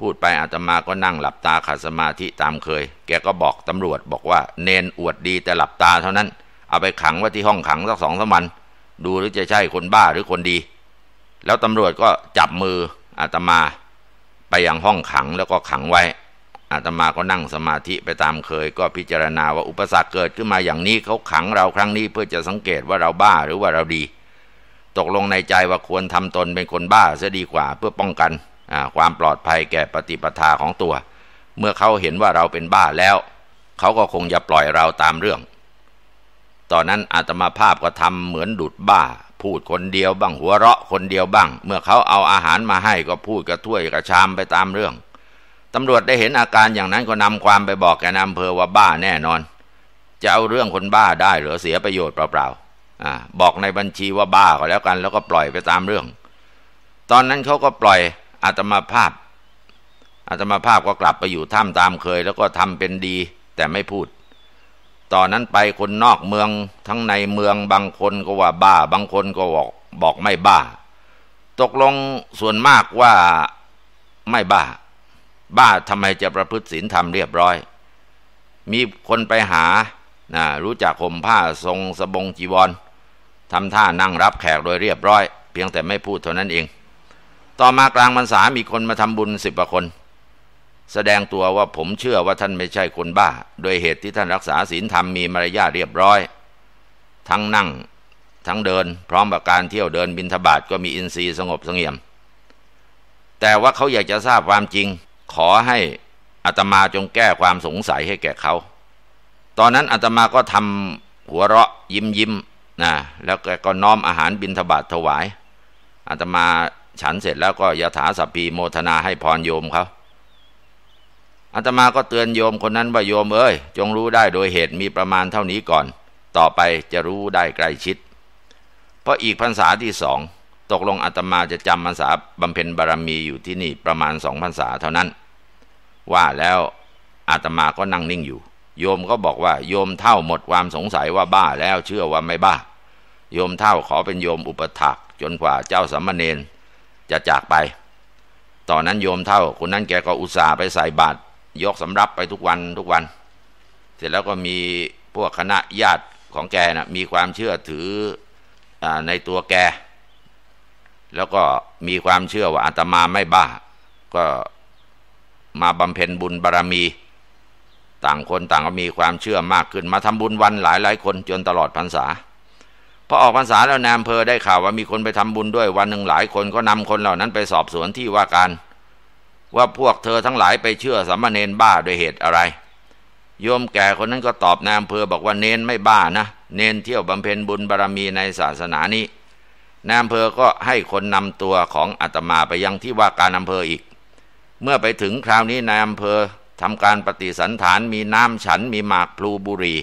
พูดไปอาตมาก็นั่งหลับตาขัดสมาธิตามเคย แกก็บอกตำรวจบอกว่าเนนอวดดีแต่หลับตาเท่านั้น เอาไปขังไว้ที่ห้องขังสักสองสามวัน ดูหรือจะใช่คนบ้าหรือคนดี แล้วตำรวจก็จับมืออาตมา ไปยังห้องขังแล้วก็ขังไว้ อาตมาก็นั่งสมาธิไปตามเคย ก็พิจารณาว่าอุปสรรคเกิดขึ้นมาอย่างนี้เขาขังเราครั้งนี้เพื่อจะสังเกตว่าเราบ้าหรือว่าเราดี ตกลงในใจว่าควรทำตนเป็นคนบ้าเสียดีกว่าเพื่อป้องกันความปลอดภัยแก่ปฏิปทาของตัว เมื่อเขาเห็นว่าเราเป็นบ้าแล้วเขาก็คงจะปล่อยเราตามเรื่อง ตอนนั้นอาตมาภาพก็ทำเหมือนดุดบ้า พูดคนเดียวบ้างหัวเราะคนเดียวบ้าง เมื่อเขาเอาอาหารมาให้ก็พูดกระถ้วยกระชามไปตามเรื่อง ตำรวจได้เห็นอาการอย่างนั้นก็นำความไปบอกแกนอำเภอว่าบ้าแน่นอน จะเอาเรื่องคนบ้าได้หรือเสียประโยชน์เปล่าๆบอกในบัญชีว่าบ้าก็แล้วกัน แล้วก็ปล่อยไปตามเรื่อง ตอนนั้นเขาก็ปล่อยอาตมาภาพอาตมาภาพก็กลับไปอยู่ถ้ำตามเคย แล้วก็ทำเป็นดี แต่ไม่พูดตอนนั้นไปคนนอกเมืองทั้งในเมืองบางคนก็ว่าบ้า บางคนก็บอกบอกไม่บ้า ตกลงส่วนมากว่าไม่บ้า บ้าทำไมจะประพฤติศีลธรรมเรียบร้อย มีคนไปหานะรู้จักข่มผ้าทรงสบงจีวรทำท่านั่งรับแขกโดยเรียบร้อย เพียงแต่ไม่พูดเท่านั้นเอง ต่อมากลางพรรษามีคนมาทำบุญสิบกว่าคน แสดงตัวว่าผมเชื่อว่าท่านไม่ใช่คนบ้า โดยเหตุที่ท่านรักษาศีลธรรมมีมารยาทเรียบร้อย ทั้งนั่งทั้งเดิน พร้อมกับการเที่ยวเดินบินทบาทก็มีอินทรีย์สงบสงเงียม แต่ว่าเขาอยากจะทราบความจริง ขอให้อัตมาจงแก้ความสงสัยให้แก่เขา ตอนนั้นอัตมาก็ทำหัวเราะยิ้มยิ้มนะแล้วก็น้อมอาหารบินทบาทถวายอาตมาฉันเสร็จแล้วก็ยถาสัพพีโมทนาให้พรโยมเขาอาตมาก็เตือนโยมคนนั้นว่าโยมเอ้ยจงรู้ได้โดยเหตุมีประมาณเท่านี้ก่อน ต่อไปจะรู้ได้ใกล้ชิด เพราะอีกพรรษาที่สอง ตกลงอาตมาจะจำพรรษาบำเพ็ญบารมีอยู่ที่นี่ประมาณสองพรรษาเท่านั้น ว่าแล้วอาตมาก็นั่งนิ่งอยู่ โยมก็บอกว่าโยมเท่าหมดความสงสัยว่าบ้าแล้วเชื่อว่าไม่บ้า โยมเท่าขอเป็นโยมอุปถักจนกว่าเจ้าสัมมาเนนจะจากไป ตอนนั้นโยมเท่าคนนั้นแกก็อุตส่าห์ไปใส่บาตรยกสำรับไปทุกวันทุกวัน เสร็จแล้วก็มีพวกคณะญาติของแกนะมีความเชื่อถืออในตัวแก แล้วก็มีความเชื่อว่าอาตมาไม่บ้า ก็มาบำเพ็ญบุญบารรมี ต่างคนต่างก็มีความเชื่อมากขึ้น มาทำบุญวันหลายหลายคนจนตลอดพรรษาพอออกพรรษาแล้วนายอำเภอได้ข่าวว่ามีคนไปทำบุญด้วยวันหนึ่งหลายคนก็นำคนเหล่านั้นไปสอบสวนที่ว่าการ ว่าพวกเธอทั้งหลายไปเชื่อสามเณรบ้าโดยเหตุอะไร โยมแก่คนนั้นก็ตอบนายอำเภอบอกว่าเนนไม่บ้านะ เนนเที่ยวบำเพ็ญบุญบารรมีในศาสนานี้ นายอำเภอก็ให้คนนำตัวของอาตมาไปยังที่ว่าการอำเภออีก เมื่อไปถึงคราวนี้นายอำเภอทำการปฏิสันฐานมีน้ำฉันมีหมากพลูบุรี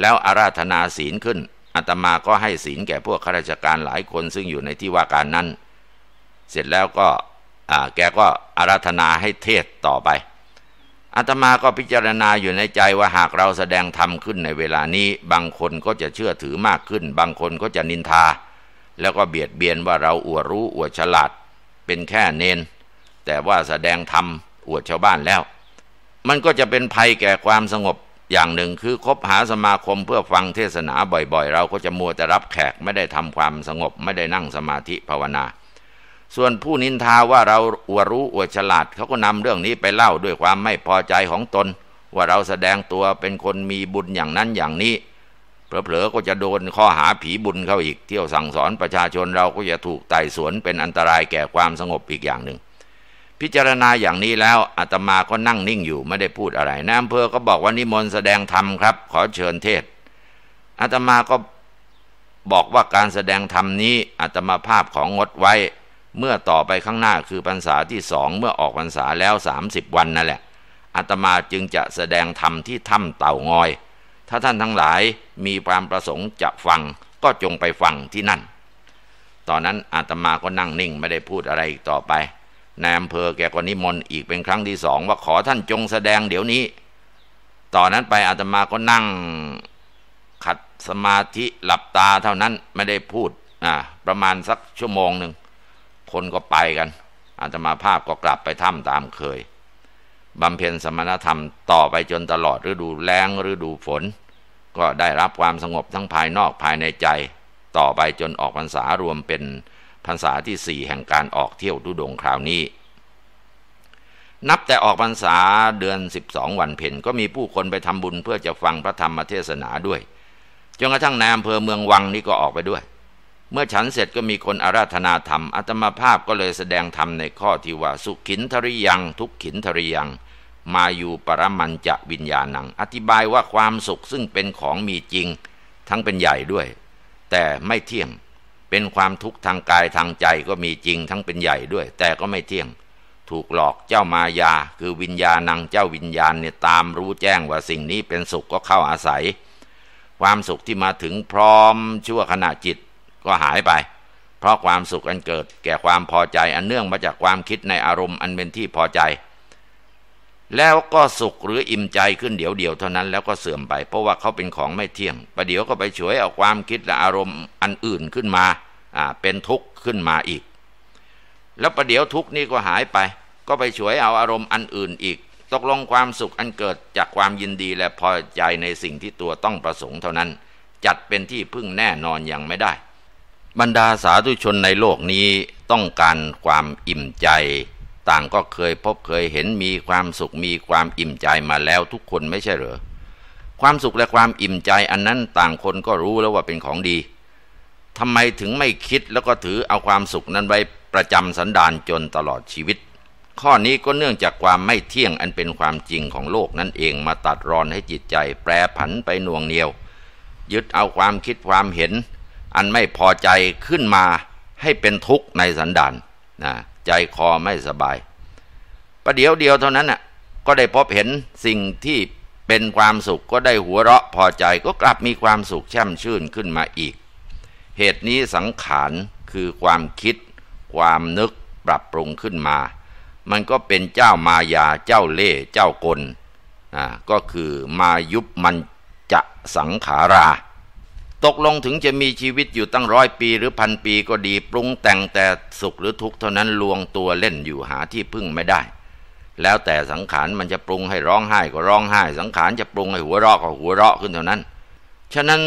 แล้วอาราธนาศีลขึ้นอาตมาก็ให้ศีลแก่พวกข้าราชการหลายคนซึ่งอยู่ในที่ว่าการนั้น เสร็จแล้วก็แกก็อาราธนาให้เทศต่อไปอาตมาก็พิจารณาอยู่ในใจว่าหากเราแสดงธรรมขึ้นในเวลานี้ บางคนก็จะเชื่อถือมากขึ้น บางคนก็จะนินทา แล้วก็เบียดเบียนว่าเราอวดรู้อวดฉลาด เป็นแค่เนน แต่ว่าแสดงธรรมอวดชาวบ้านแล้ว มันก็จะเป็นภัยแก่ความสงบอย่างหนึ่งคือคบหาสมาคมเพื่อฟังเทศนาบ่อยๆ เราก็จะมัวแต่รับแขกไม่ได้ทำความสงบไม่ได้นั่งสมาธิภาวนา ส่วนผู้นินทาว่าเราอวรู้อวดฉลาดเขาก็นำเรื่องนี้ไปเล่าด้วยความไม่พอใจของตน ว่าเราแสดงตัวเป็นคนมีบุญอย่างนั้นอย่างนี้ เผลอๆก็จะโดนข้อหาผีบุญเข้าอีกเที่ยวสั่งสอนประชาชนเราก็จะถูกไต่สวนเป็นอันตรายแก่ความสงบอีกอย่างหนึ่ง พิจารณาอย่างนี้แล้วอาตมาก็นั่งนิ่งอยู่ไม่ได้พูดอะไรนายอำเภอก็บอกว่านิมนต์แสดงธรรมครับ ขอเชิญเทศอาตมาก็บอกว่าการแสดงธรรมนี้อาตมาภาพของงดไว้ เมื่อต่อไปข้างหน้าคือพรรษาที่สองเมื่อออกพรรษาแล้วสามสิบวันนั่นแหละอาตมาจึงจะแสดงธรรมที่ถ้ำเต่างอย ถ้าท่านทั้งหลายมีความประสงค์จะฟังก็จงไปฟังที่นั่น ตอนนั้นอาตมาก็นั่งนิ่งไม่ได้พูดอะไรอีกต่อไปนายอำเภอแกก็นิมนต์อีกเป็นครั้งที่สองว่าขอท่านจงแสดงเดี๋ยวนี้ ตอนนั้นไปอาตมาก็นั่งขัดสมาธิหลับตาเท่านั้นไม่ได้พูดอ่าประมาณสักชั่วโมงหนึ่งคนก็ไปกัน อาตมาภาพก็กลับไปถ้ำตามเคยบำเพ็ญสมณธรรมต่อไปจนตลอดฤดูแล้งฤดูฝน ก็ได้รับความสงบทั้งภายนอกภายในใจ ต่อไปจนออกพรรษารวมเป็นพรรษาที่สี่แห่งการออกเที่ยวดุดงคราวนี้ นับแต่ออกพรรษาเดือน 12 วันเพ็ญก็มีผู้คนไปทำบุญเพื่อจะฟังพระธรรมเทศนาด้วยจนกระทั่งนายอำเภอเมืองวังนี่ก็ออกไปด้วย เมื่อฉันเสร็จก็มีคนอาราธนาธรรมอัตมาภาพก็เลยแสดงธรรมในข้อที่ว่าสุขินทริยังทุกขินทริยัง มาอยู่ปรมันจะวิญญาณัง อธิบายว่าความสุขซึ่งเป็นของมีจริง ทั้งเป็นใหญ่ด้วย แต่ไม่เที่ยง เป็นความทุกข์ทางกายทางใจก็มีจริง ทั้งเป็นใหญ่ด้วย แต่ก็ไม่เที่ยง ถูกหลอกเจ้ามายา คือวิญญาณังเจ้าวิญญาณเนี่ยตามรู้แจ้งว่าสิ่งนี้เป็นสุขก็เข้าอาศัย ความสุขที่มาถึงพร้อมชั่วขณะจิตก็หายไป เพราะความสุขอันเกิด แก่ความพอใจอันเนื่องมาจากความคิดในอารมณ์อันเป็นที่พอใจ แล้วก็สุขหรืออิ่มใจขึ้นเดี๋ยวเดียวเท่านั้นแล้วก็เสื่อมไป เพราะว่าเขาเป็นของไม่เที่ยงประเดี๋ยวก็ไปฉวยเอาความคิดและอารมณ์อันอื่นขึ้นมาอ่าเป็นทุกข์ขึ้นมาอีก แล้วประเดี๋ยวทุกข์นี้ก็หายไป ก็ไปฉวยเอาอารมณ์อันอื่นอีก ตกลงความสุขอันเกิดจากความยินดีและพอใจในสิ่งที่ตัวต้องประสงค์เท่านั้น จัดเป็นที่พึ่งแน่นอนอย่างไม่ได้ บรรดาสาธุชนในโลกนี้ต้องการความอิ่มใจ ต่างก็เคยพบเคยเห็นมีความสุขมีความอิ่มใจมาแล้วทุกคนไม่ใช่เหรอความสุขและความอิ่มใจอันนั้นต่างคนก็รู้แล้วว่าเป็นของดีทำไมถึงไม่คิดแล้วก็ถือเอาความสุขนั้นไว้ประจำสันดานจนตลอดชีวิต ข้อนี้ก็เนื่องจากความไม่เที่ยงอันเป็นความจริงของโลกนั่นเองมาตัดรอนให้จิตใจ แปรผันไปหน่วงเหนียว ยึดเอาความคิดความเห็น อันไม่พอใจขึ้นมาให้เป็นทุกข์ในสันดานนะ ใจคอไม่สบาย ประเดี๋ยวเดียวเท่านั้นน่ะก็ได้พบเห็นสิ่งที่เป็นความสุขก็ได้หัวเราะพอใจก็กลับมีความสุขแช่มชื่นขึ้นมาอีก เหตุนี้สังขารคือความคิด ความนึกปรับปรุงขึ้นมา มันก็เป็นเจ้ามายาเจ้าเล่เจ้ากลอ่าก็คือมายุบมันจะสังขารา ตกลงถึงจะมีชีวิตอยู่ตั้งร้อยปีหรือพันปีก็ดีปรุงแต่งแต่สุขหรือทุกข์เท่านั้นลวงตัวเล่นอยู่หาที่พึ่งไม่ได้ แล้วแต่สังขารมันจะปรุงให้ร้องไห้ก็ร้องไห้ สังขารจะปรุงให้หัวเราะก็หัวเราะขึ้นเท่านั้น ฉะนั้น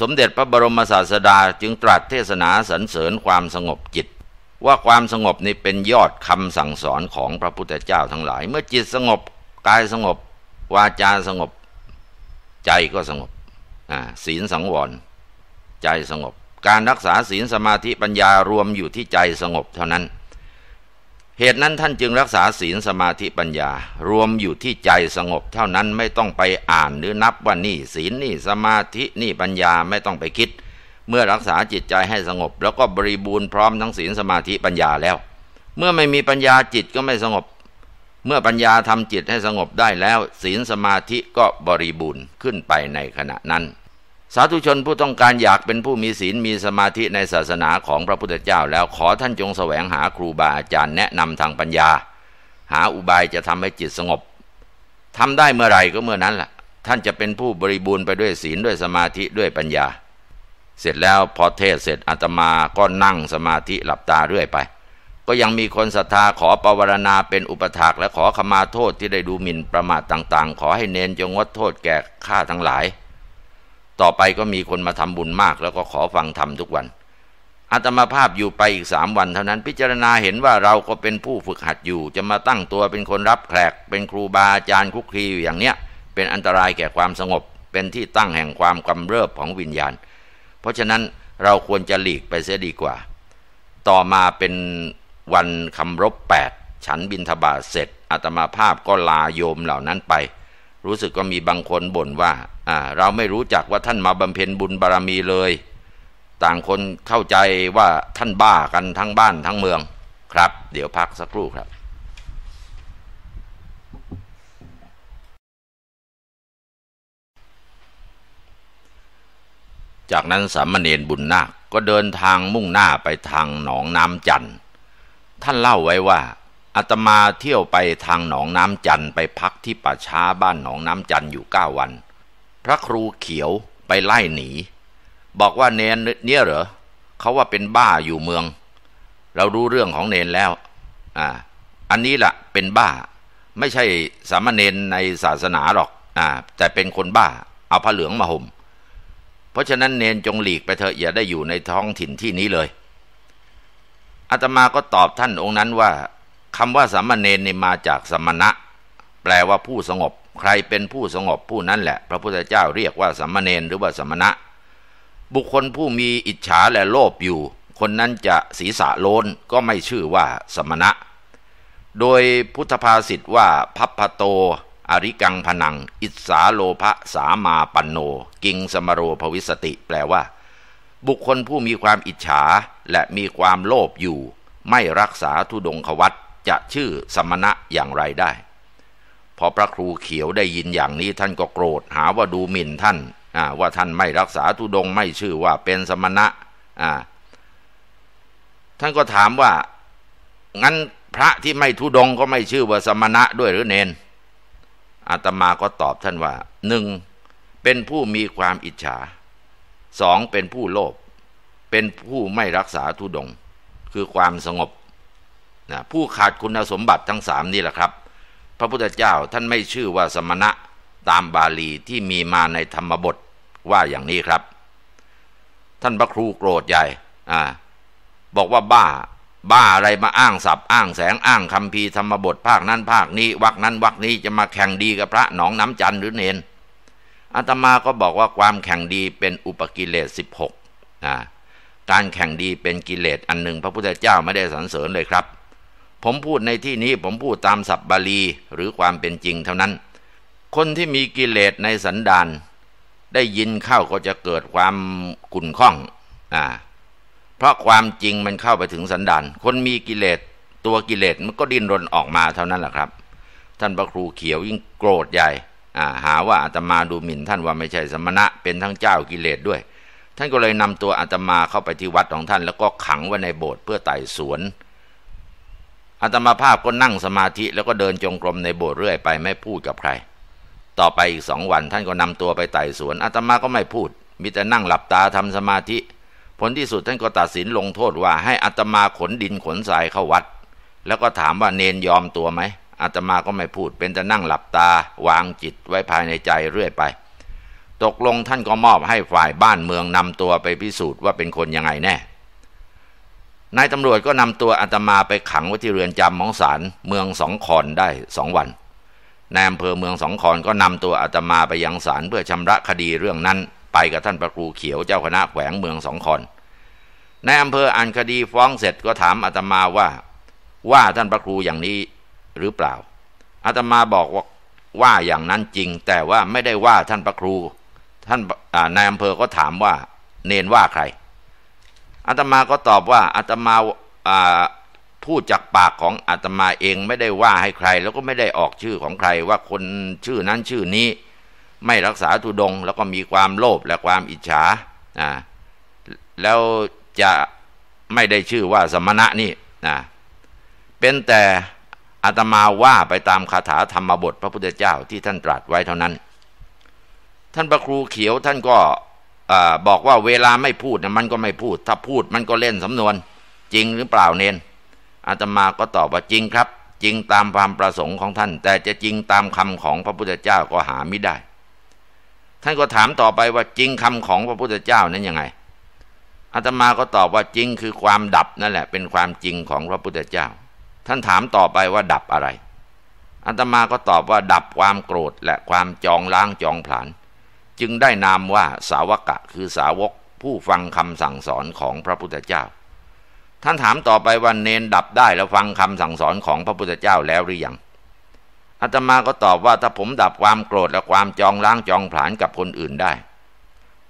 สมเด็จพระบรมศาสดาจึงตรัสเทศนาสรรเสริญความสงบจิต ว่าความสงบนี่เป็นยอดคำสั่งสอนของพระพุทธเจ้าทั้งหลาย เมื่อจิตสงบกายสงบ วาจาสงบ ใจก็สงบศีลสังวร ใจสงบ การรักษาศีลสมาธิปัญญารวมอยู่ที่ใจสงบเท่านั้น เหตุนั้นท่านจึงรักษาศีลสมาธิปัญญา รวมอยู่ที่ใจสงบ เท่านั้นไม่ต้องไปอ่านหรือนับว่านี่ศีลนี่สมาธินี่ปัญญาไม่ต้องไปคิด เมื่อรักษาจิตใจให้สงบ แล้วก็บริบูรณ์พร้อมทั้งศีลสมาธิปัญญาแล้ว เมื่อไม่มีปัญญาจิตก็ไม่สงบเมื่อปัญญาทำจิตให้สงบได้แล้ว ศีลสมาธิก็บริบูรณ์ขึ้นไปในขณะนั้น สาธุชนผู้ต้องการอยากเป็นผู้มีศีลมีสมาธิในศาสนาของพระพุทธเจ้า แล้วขอท่านจงแสวงหาครูบาอาจารย์แนะนำทางปัญญา หาอุบายจะทำให้จิตสงบทำได้เมื่อไหร่ก็เมื่อนั้นแหละท่านจะเป็นผู้บริบูรณ์ไปด้วยศีลด้วยสมาธิด้วยปัญญา เสร็จแล้วพอเทศเสร็จอาตมาก็นั่งสมาธิหลับตาเรื่อยไป ก็ยังมีคนศรัทธาขอปวารณาเป็นอุปถากและขอขมาโทษที่ได้ดูหมิ่นประมาทต่าง ๆ ขอให้เน้นจงงดโทษแก่ข้าทั้งหลาย ต่อไปก็มีคนมาทำบุญมาก แล้วก็ขอฟังธรรมทุกวันอาตมาภาพอยู่ไปอีกสามวันเท่านั้น พิจารณาเห็นว่าเราก็เป็นผู้ฝึกหัดอยู่ จะมาตั้งตัวเป็นคนรับแขก เป็นครูบาอาจารย์คุกคีอยู่อย่างเนี้ย เป็นอันตรายแก่ความสงบ เป็นที่ตั้งแห่งความกำเริบของวิญญาณ เพราะฉะนั้นเราควรจะหลีกไปเสียดีกว่า ต่อมาเป็นวันคำรบแปดฉันบินทบาทเสร็จอาตมาภาพก็ลาโยมเหล่านั้นไป รู้สึกก็มีบางคนบ่นว่าอ่า เราไม่รู้จักว่าท่านมาบำเพ็ญบุญบารรมีเลย ต่างคนเข้าใจว่าท่านบ้ากันทั้งบ้านทั้งเมืองครับ เดี๋ยวพักสักครู่ครับจากนั้นสามเณรบุญนาคก็เดินทางมุ่งหน้าไปทางหนองน้ำจันท่านเล่าไว้ว่า อาตมาเที่ยวไปทางหนองน้ำจันไปพักที่ป่าช้าบ้านหนองน้ำจันอยู่เก้าวัน พระครูเขียวไปไล่หนี บอกว่าเนนเนี่ยเหรอเขาว่าเป็นบ้าอยู่เมือง เรารู้เรื่องของเนนแล้วอ่าอันนี้ละ่ะเป็นบ้า ไม่ใช่สามเณรในศาสนาหรอกอ่าแต่เป็นคนบ้า เอาผ้าเหลืองมาห่มเพราะฉะนั้นเนนจงหลีกไปเถอะอย่าได้อยู่ในท้องถิ่นที่นี้เลยอาตมาก็ตอบท่านองค์นั้นว่า คำว่าสามเณรนี่มาจากสมณะ แปลว่าผู้สงบ ใครเป็นผู้สงบผู้นั้นแหละ พระพุทธเจ้าเรียกว่าสามเณรหรือว่าสมณะ บุคคลผู้มีอิจฉาและโลภอยู่ คนนั้นจะศีรษะโลนก็ไม่ชื่อว่าสมณะ โดยพุทธภาษิตว่าพัพพโต อริกังพนัง อิสาโลภะสามาปันโน กิงสมโรภวิสติ แปลว่า บุคคลผู้มีความอิจฉาและมีความโลภอยู่ ไม่รักษาทุดงควัต จะชื่อสมณะอย่างไรได้ พอพระครูเขียวได้ยินอย่างนี้ท่านก็โกรธหาว่าดูหมิ่นท่านว่าท่านไม่รักษาทุดงไม่ชื่อว่าเป็นสมณะท่านก็ถามว่างั้นพระที่ไม่ทุดงก็ไม่ชื่อว่าสมณะด้วยหรือเนนอาตมาก็ตอบท่านว่าหนึ่งเป็นผู้มีความอิจฉาสองเป็นผู้โลภเป็นผู้ไม่รักษาทุดง คือความสงบ นะผู้ขาดคุณสมบัติทั้งสามนี่แหละครับ พระพุทธเจ้าท่านไม่ชื่อว่าสมณะตามบาลีที่มีมาในธรรมบทว่าอย่างนี้ครับ ท่านพระครูโกรธใหญ่อ่าบอกว่าบ้า บ้าอะไรมาอ้างสับอ้างแสงอ้างคำพีธรรมบทภาคนั้นภาคนี้วักนั้นวักนี้จะมาแข่งดีกับพระหนองน้ำจันหรือเนนอาตมาก็บอกว่าความแข่งดีเป็นอุปกิเลสสิบหกการแข่งดีเป็นกิเลสอันหนึ่งพระพุทธเจ้าไม่ได้สรรเสริญเลยครับ ผมพูดในที่นี้ผมพูดตามศัพท์บาลีหรือความเป็นจริงเท่านั้น คนที่มีกิเลสในสันดานได้ยินเข้าก็จะเกิดความขุ่นข้องอ่าเพราะความจริงมันเข้าไปถึงสันดาน คนมีกิเลสตัวกิเลสมันก็ดิ้นรนออกมาเท่านั้นแหละครับ ท่านพระครูเขียวยิ่งโกรธใหญ่อ่าหาว่าอาตมาดูหมิ่นท่านว่าไม่ใช่สมณะเป็นทั้งเจ้ากิเลสด้วย ท่านก็เลยนำตัวอาตมาเข้าไปที่วัดของท่าน แล้วก็ขังไว้ในโบสถ์เพื่อไต่สวน อาตมาภาพก็นั่งสมาธิแล้วก็เดินจงกรมในโบสถ์เรื่อยไปไม่พูดกับใคร ต่อไปอีกสองวันท่านก็นำตัวไปไต่สวนอาตมาก็ไม่พูด มีแต่นั่งหลับตาทำสมาธิ ผลที่สุดท่านก็ตัดสินลงโทษว่าให้อาตมาขนดินขนทรายเข้าวัด แล้วก็ถามว่าเนนยอมตัวไหมอาตมาก็ไม่พูด เป็นแต่นั่งหลับตาวางจิตไว้ภายในใจเรื่อยไป ตกลงท่านก็มอบให้ฝ่ายบ้านเมืองนำตัวไปพิสูจน์ว่าเป็นคนยังไงแน่ นายตำรวจก็นำตัวอาตมาไปขังไว้ที่เรือนจำของศาลเมืองสองคอนได้สองวันนายอำเภอเมืองสองคอนก็นำตัวอาตมาไปยังศาลเพื่อชำระคดีเรื่องนั้น ไปกับท่านประครูเขียวเจ้าคณะแขวงเมืองสองคอนนายอำเภออ่านคดีฟ้องเสร็จก็ถามอาตมาว่า ว่าท่านประครูอย่างนี้หรือเปล่าอาตมาบอกว่าว่าอย่างนั้นจริง แต่ว่าไม่ได้ว่าท่านประครู ท่านนายอำเภอก็ถามว่า เนนว่าใคร อาตมาก็ตอบว่าอาตมาพูดจากปากของอาตมาเองไม่ได้ว่าให้ใคร แล้วก็ไม่ได้ออกชื่อของใครว่าคนชื่อนั้นชื่อนี้ ไม่รักษาทุดง แล้วก็มีความโลภและความอิจฉาอ่าแล้วจะไม่ได้ชื่อว่าสมณะนี่นะเป็นแต่อาตมาว่าไปตามคาถาธรรมบทพระพุทธเจ้าที่ท่านตรัสไว้เท่านั้น ท่านพระครูเขียวท่านก็ บอกว่าเวลาไม่พูดนะมันก็ไม่พูด ถ้าพูดมันก็เล่นสำนวน จริงหรือเปล่าเนนอาตมาก็ตอบว่าจริงครับ จริงตามความประสงค์ของท่าน แต่จะจริงตามคำของพระพุทธเจ้าก็หาไม่ได้ ท่านก็ถามต่อไปว่าจริงคำของพระพุทธเจ้านั้นยังไงอาตมาก็ตอบว่าจริงคือความดับนั่นแหละ เป็นความจริงของพระพุทธเจ้า ท่านถามต่อไปว่าดับอะไรอาตมาก็ตอบว่าดับความโกรธและความจองล้างจองผลาญ จึงได้นามว่าสาวกะคือสาวกผู้ฟังคำสั่งสอนของพระพุทธเจ้า ท่านถามต่อไปว่าเนนดับได้แล้วฟังคำสั่งสอนของพระพุทธเจ้าแล้วหรือยังอาตมาก็ตอบว่าถ้าผมดับความโกรธและความจองล้างจองผลาญกับคนอื่นได้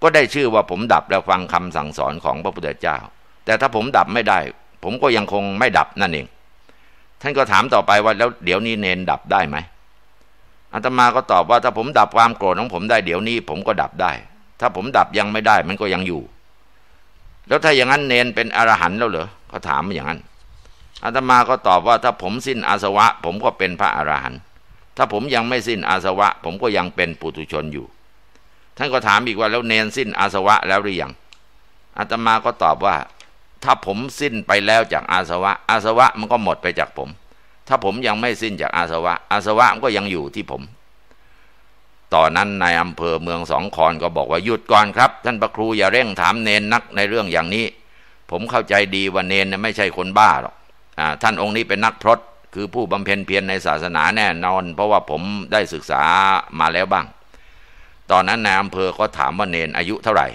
ก็ได้ชื่อว่าผมดับแล้วฟังคำสั่งสอนของพระพุทธเจ้า แต่ถ้าผมดับไม่ได้ ผมก็ยังคงไม่ดับนั่นเอง ท่านก็ถามต่อไปว่าแล้วเดี๋ยวนี้เนนดับได้ไหม อาตมาก็ตอบว่าถ้าผมดับความโกรธของผมได้เดี๋ยวนี้ ผมก็ดับได้ ถ้าผมดับยังไม่ได้ มันก็ยังอยู่ แล้วถ้าอย่างนั้นเนนเป็นอรหันต์แล้วเหรอก็ถามอย่างนั้นอาตมาก็ตอบว่าถ้าผมสิ้นอาสวะ ผมก็เป็นพระอรหันต์ถ้าผมยังไม่สิ้นอาสวะ ผมก็ยังเป็นปุถุชนอยู่ ท่านก็ถามอีกว่าแล้วเนนสิ้นอาสวะแล้วหรือยังอาตมาก็ตอบว่า ถ้าผมสิ้นไปแล้วจากอาสวะ อาสวะมันก็หมดไปจากผม ถ้าผมยังไม่สิ้นจากอาสวะ อาสวะมันก็ยังอยู่ที่ผมตอนนั้นนายอำเภอเมืองสองคอนก็บอกว่าหยุดก่อนครับ ท่านพระครูอย่าเร่งถามเนนนักในเรื่องอย่างนี้ ผมเข้าใจดีว่าเนนไม่ใช่คนบ้าหรอกท่านองค์นี้เป็นนักพรตคือผู้บำเพ็ญเพียรในศาสนาแน่นอน เพราะว่าผมได้ศึกษามาแล้วบ้าง ตอนนั้นนายอำเภอก็ถามว่าเนนอายุเท่าไหร่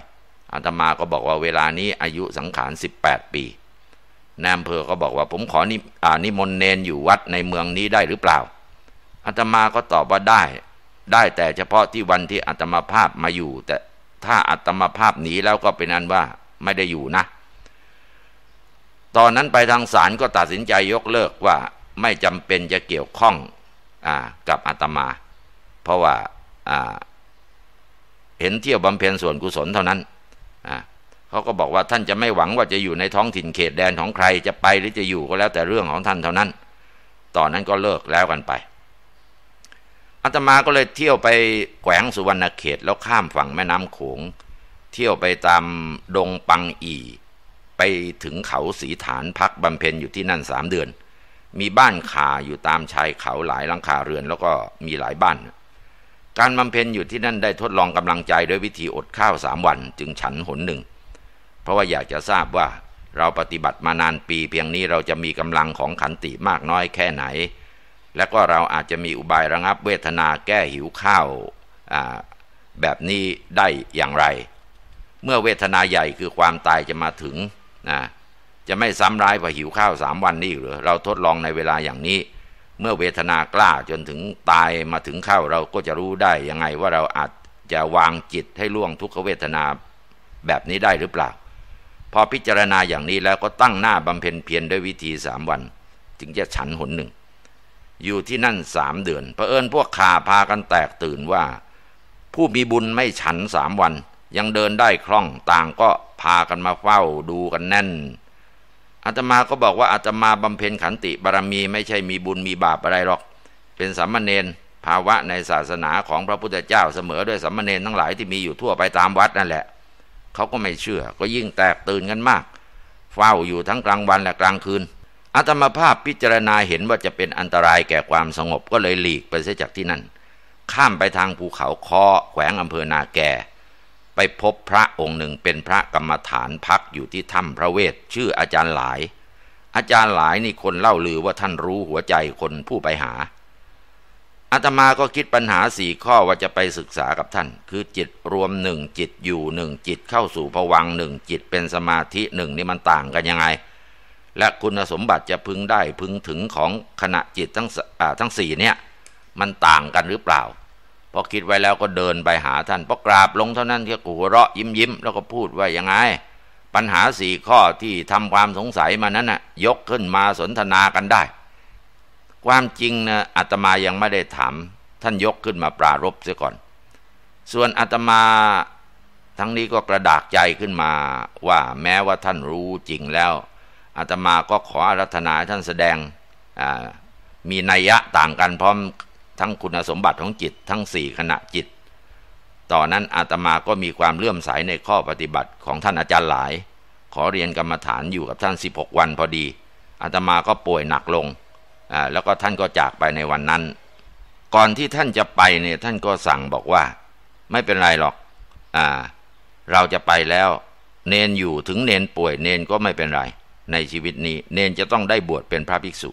อาตมาก็บอกว่าเวลานี้อายุสังขารสิบแปดปี นายอำเภอก็บอกว่าผมขอนินิมนต์เนนอยู่วัดในเมืองนี้ได้หรือเปล่าอาตมาก็ตอบว่าได้ ได้แต่เฉพาะที่วันที่อัตมาภาพมาอยู่ แต่ถ้าอัตมาภาพหนีแล้วก็เป็นอันว่าไม่ได้อยู่นะ ตอนนั้นไปทางศาลก็ตัดสินใจยกเลิกว่าไม่จำเป็นจะเกี่ยวข้องอกับอาตมา เพราะว่าเห็นเที่ยวบำเพ็ญส่วนกุศลเท่านั้น เขาก็บอกว่าท่านจะไม่หวังว่าจะอยู่ในท้องถิ่นเขตแดนของใครจะไปหรือจะอยู่ก็แล้วแต่เรื่องของท่านเท่านั้น ตอนนั้นก็เลิกแล้วกันไปอาตมาก็เลยเที่ยวไปแขวงสุวรรณเขตแล้วข้ามฝั่งแม่น้ำโขง เที่ยวไปตามดงปังอี ไปถึงเขาสีฐานพักบำเพ็ญอยู่ที่นั่นสามเดือน มีบ้านคาอยู่ตามชายเขาหลายหลังคาเรือนแล้วก็มีหลายบ้าน การบำเพ็ญอยู่ที่นั่นได้ทดลองกำลังใจด้วยวิธีอดข้าวสามวัน จึงฉันหนหนึ่ง เพราะว่าอยากจะทราบว่าเราปฏิบัติมานานปีเพียงนี้เราจะมีกำลังของขันติมากน้อยแค่ไหน และก็เราอาจจะมีอุบายระงับเวทนาแก้หิวข้าวแบบนี้ได้อย่างไร เมื่อเวทนาใหญ่คือความตายจะมาถึงนะจะไม่ซ้ำร้ายพอหิวข้าวสามวันนี้หรือเราทดลองในเวลาอย่างนี้ เมื่อเวทนากล้าจนถึงตายมาถึงข้าวเราก็จะรู้ได้ยังไงว่าเราอาจจะวางจิตให้ล่วงทุกขเวทนาแบบนี้ได้หรือเปล่า พอพิจารณาอย่างนี้แล้วก็ตั้งหน้าบำเพ็ญเพียรด้วยวิธีสามวัน จึงจะฉันหนหนึ่ง อยู่ที่นั่นสามเดือนเผอิญพวกขาพากันแตกตื่นว่า ผู้มีบุญไม่ฉันสามวัน ยังเดินได้คล่องต่างก็พากันมาเฝ้าดูกันแน่นอาตมาก็บอกว่าอาตมาบำเพ็ญขันติบารมีไม่ใช่มีบุญมีบาปอะไรหรอก เป็นสัมมาเนนภาวะในศาสนาของพระพุทธเจ้าเสมอด้วยสัมมาเนนทั้งหลายที่มีอยู่ทั่วไปตามวัดนั่นแหละ เขาก็ไม่เชื่อ ก็ยิ่งแตกตื่นกันมาก เฝ้าอยู่ทั้งกลางวันและกลางคืนอาตมาภาพพิจารณาเห็นว่าจะเป็นอันตรายแก่ความสงบก็เลยหลีกไปเสียจากที่นั่น ข้ามไปทางภูเขาคอแขวงอำเภอนาแก ไปพบพระองค์หนึ่งเป็นพระกรรมฐานพักอยู่ที่ถ้ำพระเวทชื่ออาจารย์หลาย อาจารย์หลายนี่คนเล่าลือว่าท่านรู้หัวใจคนผู้ไปหา อาตมาก็คิดปัญหาสี่ข้อว่าจะไปศึกษากับท่าน คือจิตรวมหนึ่งจิตอยู่หนึ่งจิตเข้าสู่ผวังหนึ่งจิตเป็นสมาธิหนึ่งนี่มันต่างกันยังไง และคุณสมบัติจะพึงได้พึงถึงของขณะจิตทั้งทั้งสี่เนี่ยมันต่างกันหรือเปล่าพอคิดไว้แล้วก็เดินไปหาท่านพอกราบลงเท่านั้นแค่กูหัวเราะยิ้มยิ้มแล้วก็พูดว่ายังไง ปัญหาสี่ข้อที่ทำความสงสัยมานั้นนะ่ะยกขึ้นมาสนทนากันได้ ความจริงนะอาตมายังไม่ได้ถาม ท่านยกขึ้นมาปรารบเสียก่อน ส่วนอาตมาทั้งนี้ก็กระดากใจขึ้นมาว่าแม้ว่าท่านรู้จริงแล้วอาตมาก็ขออารัธนาท่านแสดงมีนัยยะต่างกันพร้อมทั้งคุณสมบัติของจิตทั้งสี่ขณะจิต ต่อนนั้นอาตมาก็มีความเลื่อมใสในข้อปฏิบัติของท่านอาจารย์หลาย ขอเรียนกรรมฐานอยู่กับท่าน 16 วันพอดีอาตมาก็ป่วยหนักลง แล้วก็ท่านก็จากไปในวันนั้น ก่อนที่ท่านจะไปเนี่ยท่านก็สั่งบอกว่า ไม่เป็นไรหรอกอเราจะไปแล้ว เนนอยู่ถึงเนนป่วยเนนก็ไม่เป็นไร ในชีวิตนี้ เนนจะต้องได้บวชเป็นพระภิกษุ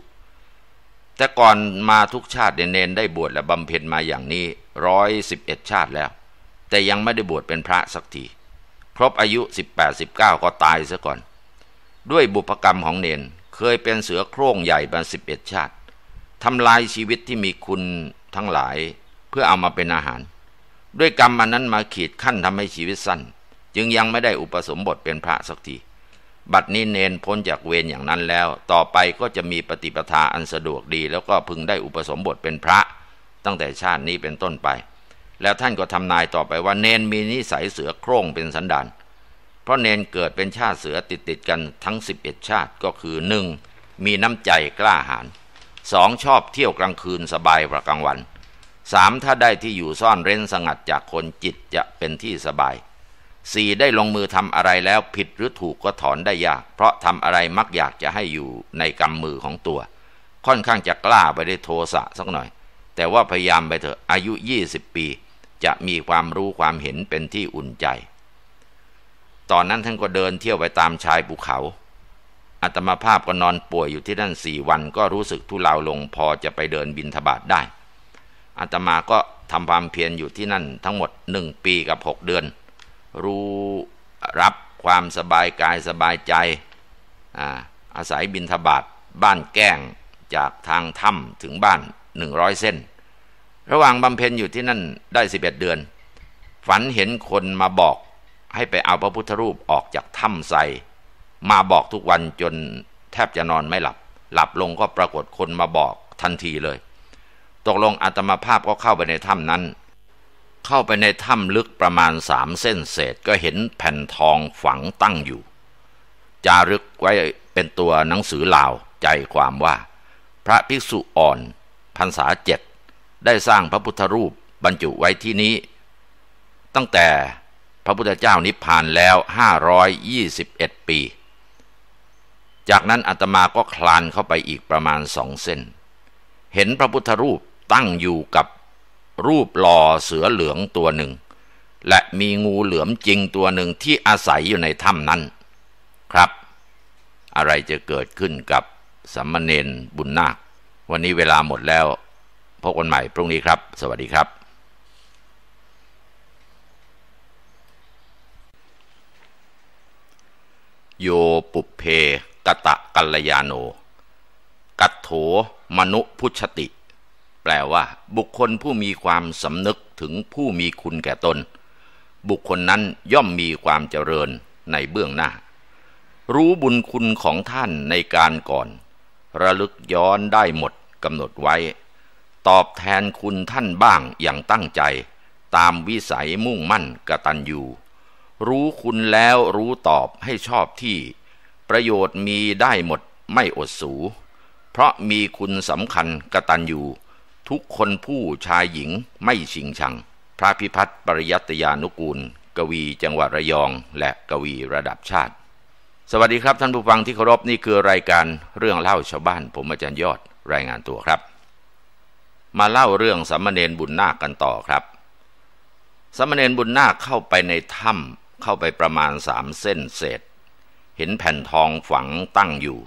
แต่ก่อนมาทุกชาติเนนได้บวชและบำเพ็ญมาอย่างนี้ร้อยสิบเอ็ดชาติแล้ว แต่ยังไม่ได้บวชเป็นพระสักทีครบอายุสิบแปดสิบเก้าก็ตายซะก่อน ด้วยบุพกรรมของเนน เคยเป็นเสือโคร่งใหญ่มาสิบเอ็ดชาติทำลายชีวิตที่มีคุณทั้งหลายเพื่อเอามาเป็นอาหาร ด้วยกรรมมันนั้นมาขีดขั้นทำให้ชีวิตสั้น จึงยังไม่ได้อุปสมบทเป็นพระสักทีบัดนี้เนนพ้นจากเวรอย่างนั้นแล้ว ต่อไปก็จะมีปฏิปทาอันสะดวกดี แล้วก็พึงได้อุปสมบทเป็นพระ ตั้งแต่ชาตินี้เป็นต้นไป แล้วท่านก็ทำนายต่อไปว่าเนนมีนิสัยเสือโคร่งเป็นสันดาน ราะเนนเกิดเป็นชาติเสือติดติดกันทั้ง 11 ชาติก็คือหนึ่งมีน้ำใจกล้าหาญสองชอบเที่ยวกลางคืนสบายกว่ากลางวันสามถ้าได้ที่อยู่ซ่อนเร้นสงัดจากคนจิตจะเป็นที่สบายสี่ได้ลงมือทำอะไรแล้วผิดหรือถูกก็ถอนได้ยาก เพราะทำอะไรมักอยากจะให้อยู่ในกำมือของตัว ค่อนข้างจะกล้าไปได้โทสะสักหน่อย แต่ว่าพยายามไปเถอะอายุ 20 ปี จะมีความรู้ความเห็นเป็นที่อุ่นใจ ตอนนั้นท่านก็เดินเที่ยวไปตามชายภูเขาอัตมาภาพก็นอนป่วยอยู่ที่นั่นสี่วัน ก็รู้สึกทุเลาลงพอจะไปเดินบินทบาทได้อัตมาก็ทำความเพียรอยู่ที่นั่นทั้งหมดหนึ่งปีกับหกเดือน รู้รับความสบายกายสบายใจอาอาศัยบินทบาทบ้านแก้งจากทางถ้ำถึงบ้านหนึ่งร้อยเส้น ระหว่างบำเพ็ญอยู่ที่นั่นได้สิบเอ็ดเดือน ฝันเห็นคนมาบอก ให้ไปเอาพระพุทธรูปออกจากถ้ำใสมาบอกทุกวันจนแทบจะนอนไม่หลับ หลับลงก็ปรากฏคนมาบอกทันทีเลย ตกลงอาตมาภาพก็เข้าไปในถ้ำนั้น เข้าไปในถ้ำลึกประมาณสามเส้นเศษก็เห็นแผ่นทองฝังตั้งอยู่ จารึกไว้เป็นตัวหนังสือลาวใจความว่า พระภิกษุอ่อนพรรษาเจ็ดได้สร้างพระพุทธรูปบรรจุไว้ที่นี้ ตั้งแต่ พระพุทธเจ้านิพพานแล้ว 521 ปี จากนั้นอาตมาก็คลานเข้าไปอีกประมาณสองเส้น เห็นพระพุทธรูปตั้งอยู่กับรูปหล่อเสือเหลืองตัวหนึ่ง และมีงูเหลือมจริงตัวหนึ่งที่อาศัยอยู่ในถ้ำนั้น ครับ อะไรจะเกิดขึ้นกับสัมมเนนบุญนาค วันนี้เวลาหมดแล้วพบกันใหม่พรุ่งนี้ครับ สวัสดีครับ โยปุเพกตะกัลยาโน กัตโถมนุพุชติ แปลว่า บุคคลผู้มีความสำนึกถึงผู้มีคุณแก่ตน บุคคลนั้นย่อมมีความเจริญในเบื้องหน้า รู้บุญคุณของท่านในการก่อน ระลึกย้อนได้หมดกำหนดไว้ ตอบแทนคุณท่านบ้างอย่างตั้งใจ ตามวิสัยมุ่งมั่นกตัญญู รู้คุณแล้วรู้ตอบให้ชอบที่ ประโยชน์มีได้หมดไม่อดสู เพราะมีคุณสำคัญกตัญญูทุกคนผู้ชายหญิงไม่ชิงชัง พระพิพัฒน์ปริยัตยานุกูล กวีจังหวัดระยองและกวีระดับชาติ สวัสดีครับท่านผู้ฟังที่เคารพนี่คือรายการเรื่องเล่าชาวบ้าน ผมอาจารย์ยอดรายงานตัวครับ มาเล่าเรื่องสัมมเนนบุญนาคกันต่อครับสัมมเนนบุญนาคเข้าไปในถ้ำ เข้าไปประมาณสามเส้นเศษ เห็นแผ่นทองฝังตั้งอยู่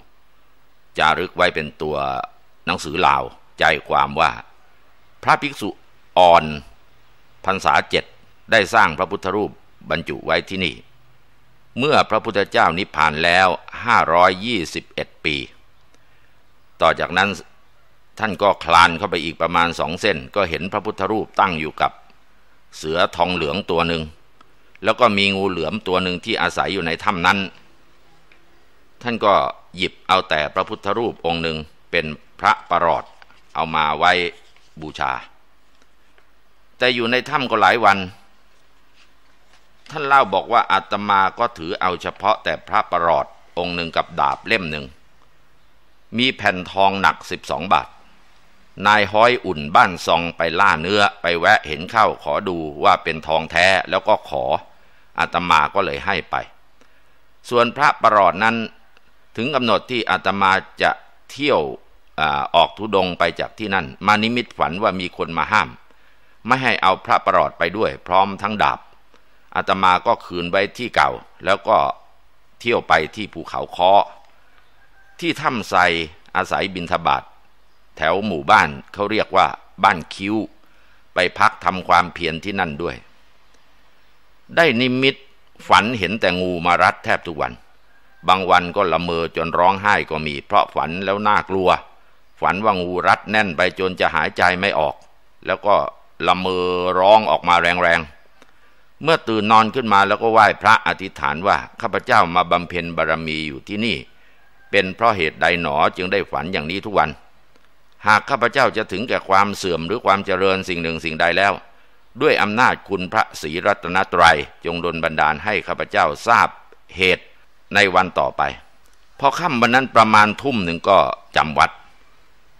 จารึกไว้เป็นตัวหนังสือลาว ใจความว่า พระภิกษุอ่อนพรรษาเจ็ดได้สร้างพระพุทธรูปบรรจุไว้ที่นี่ เมื่อพระพุทธเจ้านิพพานแล้ว 521 ปี ต่อจากนั้นท่านก็คลานเข้าไปอีกประมาณสองเส้น ก็เห็นพระพุทธรูปตั้งอยู่กับเสือทองเหลืองตัวหนึ่ง แล้วก็มีงูเหลือมตัวหนึ่งที่อาศัยอยู่ในถ้ำนั้น ท่านก็หยิบเอาแต่พระพุทธรูปองค์หนึ่งเป็นพระประหลอดเอามาไว้บูชา แต่อยู่ในถ้ำก็หลายวัน ท่านเล่าบอกว่าอาตมาก็ถือเอาเฉพาะแต่พระประหลอดองค์หนึ่งกับดาบเล่มหนึ่ง มีแผ่นทองหนักสิบสองบาท นายห้อยอุ่นบ้านซองไปล่าเนื้อไปแวะเห็นเข้าขอดูว่าเป็นทองแท้แล้วก็ขอ อาตมาก็เลยให้ไป ส่วนพระประหลอดนั้นถึงกำหนดที่อาตมาจะเที่ยวออกทุดงไปจากที่นั่น มานิมิตฝันว่ามีคนมาห้าม ไม่ให้เอาพระประหลอดไปด้วย พร้อมทั้งดาบอาตมาก็คืนไว้ที่เก่า แล้วก็เที่ยวไปที่ภูเขาคอที่ถ้ำไซอาศัยบินทบาทแถวหมู่บ้านเขาเรียกว่าบ้านคิ้ว ไปพักทำความเพียรที่นั่นด้วย ได้นิมิตฝันเห็นแต่งูมารัดแทบทุกวัน บางวันก็ละเมอจนร้องไห้ก็มี เพราะฝันแล้วน่ากลัว ฝันว่างูรัดแน่นไปจนจะหายใจไม่ออก แล้วก็ละเมอร้องออกมาแรงๆ เมื่อตื่นนอนขึ้นมาแล้วก็ไหว้พระอธิษฐานว่าข้าพเจ้ามาบำเพ็ญบารรมีอยู่ที่นี่ เป็นเพราะเหตุใดหนอจึงได้ฝันอย่างนี้ทุกวัน หากข้าพเจ้าจะถึงแก่ความเสื่อมหรือความเจริญสิ่งหนึ่งสิ่งใดแล้ว ด้วยอำนาจคุณพระศรีรัตนตรัย จงดลบันดาลให้ข้าพเจ้าทราบเหตุในวันต่อไป พอค่ำวันนั้นประมาณทุ่มหนึ่งก็จำวัด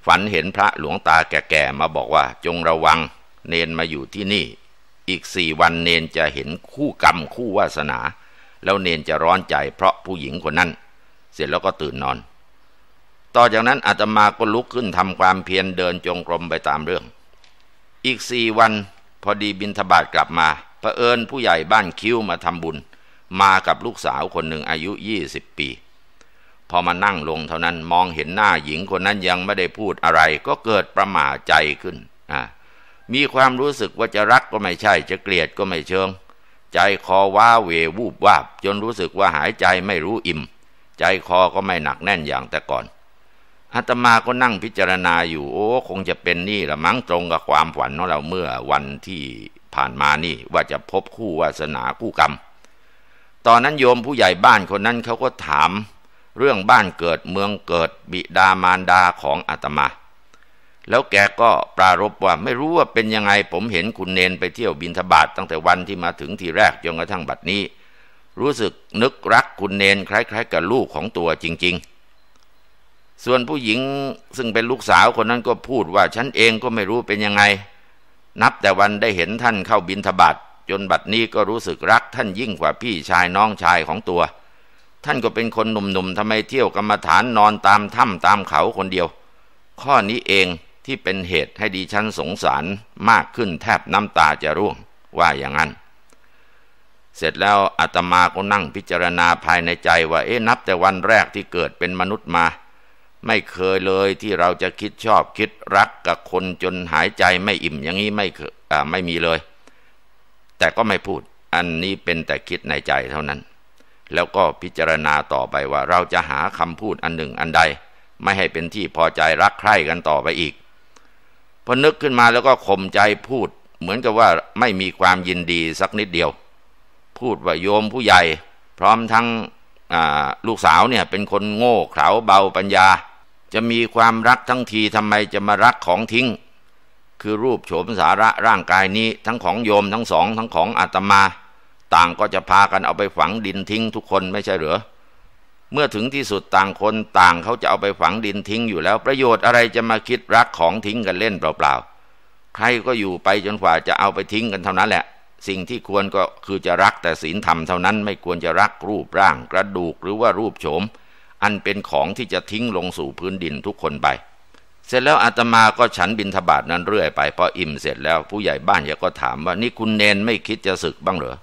ฝันเห็นพระหลวงตาแก่ๆมาบอกว่าจงระวังเนนมาอยู่ที่นี่ อีกสี่วันเนนจะเห็นคู่กรรมคู่วาสนา แล้วเนนจะร้อนใจเพราะผู้หญิงคนนั้น เสร็จแล้วก็ตื่นนอน ต่อจากนั้นอาตมาก็ลุกขึ้นทำความเพียรเดินจงกรมไปตามเรื่อง อีกสี่วัน พอดีบินทบาทกลับมาเผอิญผู้ใหญ่บ้านคิ้วมาทำบุญ มากับลูกสาวคนหนึ่งอายุยี่สิบปี พอมานั่งลงเท่านั้นมองเห็นหน้าหญิงคนนั้นยังไม่ได้พูดอะไร ก็เกิดประหม่าใจขึ้นอ่ามีความรู้สึกว่าจะรักก็ไม่ใช่ จะเกลียดก็ไม่เชิง ใจคอว้าเววูบวาบ จนรู้สึกว่าหายใจไม่รู้อิ่ม ใจคอก็ไม่หนักแน่นอย่างแต่ก่อน อาตมาก็นั่งพิจารณาอยู่โอ้คงจะเป็นนี่ละมั้งตรงกับความฝันของเราเมื่อวันที่ผ่านมานี่ ว่าจะพบคู่วาสนาคู่กรรม ตอนนั้นโยมผู้ใหญ่บ้านคนนั้นเขาก็ถามเรื่องบ้านเกิดเมืองเกิดบิดามารดาของอาตมา แล้วแกก็ปรารบว่าไม่รู้ว่าเป็นยังไงผมเห็นคุณเนนไปเที่ยวบินทบาทตั้งแต่วันที่มาถึงทีแรกจนกระทั่งบัดนี้ รู้สึกนึกรักคุณเนนคล้าย ๆ กับลูกของตัวจริง ๆ ส่วนผู้หญิงซึ่งเป็นลูกสาวคนนั้นก็พูดว่าฉันเองก็ไม่รู้เป็นยังไง นับแต่วันได้เห็นท่านเข้าบินทบาทจนบัดนี้ก็รู้สึกรักท่านยิ่งกว่าพี่ชายน้องชายของตัว ท่านก็เป็นคนหนุ่มๆทำไมเที่ยวกรรมฐานนอนตามถ้ำตามเขาคนเดียว ข้อนี้เองที่เป็นเหตุให้ดีฉันสงสารมากขึ้นแทบน้ำตาจะร่วงว่าอย่างนั้น เสร็จแล้วอาตมาก็นั่งพิจารณาภายในใจว่าเอ๊ะนับแต่วันแรกที่เกิดเป็นมนุษย์มา ไม่เคยเลยที่เราจะคิดชอบคิดรักกับคนจนหายใจไม่อิ่มอย่างนี้ไม่ไม่มีเลย แต่ก็ไม่พูด อันนี้เป็นแต่คิดในใจเท่านั้น แล้วก็พิจารณาต่อไปว่า เราจะหาคำพูดอันหนึ่งอันใด ไม่ให้เป็นที่พอใจรักใคร่กันต่อไปอีกพอนึกขึ้นมาแล้วก็ข่มใจพูด เหมือนกับว่าไม่มีความยินดีสักนิดเดียว พูดว่าโยมผู้ใหญ่ พร้อมทั้งลูกสาวเนี่ยเป็นคนโง่เขลาเบาปัญญา จะมีความรักทั้งทีทำไมจะมารักของทิ้ง คือรูปโฉมสาระร่างกายนี้ ทั้งของโยมทั้งสองทั้งของอาตมา ต่างก็จะพากันเอาไปฝังดินทิ้งทุกคนไม่ใช่หรือเมื่อถึงที่สุดต่างคนต่างเขาจะเอาไปฝังดินทิ้งอยู่แล้ว ประโยชน์อะไรจะมาคิดรักของทิ้งกันเล่นเปล่าๆใครก็อยู่ไปจนกว่าจะเอาไปทิ้งกันเท่านั้นแหละ สิ่งที่ควรก็คือจะรักแต่ศีลธรรมเท่านั้นไม่ควรจะรักรูปร่างกระดูกหรือว่ารูปโฉม อันเป็นของที่จะทิ้งลงสู่พื้นดินทุกคนไป เสร็จแล้วอาตมาก็ฉันบินทบาทนั้นเรื่อยไปพออิ่มเสร็จแล้วผู้ใหญ่บ้านก็ถามว่านี่คุณเนนไม่คิดจะศึกบ้างเหรอ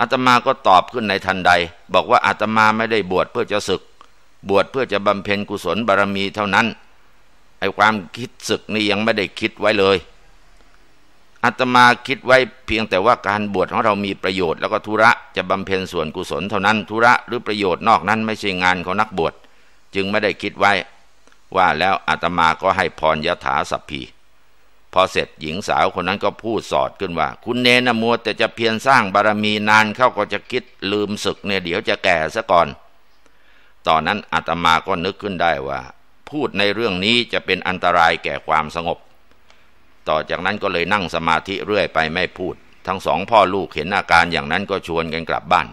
อาตมาก็ตอบขึ้นในทันใด บอกว่าอาตมาไม่ได้บวชเพื่อจะศึก บวชเพื่อจะบำเพ็ญกุศลบารมีเท่านั้นไอ้ความคิดศึกนี่ยังไม่ได้คิดไว้เลย อาตมาคิดไว้เพียงแต่ว่าการบวชของเรามีประโยชน์แล้วก็ธุระจะบำเพ็ญส่วนกุศลเท่านั้นธุระหรือประโยชน์นอกนั้นไม่ใช่งานของนักบวชจึงไม่ได้คิดไว้ ว่าแล้วอาตมาก็ให้พรยถาสัพพีพอเสร็จหญิงสาวคนนั้นก็พูดสอดขึ้นว่า คุณเนนมัวแต่จะเพียรสร้างบารมีนานเข้าก็จะคิดลืมศึกเนี่ยเดี๋ยวจะแก่ซะก่อน ตอนนั้นอาตมาก็นึกขึ้นได้ว่า พูดในเรื่องนี้จะเป็นอันตรายแก่ความสงบ ต่อจากนั้นก็เลยนั่งสมาธิเรื่อยไปไม่พูด ทั้งสองพ่อลูกเห็นอาการอย่างนั้นก็ชวนกันกลับบ้าน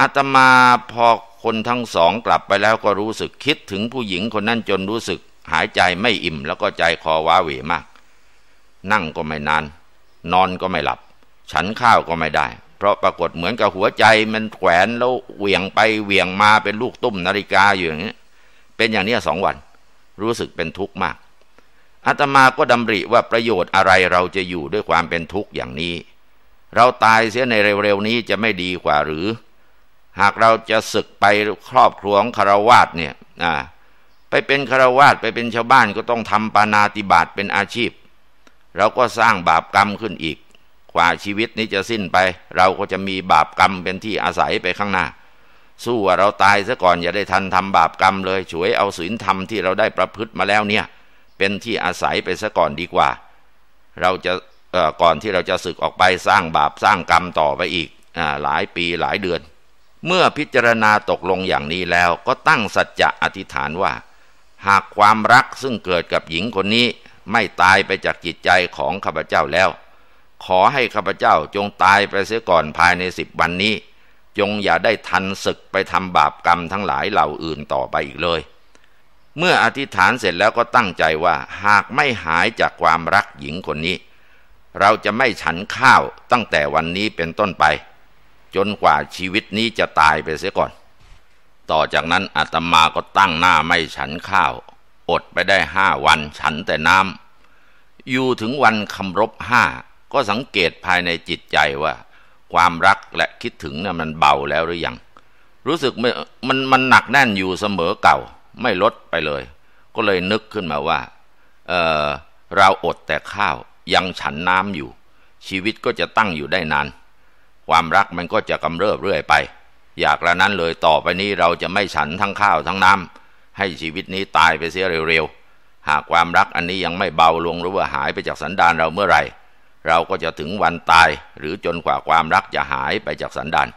อาตมาพอคนทั้งสองกลับไปแล้วก็รู้สึกคิดถึงผู้หญิงคนนั้นจนรู้สึกหายใจไม่อิ่มแล้วก็ใจคอว้าเหวมาก นั่งก็ไม่นาน นอนก็ไม่หลับ ฉันข้าวก็ไม่ได้ เพราะปรากฏเหมือนกับหัวใจมันแขวนแล้วเหวี่ยงไปเหวี่ยงมาเป็นลูกตุ้มนาฬิกาอยู่อย่างนี้เป็นอย่างนี้สองวัน รู้สึกเป็นทุกข์มาก อาตมาก็ดำริว่าประโยชน์อะไรเราจะอยู่ด้วยความเป็นทุกข์อย่างนี้ เราตายเสียในเร็วๆนี้จะไม่ดีกว่าหรือ หากเราจะศึกไปครอบครัวของคารวาสเนี่ยไปเป็นคารวาสไปเป็นชาวบ้านก็ต้องทำปานาติบาตเป็นอาชีพ เราก็สร้างบาปกรรมขึ้นอีก กว่าชีวิตนี้จะสิ้นไป เราก็จะมีบาปกรรมเป็นที่อาศัยไปข้างหน้า สู้ว่าเราตายซะก่อนอย่าได้ทันทำบาปกรรมเลย ช่วยเอาศีลธรรมที่เราได้ประพฤติมาแล้วเนี่ย เป็นที่อาศัยไปซะก่อนดีกว่า เราจะก่อนที่เราจะศึกออกไปสร้างบาปสร้างกรรมต่อไปอีกอหลายปีหลายเดือน เมื่อพิจารณาตกลงอย่างนี้แล้วก็ตั้งสัจจะอธิษฐานว่า หากความรักซึ่งเกิดกับหญิงคนนี้ไม่ตายไปจากจิตใจของข้าพเจ้าแล้ว ขอให้ข้าพเจ้าจงตายไปเสียก่อนภายในสิบวันนี้ จงอย่าได้ทันศึกไปทำบาปกรรมทั้งหลายเหล่าอื่นต่อไปอีกเลย เมื่ออธิษฐานเสร็จแล้วก็ตั้งใจว่าหากไม่หายจากความรักหญิงคนนี้ เราจะไม่ฉันข้าวตั้งแต่วันนี้เป็นต้นไป จนกว่าชีวิตนี้จะตายไปเสียก่อน ต่อจากนั้นอาตมาก็ตั้งหน้าไม่ฉันข้าว อดไปได้ห้าวันฉันแต่น้ำอยู่ถึงวันคำรบห้าก็สังเกตภายในจิตใจว่า ความรักและคิดถึงน่ะมันเบาแล้วหรือยังรู้สึกมันมันหนักแน่นอยู่เสมอเก่า ไม่ลดไปเลย ก็เลยนึกขึ้นมาว่าเออเราอดแต่ข้าวยังฉันน้ำอยู่ ชีวิตก็จะตั้งอยู่ได้นานความรักมันก็จะกำเริบเรื่อยไป อยากระนั้นเลยต่อไปนี้เราจะไม่ฉันทั้งข้าวทั้งน้ำให้ชีวิตนี้ตายไปเสียเร็วๆหากความรักอันนี้ยังไม่เบาลงหรือว่าหายไปจากสันดานเราเมื่อไหร่ เราก็จะถึงวันตาย หรือจนกว่าความรักจะหายไปจากสันดาน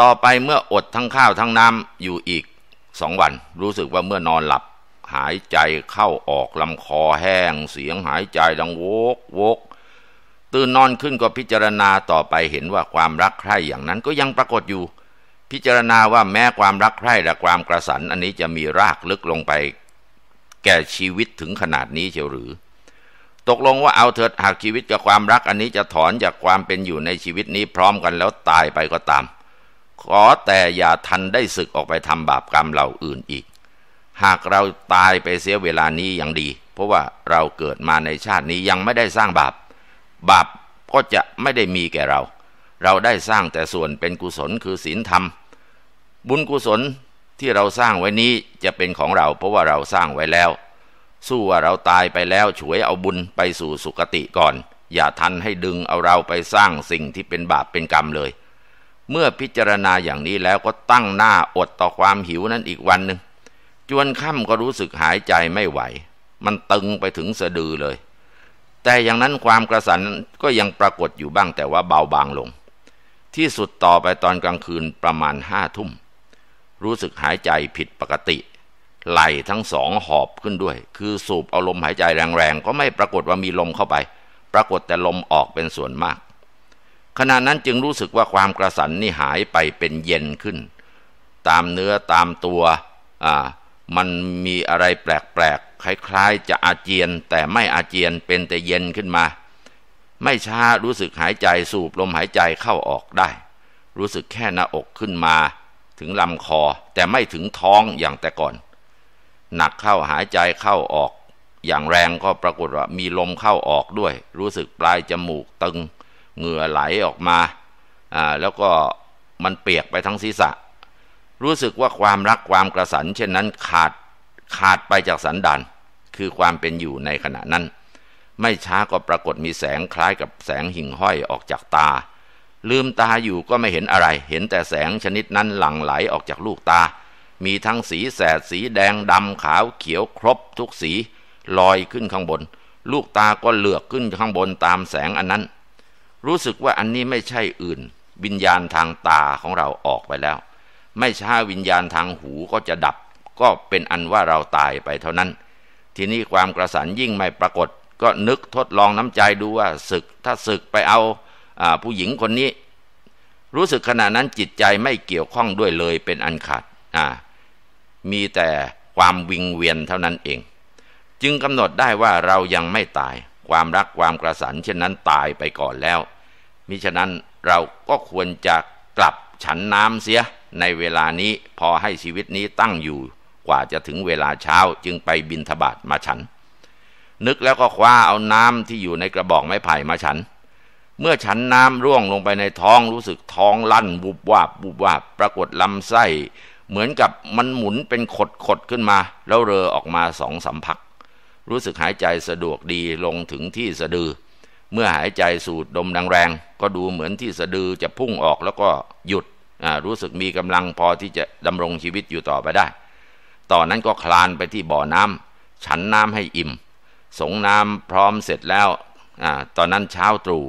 ต่อไปเมื่ออดทั้งข้าวทั้งน้ำอยู่อีก สองวัน รู้สึกว่าเมื่อนอนหลับ หายใจเข้าออกลำคอแห้ง เสียงหายใจดังโวกโวกตื่นนอนขึ้นก็พิจารณาต่อไปเห็นว่าความรักใคร่อย่างนั้นก็ยังปรากฏอยู่ พิจารณาว่าแม้ความรักใคร่และความกระสันอันนี้จะมีรากลึกลงไป แก่ชีวิตถึงขนาดนี้เชียวหรือ ตกลงว่าเอาเถิดหากชีวิตกับความรักอันนี้จะถอนจากความเป็นอยู่ในชีวิตนี้พร้อมกันแล้วตายไปก็ตาม ขอแต่อย่าทันได้ศึกออกไปทำบาปกรรมเหล่าอื่นอีก หากเราตายไปเสียเวลานี้ยังดี เพราะว่าเราเกิดมาในชาตินี้ยังไม่ได้สร้างบาป บาปก็จะไม่ได้มีแก่เรา เราได้สร้างแต่ส่วนเป็นกุศลคือศีลธรรม บุญกุศลที่เราสร้างไว้นี้จะเป็นของเรา เพราะว่าเราสร้างไว้แล้ว สู้ว่าเราตายไปแล้วฉวยเอาบุญไปสู่สุคติก่อน อย่าทันให้ดึงเอาเราไปสร้างสิ่งที่เป็นบาปเป็นกรรมเลย เมื่อพิจารณาอย่างนี้แล้วก็ตั้งหน้าอดต่อความหิวนั้นอีกวันหนึ่งจวนค่ำก็รู้สึกหายใจไม่ไหว มันตึงไปถึงสะดือเลย แต่อย่างนั้นความกระสันก็ยังปรากฏอยู่บ้างแต่ว่าเบาบางลง ที่สุดต่อไปตอนกลางคืนประมาณห้าทุ่ม รู้สึกหายใจผิดปกติ ไหลทั้งสองหอบขึ้นด้วย คือสูบเอาลมหายใจแรงๆ ก็ไม่ปรากฏว่ามีลมเข้าไป ปรากฏแต่ลมออกเป็นส่วนมาก ขณะนั้นจึงรู้สึกว่าความกระสันนี่หายไปเป็นเย็นขึ้น ตามเนื้อตามตัวอ่ามันมีอะไรแปลกๆ คล้ายๆ จะอาเจียนแต่ไม่อาเจียนเป็นแต่เย็นขึ้นมา ไม่ช้ารู้สึกหายใจสูบลมหายใจเข้าออกได้ รู้สึกแค่หน้าอกขึ้นมา ถึงลำคอแต่ไม่ถึงท้องอย่างแต่ก่อน หนักเข้าหายใจเข้าออก อย่างแรงก็ปรากฏว่ามีลมเข้าออกด้วย รู้สึกปลายจมูกตึง เหงื่อไหลออกมาอ่าแล้วก็มันเปียกไปทั้งศีรษะ รู้สึกว่าความรักความกระสัน เช่นนั้นขาดขาดไปจากสันดานคือความเป็นอยู่ในขณะนั้น ไม่ช้าก็ปรากฏมีแสงคล้ายกับแสงหิ่งห้อยออกจากตา ลืมตาอยู่ก็ไม่เห็นอะไร เห็นแต่แสงชนิดนั้นหลั่งไหลออกจากลูกตา มีทั้งสีแสดสีแดงดำขาวเขียวครบทุกสีลอยขึ้นข้างบน ลูกตาก็เลือกขึ้นข้างบนตามแสงอันนั้น รู้สึกว่าอันนี้ไม่ใช่อื่น วิญญาณทางตาของเราออกไปแล้ว ไม่ช้าวิญญาณทางหูก็จะดับ ก็เป็นอันว่าเราตายไปเท่านั้น ทีนี้ความกระสันยิ่งไม่ปรากฏ ก็นึกทดลองน้ำใจดูว่าศึก ถ้าศึกไปเอาอาผู้หญิงคนนี้ รู้สึกขณะนั้นจิตใจไม่เกี่ยวข้องด้วยเลยเป็นอันขาดมีแต่ความวิงเวียนเท่านั้นเอง จึงกำหนดได้ว่าเรายังไม่ตาย ความรักความกระสันเช่นนั้นตายไปก่อนแล้ว มิฉะนั้นเราก็ควรจะกลับฉันน้ำเสียในเวลานี้พอให้ชีวิตนี้ตั้งอยู่กว่าจะถึงเวลาเช้าจึงไปบินทบาทมาฉัน นึกแล้วก็คว้าเอาน้ำที่อยู่ในกระบอกไม้ไผ่มาฉัน เมื่อฉันน้ำร่วงลงไปในท้องรู้สึกท้องลั่นบุบวาบบุบวาบปรากฏลำไส้ เหมือนกับมันหมุนเป็นขดขดขึ้นมา แล้วเรอออกมาสองสามพัก รู้สึกหายใจสะดวกดีลงถึงที่สะดือ เมื่อหายใจสูดดมแรงๆก็ดูเหมือนที่สะดือจะพุ่งออกแล้วก็หยุดรู้สึกมีกำลังพอที่จะดำรงชีวิตอยู่ต่อไปได้ ต่อนนั้นก็คลานไปที่บ่อน้ำฉันน้ำให้อิ่ม สงน้ำพร้อมเสร็จแล้วอตอนนั้นเช้าตรู่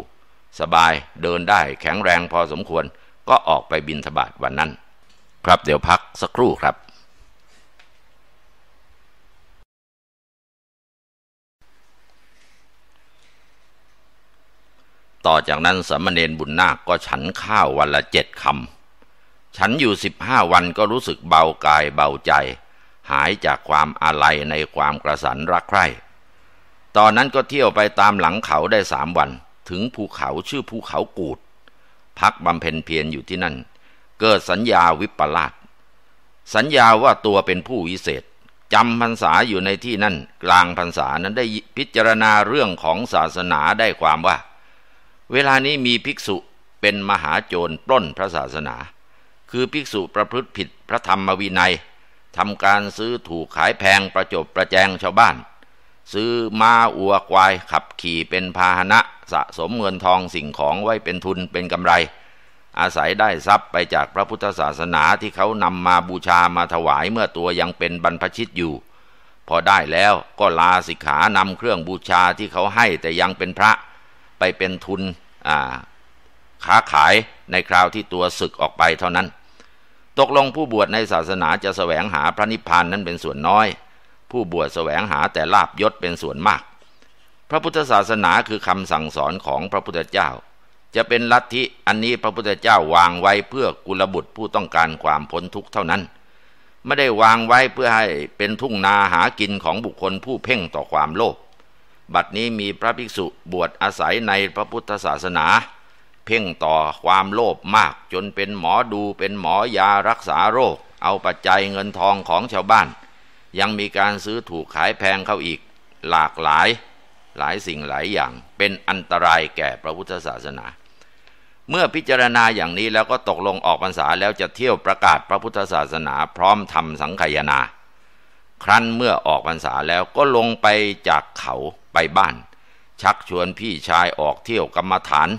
สบายเดินได้แข็งแรงพอสมควร ก็ออกไปบินทบาทวันนั้น ครับเดี๋ยวพักสักครู่ครับ ต่อจากนั้นสมณเณรบุญนาคก็ฉันข้าววันละเจ็ดคำฉันอยู่สิบห้าวันก็รู้สึกเบากายเบาใจ หายจากความอาลัยในความกระสันรักใคร่ตอนนั้นก็เที่ยวไปตามหลังเขาได้สามวัน ถึงภูเขาชื่อภูเขากูด พักบำเพ็ญเพียรอยู่ที่นั่น เกิดสัญญาวิปลาสสัญญาว่าตัวเป็นผู้วิเศษจำพรรษาอยู่ในที่นั่น กลางพรรษานั้นได้พิจารณาเรื่องของศาสนาได้ความว่า เวลานี้มีภิกษุเป็นมหาโจรปล้นพระศาสนา คือภิกษุประพฤติผิดพระธรรมวินัยทำการซื้อถูกขายแพงประจบประแจงชาวบ้าน ซื้อมาอัวควายขับขี่เป็นพาหนะสะสมเงินทองสิ่งของไว้เป็นทุนเป็นกำไร อาศัยได้ทรัพย์ไปจากพระพุทธศาสนาที่เขานำมาบูชามาถวายเมื่อตัวยังเป็นบรรพชิตอยู่ พอได้แล้วก็ลาสิกขานำเครื่องบูชาที่เขาให้แต่ยังเป็นพระ ไปเป็นทุนค้าขายในคราวที่ตัวศึกออกไปเท่านั้น ตกลงผู้บวชในศาสนาจะแสวงหาพระนิพพานนั้นเป็นส่วนน้อย ผู้บวชแสวงหาแต่ลาบยศเป็นส่วนมาก พระพุทธศาสนาคือคำสั่งสอนของพระพุทธเจ้า จะเป็นลัทธิอันนี้พระพุทธเจ้าวางไว้เพื่อกุลบุตรผู้ต้องการความพ้นทุกข์เท่านั้นไม่ได้วางไว้เพื่อให้เป็นทุ่งนาหากินของบุคคลผู้เพ่งต่อความโลภ บัดนี้มีพระภิกษุบวชอาศัยในพระพุทธศาสนา เพ่งต่อความโลภมากจนเป็นหมอดูเป็นหมอยารักษาโรค เอาปัจจัยเงินทองของชาวบ้าน ยังมีการซื้อถูกขายแพงเข้าอีก หลากหลายหลายสิ่งหลายอย่างเป็นอันตรายแก่พระพุทธศาสนา เมื่อพิจารณาอย่างนี้แล้วก็ตกลงออกพรรษาแล้วจะเที่ยวประกาศพระพุทธศาสนา พร้อมทำสังขยาครั้นเมื่อออกพรรษาแล้วก็ลงไปจากเขา ไปบ้าน ชักชวนพี่ชายออกเที่ยวกรรมฐาน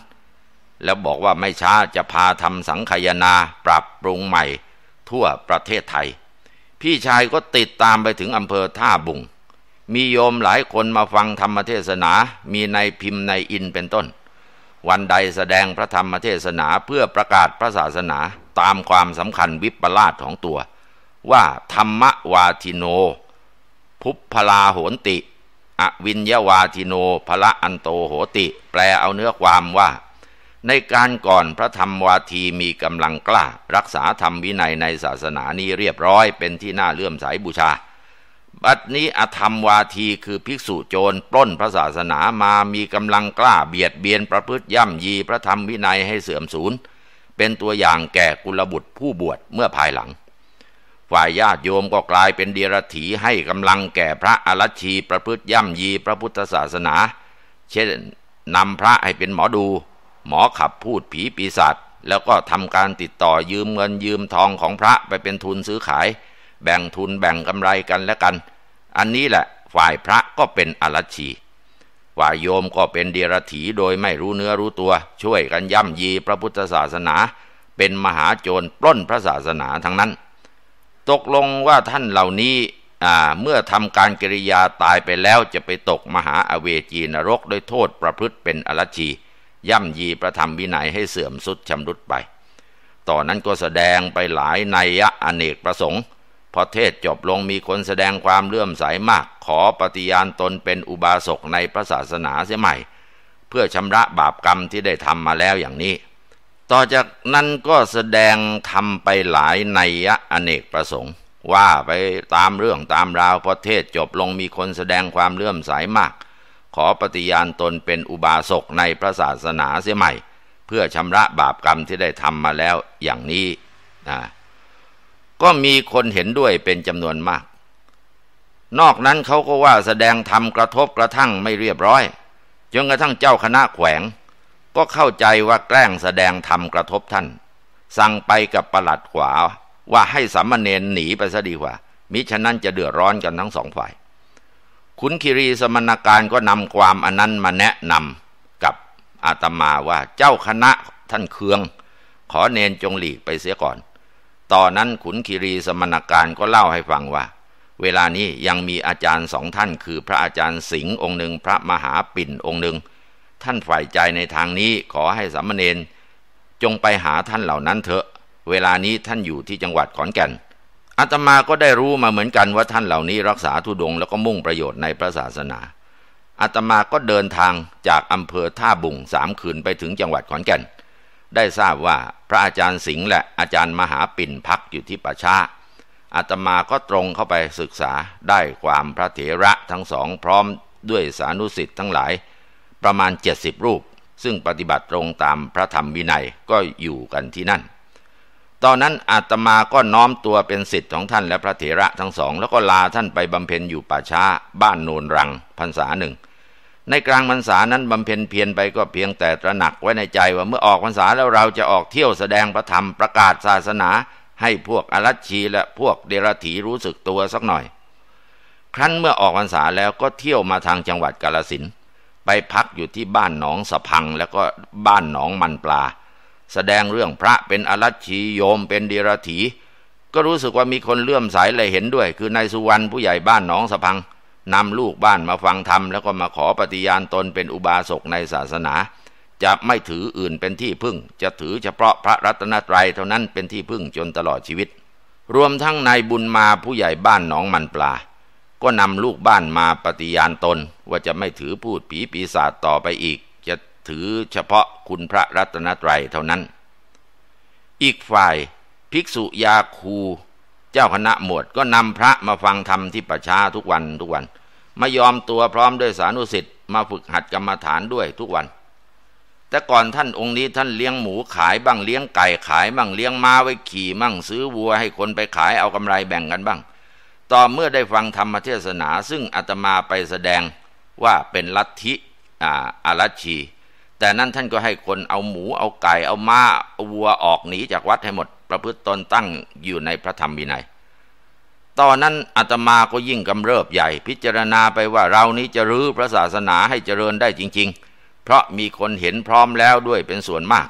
แล้วบอกว่าไม่ช้าจะพาทำสังขยาปรับปรุงใหม่ ทั่วประเทศไทย พี่ชายก็ติดตามไปถึงอำเภอท่าบุง มีโยมหลายคนมาฟังธรรมเทศนา มีในพิมพ์ในอินเป็นต้น วันใดแสดงพระธรรมเทศนาเพื่อประกาศพระศาสนาตามความสำคัญวิปลาสของตัว ว่าธรรมวาทิโนภุพลาโหนติ อวินยวาทิโนพระอันโตโหติ แปลเอาเนื้อความว่า ในการก่อนพระธรรมวาทีมีกำลังกล้า รักษาธรรมวินัยในศาสนานี้เรียบร้อยเป็นที่น่าเลื่อมใสบูชา บัดนี้อธรรมวาทีคือภิกษุโจรปล้นพระศาสนามามีกำลังกล้าเบียดเบียนประพฤติย่ำยีพระธรรมวินัยให้เสื่อมสูญเป็นตัวอย่างแก่กุลบุตรผู้บวชเมื่อภายหลัง ฝ่ายญาติโยมก็กลายเป็นเดียรถีให้กำลังแก่พระอรชีประพฤติย่ำยีพระพุทธศาสนา เช่นนำพระให้เป็นหมอดู หมอขับพูดผีปีศาจแล้วก็ทำการติดต่อยืมเงินยืมทองของพระไปเป็นทุนซื้อขาย แบ่งทุนแบ่งกำไรกันและกัน อันนี้แหละฝ่ายพระก็เป็นอรัชีฝ่ายโยมก็เป็นเดียรถีโดยไม่รู้เนื้อรู้ตัว ช่วยกันย่ำยีพระพุทธศาสนา เป็นมหาโจรปล้นพระศาสนาทั้งนั้น ตกลงว่าท่านเหล่านี้เมื่อทำการกิริยาตายไปแล้วจะไปตกมหาอเวจีนรกโดยโทษประพฤติเป็นอรชี ย่ำยีประธรรมวินัยให้เสื่อมสุดชำรุดไป ต่อนนั้นก็แสดงไปหลายนัยยะอเนกประสงค์ พอเทศจบลงมีคนแสดงความเลื่อมใสามาก ขอปฏิญาณตนเป็นอุบาสกในพระศาสนาเสียใหม่ เพื่อชำระบาปกรรมที่ได้ทำมาแล้วอย่างนี้ ต่อจากนั้นก็แสดงทำไปหลายนัยยะอเนกประสงค์ ว่าไปตามเรื่องตามราวพอเทศจบลงมีคนแสดงความเลื่อมใสามาก ขอปฏิญาณตนเป็นอุบาสกในพระศาสนาเสียใหม่ เพื่อชำระบาปกรรมที่ได้ทำมาแล้วอย่างนี้นะก็มีคนเห็นด้วยเป็นจำนวนมาก นอกนั้นเขาก็ว่าแสดงธรรมกระทบกระทั่งไม่เรียบร้อยจนกระทั่งเจ้าคณะแขวง ก็เข้าใจว่าแกล้งแสดงธรรมกระทบท่าน สั่งไปกับประหลัดขวา ว่าให้สามเณรหนีไปซะดีกว่า มิฉะนั้นจะเดือดร้อนกันทั้งสองฝ่าย ขุนคีรีสมณการก็นำความอันนั้นมาแนะนำกับอาตมาว่าเจ้าคณะท่านเคือง ขอเนนจงหลีกไปเสียก่อน ต่อนนั้นขุนคีรีสมณการก็เล่าให้ฟังว่า เวลานี้ยังมีอาจารย์สองท่านคือพระอาจารย์สิงห์องค์หนึ่งพระมหาปิ่นองค์หนึ่ง ท่านฝ่ายใจในทางนี้ขอให้สามเณรจงไปหาท่านเหล่านั้นเถอะ เวลานี้ท่านอยู่ที่จังหวัดขอนแก่นอาตมาก็ได้รู้มาเหมือนกันว่าท่านเหล่านี้รักษาทุดงแล้วก็มุ่งประโยชน์ในพระศาสนาอาตมาก็เดินทางจากอำเภอท่าบุงสามคืนไปถึงจังหวัดขอนแก่น ได้ทราบว่าพระอาจารย์สิงห์และอาจารย์มหาปิ่นพักอยู่ที่ป่าชาอาตมาก็ตรงเข้าไปศึกษาได้ความพระเถระทั้งสองพร้อมด้วยสานุสิทธิ์ทั้งหลาย ประมาณเจ็ดสิบรูป ซึ่งปฏิบัติตรงตามพระธรรมวินัยก็อยู่กันที่นั่น ตอนนั้นอาตมาก็น้อมตัวเป็นสิทธิ์ของท่านและพระเถระทั้งสอง แล้วก็ลาท่านไปบำเพ็ญอยู่ป่าช้า บ้านโนนรังพรรษาหนึ่งในกลางพรรษานั้นบำเพ็ญเพียรไปก็เพียงแต่ตระหนักไว้ในใจว่าเมื่อออกพรรษาแล้วเราจะออกเที่ยวแสดงพระธรรมประกาศศาสนา ให้พวกอรัชชีและพวกเดรถีรู้สึกตัวสักหน่อย ครั้นเมื่อออกพรรษาแล้วก็เที่ยวมาทางจังหวัดกาลสิน ไปพักอยู่ที่บ้านหนองสะพังแล้วก็บ้านหนองมันปลา แสดงเรื่องพระเป็นอรัชชีโยมเป็นเดรถีก็รู้สึกว่ามีคนเลื่อมใสเลยเห็นด้วย คือนายสุวรรณผู้ใหญ่บ้านหนองสะพังนำลูกบ้านมาฟังธรรมแล้วก็มาขอปฏิญาณตนเป็นอุบาสกในศาสนา จะไม่ถืออื่นเป็นที่พึ่ง จะถือเฉพาะพระรัตนตรัยเท่านั้นเป็นที่พึ่งจนตลอดชีวิต รวมทั้งนายบุญมาผู้ใหญ่บ้านหนองมันปลา ก็นำลูกบ้านมาปฏิญาณตน ว่าจะไม่ถือพูดผีปีศาจต่อไปอีก จะถือเฉพาะคุณพระรัตนตรัยเท่านั้น อีกฝ่ายภิกษุยาคูเจ้าคณะหมวดก็นำพระมาฟังธรรมที่ประชาทุกวันทุกวัน มายอมตัวพร้อมด้วยสานุสิทธิ์มาฝึกหัดกรรมฐานด้วยทุกวัน แต่ก่อนท่านองค์นี้ท่านเลี้ยงหมูขายบ้างเลี้ยงไก่ขายบ้างเลี้ยงม้าไว้ขี่บ้างซื้อวัวให้คนไปขายเอากำไรแบ่งกันบ้าง ต่อเมื่อได้ฟังธรรมเทศนา ซึ่งอาตมาไปแสดงว่าเป็นลัทธิอารัชี แต่นั้นท่านก็ให้คนเอาหมูเอาไก่เอาม้าเอาวัวออกหนีจากวัดให้หมด ประพฤติตนตั้งอยู่ในพระธรรมวินัยตอนนั้นอาตมาก็ยิ่งกำเริบใหญ่ พิจารณาไปว่าเรานี้จะรื้อพระศาสนาให้เจริญได้จริง ๆ เพราะมีคนเห็นพร้อมแล้วด้วยเป็นส่วนมาก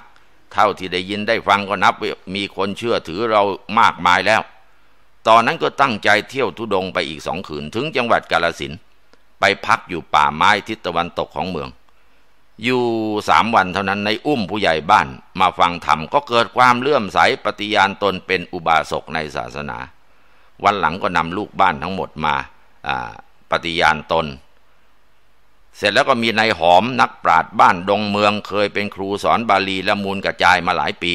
เท่าที่ได้ยินได้ฟังก็นับมีคนเชื่อถือเรามากมายแล้ว ตอนนั้นก็ตั้งใจเที่ยวทุดงไปอีกสองคืนถึงจังหวัดกาลสินไปพักอยู่ป่าไม้ทิศตะวันตกของเมือง อยู่สามวันเท่านั้นในอุ้มผู้ใหญ่บ้านมาฟังธรรมก็เกิดความเลื่อมใสปฏิญาณตนเป็นอุบาสกในศาสนา วันหลังก็นำลูกบ้านทั้งหมดมาปฏิญาณตน เสร็จแล้วก็มีนายหอมนักปราชญ์บ้านดงเมืองเคยเป็นครูสอนบาลีและมูลกระจายมาหลายปี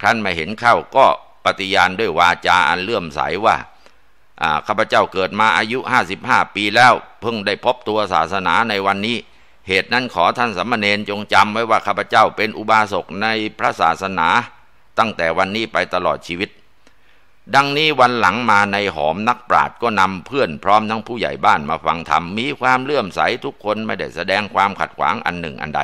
ครั้นมาเห็นเข้าก็ ปฏิญาณด้วยวาจาอันเลื่อมใสว่าข้าพเจ้าเกิดมาอายุห้าสิบห้าปีแล้วเพิ่งได้พบตัวศาสนาในวันนี้ เหตุนั้นขอท่านสมมาเนนจงจำไว้ว่าข้าพเจ้าเป็นอุบาสกในพระศาสนา ตั้งแต่วันนี้ไปตลอดชีวิต ดังนี้วันหลังมาในหอมนักปราชญ์ก็นำเพื่อนพร้อมทั้งผู้ใหญ่บ้านมาฟังธรรมมีความเลื่อมใสทุกคนไม่ได้แสดงความขัดขวางอันหนึ่งอันใด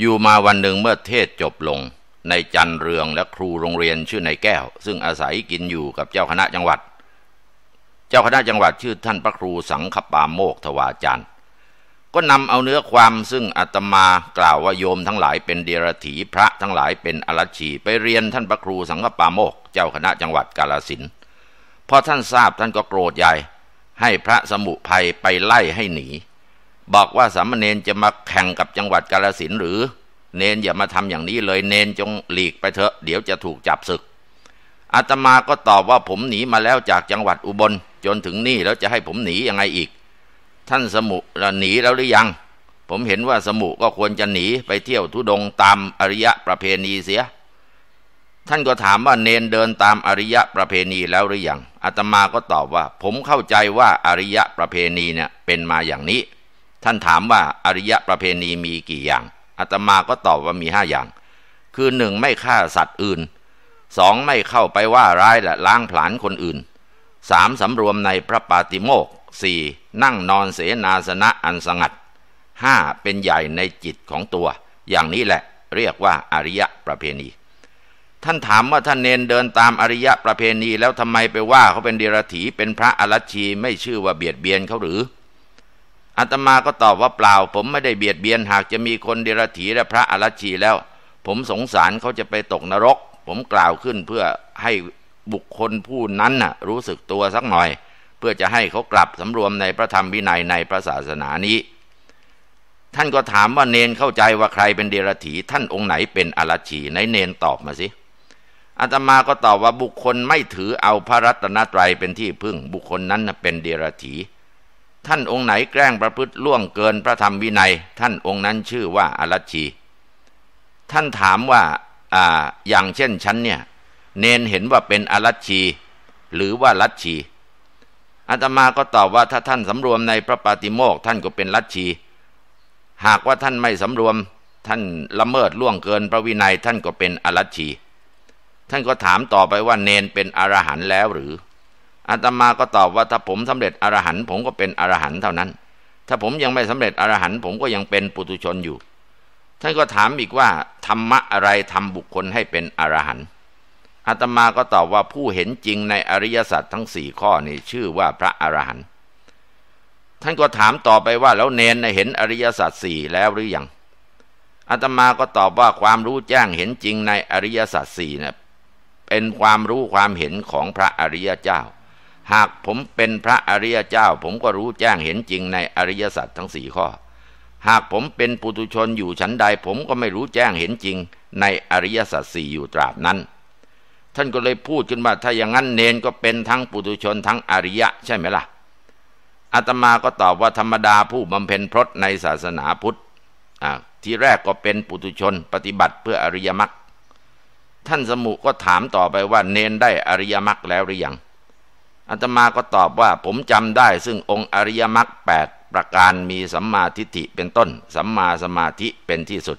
อยู่มาวันหนึ่งเมื่อเทศจบลง ในจันเรืองและครูโรงเรียนชื่อในแก้ว ซึ่งอาศัยกินอยู่กับเจ้าคณะจังหวัด เจ้าคณะจังหวัดชื่อท่านพระครูสังฆปาโมกทวาจารย์ก็นำเอาเนื้อความซึ่งอาตมากล่าวว่าโยมทั้งหลายเป็นเดรถีพระทั้งหลายเป็นอรชีไปเรียนท่านพระครูสังฆปาโมก เจ้าคณะจังหวัดกาลสินพอท่านทราบท่านก็โกรธใหญ่ ให้พระสมุภัยไปไล่ให้หนี บอกว่าสามเณรจะมาแข่งกับจังหวัดกาลสินหรือ เนนอย่ามาทำอย่างนี้เลยเนนจงหลีกไปเถอะเดี๋ยวจะถูกจับศึกอาตมาก็ตอบว่าผมหนีมาแล้วจากจังหวัดอุบลจนถึงนี่แล้วจะให้ผมหนียังไงอีก ท่านสมุหนีแล้วหรือยัง ผมเห็นว่าสมุก็ควรจะหนีไปเที่ยวทุดงตามอริยะประเพณีเสีย ท่านก็ถามว่าเนนเดินตามอริยะประเพณีแล้วหรือยังอาตมาก็ตอบว่า ผมเข้าใจว่าอริยะประเพณีเนี่ยเป็นมาอย่างนี้ ท่านถามว่าอริยะประเพณีมีกี่อย่าง อาตมาก็ตอบว่ามีห้าอย่าง คือหนึ่งไม่ฆ่าสัตว์อื่นสองไม่เข้าไปว่าร้ายและล้างผลาญคนอื่นสามสำรวมในพระปาติโมกสี่นั่งนอนเสนาสนะอันสงัดห้าเป็นใหญ่ในจิตของตัว อย่างนี้แหละ เรียกว่าอริยะประเพณี ท่านถามว่าท่านเนนเดินตามอริยะประเพณี แล้วทำไมไปว่าเขาเป็นเดรัจฉีเป็นพระอรัชีไม่ชื่อว่าเบียดเบียนเขาหรือ อาตมาก็ตอบว่าเปล่า ผมไม่ได้เบียดเบียนหากจะมีคนเดรัจฉีและพระอรัชีแล้ว ผมสงสารเขาจะไปตกนรก ผมกล่าวขึ้นเพื่อให้บุคคลผู้นั้นน่ะรู้สึกตัวสักหน่อย เพื่อจะให้เขากลับสำรวมในพระธรรมวินัยในพระศาสนานี้ ท่านก็ถามว่าเนนเข้าใจว่าใครเป็นเดรัจฉีท่านองค์ไหนเป็นอรชีในเนนตอบมาสิอาตมาก็ตอบว่าบุคคลไม่ถือเอาพระรัตนตรัยเป็นที่พึ่ง บุคคลนั้นเป็นเดรัจฉี ท่านองค์ไหนแกล้งประพฤติล่วงเกินพระธรรมวินัย ท่านองค์นั้นชื่อว่าอรัชี ท่านถามว่าอ่าอย่างเช่นฉันเนี่ย เนนเห็นว่าเป็นอรัชี หรือว่าลัทชีอาตมาก็ตอบว่าถ้าท่านสำรวมในพระปาติโมกท่านก็เป็นลัทธิหากว่าท่านไม่สำรวมท่านละเมิดล่วงเกินพระวินัยท่านก็เป็นอรัชชีท่ท่านก็ถามต่อไปว่าเนนเป็นอรหันต์แล้วหรือ อาตมาก็ตอบว่าถ้าผมสำเร็จอรหันต์ผมก็เป็นอรหันต์เท่านั้น ถ้าผมยังไม่สำเร็จอรหันต์ผมก็ยังเป็นปุถุชนอยู่ ท่านก็ถามอีกว่าธรรมะอะไรทำบุคคลให้เป็นอรหันต์อาตมาก็ตอบว่าผู้เห็นจริงในอริยสัจทั้งสี่ข้อนี้ชื่อว่าพระอรหันต์ท่านก็ถามต่อไปว่าแล้วเนนเห็นอริยสัจสี่แล้วหรือยังอาตมาก็ตอบว่าความรู้แจ้งเห็นจริงในอริยสัจสี่เนี่ยเป็นความรู้ความเห็นของพระอริยเจ้า หากผมเป็นพระอริยเจ้า ผมก็รู้แจ้งเห็นจริงในอริยสัจทั้งสี่ข้อ หากผมเป็นปุถุชนอยู่ชั้นใด ผมก็ไม่รู้แจ้งเห็นจริง ในอริยสัจสี่อยู่ตราบนั้น ท่านก็เลยพูดขึ้นว่าถ้าอย่างนั้นเนนก็เป็นทั้งปุถุชนทั้งอริยะใช่ไหมล่ะอาตมาก็ตอบว่าธรรมดาผู้บำเพ็ญพรตในศาสนาพุทธทีแรกก็เป็นปุถุชนปฏิบัติเพื่ออริยมรรคท่านสมุก็ถามต่อไปว่าเนนได้อริยมรรคแล้วหรือยัง อาตมาก็ตอบว่าผมจำได้ ซึ่งองค์อริยมรรคแปดประการมีสัมมาทิฏฐิเป็นต้น สัมมาสมาธิเป็นที่สุด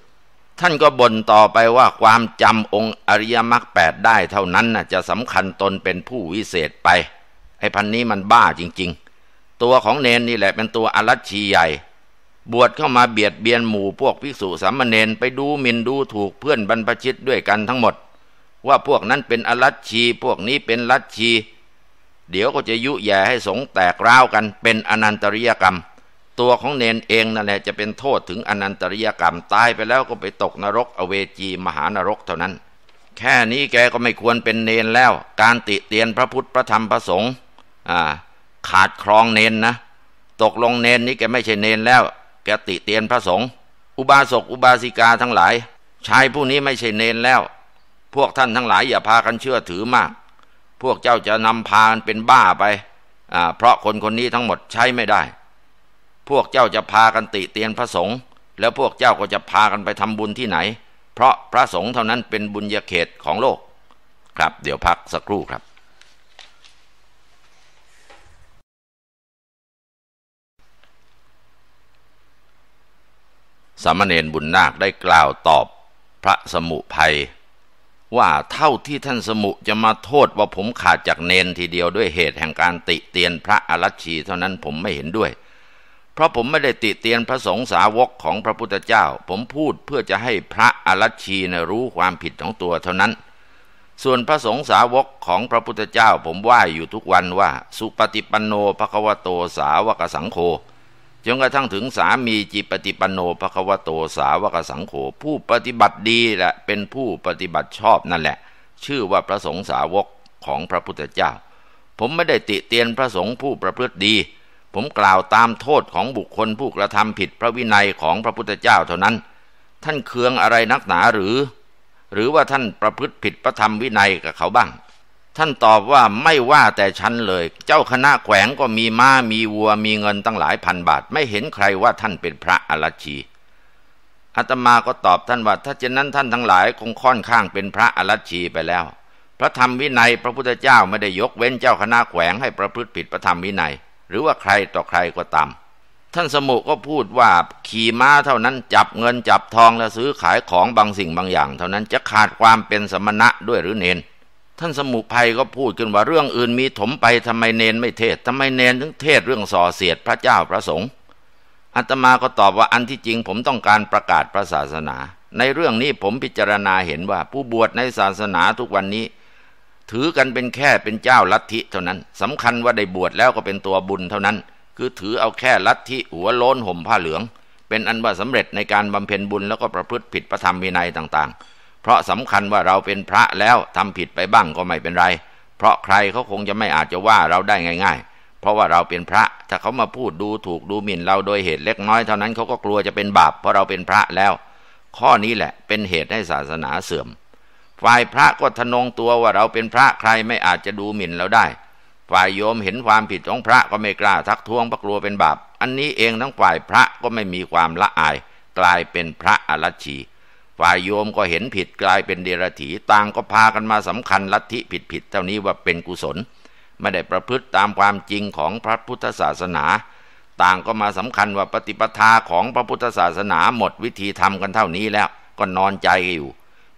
ท่านก็บ่นต่อไปว่าความจำองค์อริยมรรคแปดได้เท่านั้นน่ะจะสำคัญตนเป็นผู้วิเศษไปไอ้พันนี้มันบ้าจริง ๆ ตัวของเนนนี่แหละเป็นตัวอรัชชีใหญ่ บวชเข้ามาเบียดเบียนหมู่พวกภิกษุสามเณรไปดูหมิ่นดูถูกเพื่อนบรรพชิตด้วยกันทั้งหมด ว่าพวกนั้นเป็นอรัชชี พวกนี้เป็นลัชี เดี๋ยวก็จะยุแย่ให้สงแตกร้าวกันเป็นอนันตริยกรรม ตัวของเนนเองนั่นแหละจะเป็นโทษถึงอนันตริยกรรมตายไปแล้วก็ไปตกนรกอเวจีมหานรกเท่านั้น แค่นี้แกก็ไม่ควรเป็นเนนแล้ว การติเตียนพระพุทธพระธรรมพระสงฆ์ขาดครองเนนนะ ตกลงเนนนี่แกไม่ใช่เนนแล้ว แกติเตียนพระสงฆ์อุบาสกอุบาสิกาทั้งหลายชายผู้นี้ไม่ใช่เนนแล้ว พวกท่านทั้งหลายอย่าพากันเชื่อถือมาก วกเจ้าจะนำพาเป็นบ้าไปเพราะคนคนนี้ทั้งหมดใช้ไม่ได้ พวกเจ้าจะพากันติเตียนพระสงฆ์แล้วพวกเจ้าก็จะพากันไปทำบุญที่ไหน เพราะพระสงฆ์เท่านั้นเป็นบุญญาเขตของโลก ครับ เดี๋ยวพักสักครู่ครับ สามเณรบุญนาคได้กล่าวตอบพระสมุภัย ว่าเท่าที่ท่านสมุจะมาโทษว่าผมขาดจากเนนทีเดียวด้วยเหตุแห่งการติเตียนพระอรัชชีเท่านั้นผมไม่เห็นด้วย เพราะผมไม่ได้ติเตียนพระสงฆ์สาวกของพระพุทธเจ้า ผมพูดเพื่อจะให้พระอรัชชีนะรู้ความผิดของตัวเท่านั้น ส่วนพระสงฆ์สาวกของพระพุทธเจ้า ผมไหว่าอยู่ทุกวันว่า สุปฏิปันโนภควโตสาวกสังโฆ จนกระทั่งถึงสามีจิปฏิปันโนภควโตสาวกสังโฆผู้ปฏิบัติดีแหละเป็นผู้ปฏิบัติชอบนั่นแหละ ชื่อว่าพระสงฆ์สาวกของพระพุทธเจ้า ผมไม่ได้ติเตียนพระสงฆ์ผู้ประพฤติดี ผมกล่าวตามโทษของบุคคลผู้กระทำผิดพระวินัยของพระพุทธเจ้าเท่านั้น ท่านเคืองอะไรนักหนาหรือ หรือว่าท่านประพฤติผิดพระธรรมวินัยกับเขาบ้าง ท่านตอบว่าไม่ว่าแต่ฉันเลย เจ้าคณะแขวงก็มีม้ามีวัวมีเงินตั้งหลายพันบาท ไม่เห็นใครว่าท่านเป็นพระอรชีอาตมาก็ตอบท่านว่า ถ้าเช่นนั้นท่านทั้งหลายคงค่อนข้างเป็นพระอรชีไปแล้ว พระธรรมวินัยพระพุทธเจ้าไม่ได้ยกเว้นเจ้าคณะแขวงให้ประพฤติผิดพระธรรมวินัย หรือว่าใครต่อใครก็ตามท่านสมุก็พูดว่าขี่ม้าเท่านั้นจับเงินจับทองและซื้อขายของบางสิ่งบางอย่าง เท่านั้นจะขาดความเป็นสมณะด้วยหรือเนน ท่านสมุภัยก็พูดขึ้นว่าเรื่องอื่นมีถมไปทำไมเนนไม่เทศทำไมเนนถึงเทศเรื่องส่อเสียดพระเจ้าพระสงฆ์อัตมาก็ตอบว่าอันที่จริงผมต้องการประกาศพระศาสนา ในเรื่องนี้ผมพิจารณาเห็นว่า ผู้บวชในศาสนาทุกวันนี้ ถือกันเป็นแค่เป็นเจ้าลัทธิเท่านั้นสำคัญว่าได้บวชแล้วก็เป็นตัวบุญเท่านั้น คือถือเอาแค่ลัทธิหัวโล้นห่มผ้าเหลือง เป็นอันว่าสำเร็จในการบำเพ็ญบุญแล้วก็ประพฤติผิดประธรรมวินัยต่างๆ เพราะสำคัญว่าเราเป็นพระแล้วทำผิดไปบ้างก็ไม่เป็นไร เพราะใครเขาคงจะไม่อาจจะว่าเราได้ง่าย ๆ เพราะว่าเราเป็นพระ ถ้าเขามาพูดดูถูกดูหมิ่นเราโดยเหตุเล็กน้อยเท่านั้นเขาก็กลัวจะเป็นบาปเพราะเราเป็นพระแล้ว ข้อนี้แหละเป็นเหตุให้ศาสนาเสื่อม ฝ่ายพระก็ทนงตัวว่าเราเป็นพระใครไม่อาจจะดูหมิ่นเราได้ ฝ่ายโยมเห็นความผิดของพระก็ไม่กล้าทักท้วงเพราะกลัวเป็นบาป อันนี้เองทั้งฝ่ายพระก็ไม่มีความละอาย กลายเป็นพระอรชี ฝ่ายโยมก็เห็นผิดกลายเป็นเดรัจฉีต่างก็พากันมาสำคัญลัทธิผิดผิดเท่านี้ว่าเป็นกุศล ไม่ได้ประพฤติตามความจริงของพระพุทธศาสนา ต่างก็มาสำคัญว่าปฏิปทาของพระพุทธศาสนาหมดวิธีทำกันเท่านี้แล้วก็นอนใจอยู่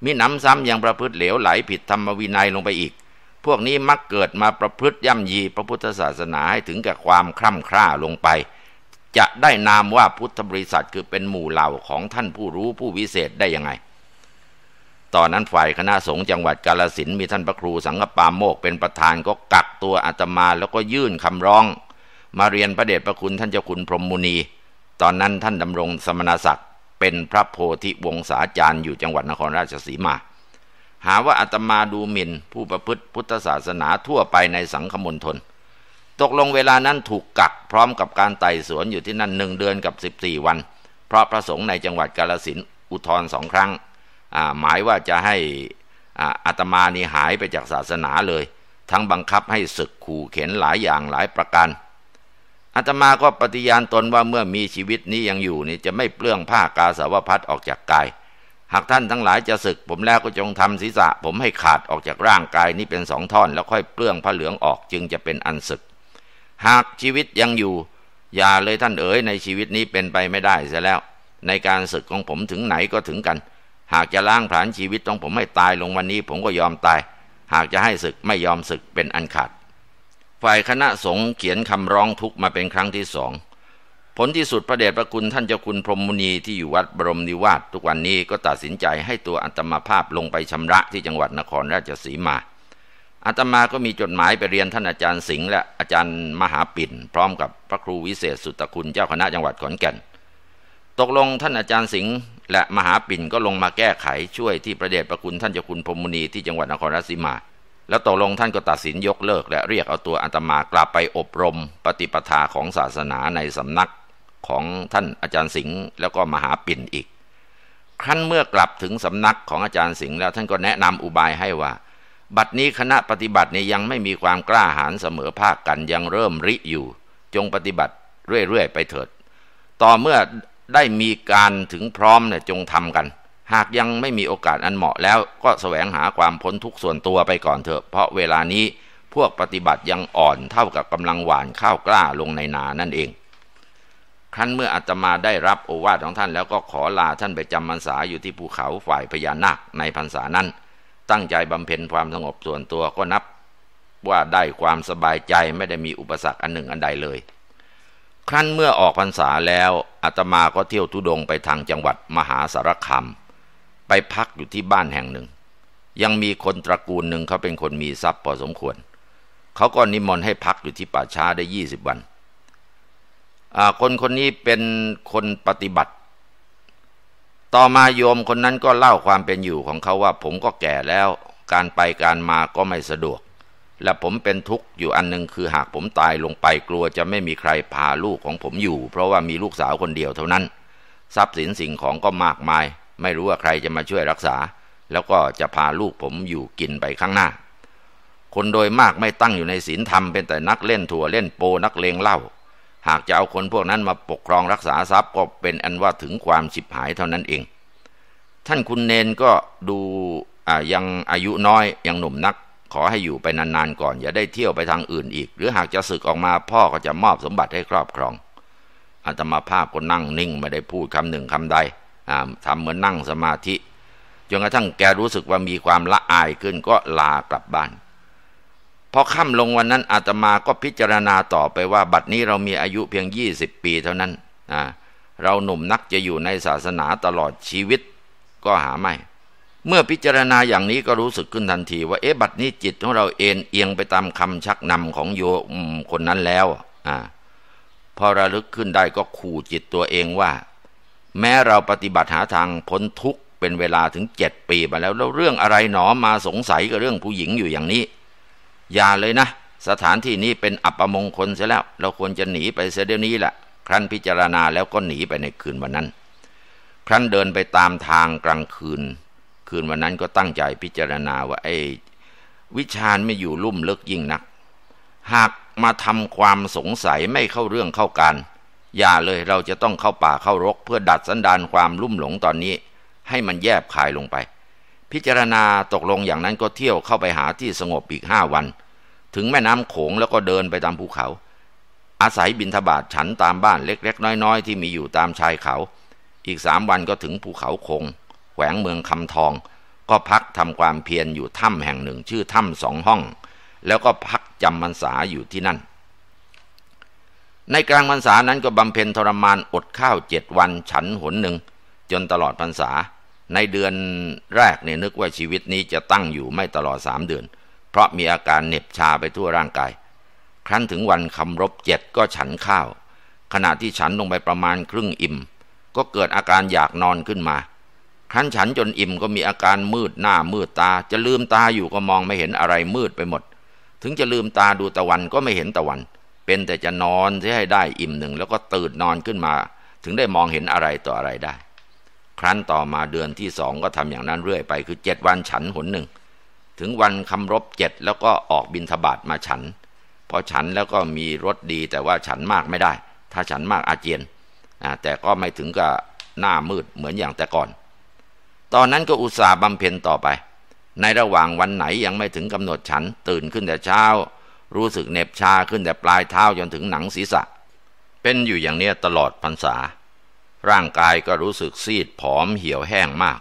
มิหนำซ้ำยังประพฤติเหลวไหลผิดธรรมวินัยลงไปอีก พวกนี้มักเกิดมาประพฤติย่ำยีพระพุทธศาสนาให้ถึงกับความคร่ำคร่าลงไป จะได้นามว่าพุทธบริษัทคือเป็นหมู่เหล่าของท่านผู้รู้ผู้วิเศษได้ยังไง ตอนนั้นฝ่ายคณะสงฆ์จังหวัดกาลสินมีท่านพระครูสังฆปาโมกเป็นประธานก็กักตัวอาตมาแล้วก็ยื่นคำร้อง มาเรียนพระเดชพระคุณท่านเจ้าคุณพรหมมุนี ตอนนั้นท่านดำรงสมณศักดิ์เป็นพระโพธิวงศาจารย์อยู่จังหวัดนครราชสีมา หาว่าอาตมาดูหมิ่นผู้ประพฤติพุทธศาสนาทั่วไปในสังคมณฑล ตกลงเวลานั้นถูกกักพร้อมกับการไต่สวนอยู่ที่นั่นหนึ่งเดือนกับสิบี่วัน เพราะพระสงฆ์ในจังหวัดกาลสินอุทธรสองครั้งหมายว่าจะให้อาตมานี่หายไปจากศาสนาเลย ทั้งบังคับให้ศึกขู่เข็นหลายอย่างหลายประการอาตมาก็ปฏิญาณตนว่าเมื่อมีชีวิตนี้ยังอยู่นี่จะไม่เปลื้องผ้ากาสาวพัดออกจากกาย หากท่านทั้งหลายจะศึกผมแล้วก็จงทำศีรษะ ผมให้ขาดออกจากร่างกายนี้เป็นสองท่อน แล้วค่อยเปลื้องผ้าเหลืองออกจึงจะเป็นอันศึก หากชีวิตยังอยู่ อย่าเลยท่านเอ๋ยในชีวิตนี้เป็นไปไม่ได้เสียแล้ว ในการศึกของผมถึงไหนก็ถึงกัน หากจะล้างผลาญชีวิตของผมให้ตายลงวันนี้ ผมก็ยอมตาย หากจะให้ศึกไม่ยอมศึกเป็นอันขาด ฝ่ายคณะสงฆ์เขียนคำร้องทุกข์มาเป็นครั้งที่สองผลที่สุดพระเดชพระคุณท่านเจ้าคุณพรหมมุนีที่อยู่วัดบรมนิวาสทุกวันนี้ก็ตัดสินใจให้ตัวอัตมาภาพลงไปชำระที่จังหวัดนครราชสีมา อาตมาก็มีจดหมายไปเรียนท่านอาจารย์สิงห์และอาจารย์มหาปิ่น พร้อมกับพระครูวิเศษสุตคุณเจ้าคณะจังหวัดขอนแก่น ตกลงท่านอาจารย์สิงห์และมหาปิ่นก็ลงมาแก้ไขช่วยที่ประเดชพระคุณท่านเจ้าคุณพรมมุนีที่จังหวัดนครราชสีมา แล้วตกลงท่านก็ตัดสินยกเลิก และเรียกเอาตัวอาตมากลับไปอบรม ปฏิปทาของศาสนาในสำนักของท่านอาจารย์สิงห์แล้วก็มหาปิ่นอีกครั้นเมื่อกลับถึงสำนักของอาจารย์สิงห์แล้วท่านก็แนะนำอุบายให้ว่า บัดนี้คณะปฏิบัติเนี่ยยังไม่มีความกล้าหาญเสมอภาคกันยังเริ่มริอยู่ จงปฏิบัติเรื่อยๆไปเถิด ต่อเมื่อได้มีการถึงพร้อมเนี่ยจงทำกัน หากยังไม่มีโอกาสอันเหมาะแล้วก็แสวงหาความพ้นทุกส่วนตัวไปก่อนเถอะ เพราะเวลานี้พวกปฏิบัติยังอ่อนเท่ากับกำลังหวานข้าวกล้าลงในนานั่นเองครั้นเมื่ออาตมาได้รับโอวาทของท่านแล้วก็ขอลาท่านไปจำพรรษาอยู่ที่ภูเขาฝ่ายพญานาคในพรรษานั้น ตั้งใจบำเพ็ญความสงบส่วนตัวก็นับว่าได้ความสบายใจไม่ได้มีอุปสรรคอันหนึ่งอันใดเลย ครั้นเมื่อออกพรรษาแล้วอาตมาก็เที่ยวทุดงไปทางจังหวัดมหาสารคามไปพักอยู่ที่บ้านแห่งหนึ่ง ยังมีคนตระกูลหนึ่งเขาเป็นคนมีทรัพย์พอสมควร เขาก็นิมนต์ให้พักอยู่ที่ป่าช้าได้ยี่สิบวันคนคนนี้เป็นคนปฏิบัติ ต่อมาโยมคนนั้นก็เล่าความเป็นอยู่ของเขาว่า ผมก็แก่แล้ว การไปการมาก็ไม่สะดวก และผมเป็นทุกข์อยู่อันหนึ่งคือหากผมตายลงไปกลัวจะไม่มีใครพาลูกของผมอยู่ เพราะว่ามีลูกสาวคนเดียวเท่านั้น ทรัพย์สินสิ่งของก็มากมาย ไม่รู้ว่าใครจะมาช่วยรักษา แล้วก็จะพาลูกผมอยู่กินไปข้างหน้า คนโดยมากไม่ตั้งอยู่ในศีลธรรมเป็นแต่นักเล่นถั่วเล่นโปนักเลงเล่า หากจะเอาคนพวกนั้นมาปกครองรักษาทรัพย์ก็เป็นอันว่าถึงความฉิบหายเท่านั้นเอง ท่านคุณเนนก็ดูยังอายุน้อยยังหนุ่มนัก ขอให้อยู่ไปนานๆก่อน อย่าได้เที่ยวไปทางอื่นอีก หรือหากจะศึกออกมาพ่อก็จะมอบสมบัติให้ครอบครองอาตมาภาพก็นั่งนิ่งไม่ได้พูดคำหนึ่งคำใดทำเหมือนนั่งสมาธิจนกระทั่งแกรู้สึกว่ามีความละอายขึ้นก็ลากลับบ้าน พอค่ำลงวันนั้นอาตมาก็พิจารณาต่อไปว่า บัดนี้เรามีอายุเพียงยี่สิบปีเท่านั้นเราหนุ่มนักจะอยู่ในศาสนาตลอดชีวิตก็หาไม่ เมื่อพิจารณาอย่างนี้ก็รู้สึกขึ้นทันทีว่าเอ๊ะบัดนี้จิตของเราเอ็นเอียงไปตามคำชักนำของโยมคนนั้นแล้วอ่าพอระลึกขึ้นได้ก็ขู่จิตตัวเองว่า แม้เราปฏิบัติหาทางพ้นทุกข์เป็นเวลาถึงเจ็ดปีมาแล้วแล้วเรื่องอะไรหนอมาสงสัยกับเรื่องผู้หญิงอยู่อย่างนี้ อย่าเลยนะสถานที่นี้เป็นอัปมงคลเสียแล้ว เราควรจะหนีไปเสียเดี๋ยวนี้แหละครั้นพิจารณาแล้วก็หนีไปในคืนวันนั้น ครั้นเดินไปตามทางกลางคืน คืนวันนั้นก็ตั้งใจพิจารณาว่าไอ้วิชาญไม่อยู่ลุ่มลึกยิ่งนัก หากมาทำความสงสัยไม่เข้าเรื่องเข้าการ อย่าเลยเราจะต้องเข้าป่าเข้ารก เพื่อดัดสันดานความลุ่มหลงตอนนี้ ให้มันแยบคายลงไป พิจารณาตกลงอย่างนั้นก็เที่ยวเข้าไปหาที่สงบอีกห้าวัน ถึงแม่น้ำโขงแล้วก็เดินไปตามภูเขา อาศัยบินทบาทฉันตามบ้านเล็กๆ น้อย ๆ ที่มีอยู่ตามชายเขา อีกสามวันก็ถึงภูเขาคงแขวงเมืองคำทอง ก็พักทำความเพียรอยู่ถ้ำแห่งหนึ่งชื่อถ้ำสองห้อง แล้วก็พักจำพรรษาอยู่ที่นั่น ในกลางพรรษานั้นก็บำเพ็ญทรมานอดข้าวเจ็ดวันฉันหนหนึ่งจนตลอดพรรษา ในเดือนแรกเนี่ยนึกว่าชีวิตนี้จะตั้งอยู่ไม่ตลอดสามเดือน เพราะมีอาการเหน็บชาไปทั่วร่างกาย ครั้นถึงวันคำรบเจ็ดก็ฉันข้าว ขณะที่ฉันลงไปประมาณครึ่งอิ่ม ก็เกิดอาการอยากนอนขึ้นมา ครั้นฉันจนอิ่มก็มีอาการมืดหน้ามืดตา จะลืมตาอยู่ก็มองไม่เห็นอะไรมืดไปหมด ถึงจะลืมตาดูตะวันก็ไม่เห็นตะวัน เป็นแต่จะนอนให้ได้อิ่มหนึ่งแล้วก็ตื่นนอนขึ้นมา ถึงได้มองเห็นอะไรต่ออะไรได้ ครั้นต่อมาเดือนที่สองก็ทำอย่างนั้นเรื่อยไป คือเจ็ดวันฉันหนหนึ่ง ถึงวันคำรบเจ็ดแล้วก็ออกบินทบาทมาฉันพอฉันแล้วก็มีรสดีแต่ว่าฉันมากไม่ได้ ถ้าฉันมากอาเจียนแต่ก็ไม่ถึงกับหน้ามืดเหมือนอย่างแต่ก่อน ตอนนั้นก็อุตส่าห์บำเพ็ญต่อไป ในระหว่างวันไหนยังไม่ถึงกำหนดฉันตื่นขึ้นแต่เช้า รู้สึกเหน็บชาขึ้นแต่ปลายเท้าจนถึงหนังศีรษะ เป็นอยู่อย่างนี้ตลอดพรรษา ร่างกายก็รู้สึกซีดผอมเหี่ยวแห้งมาก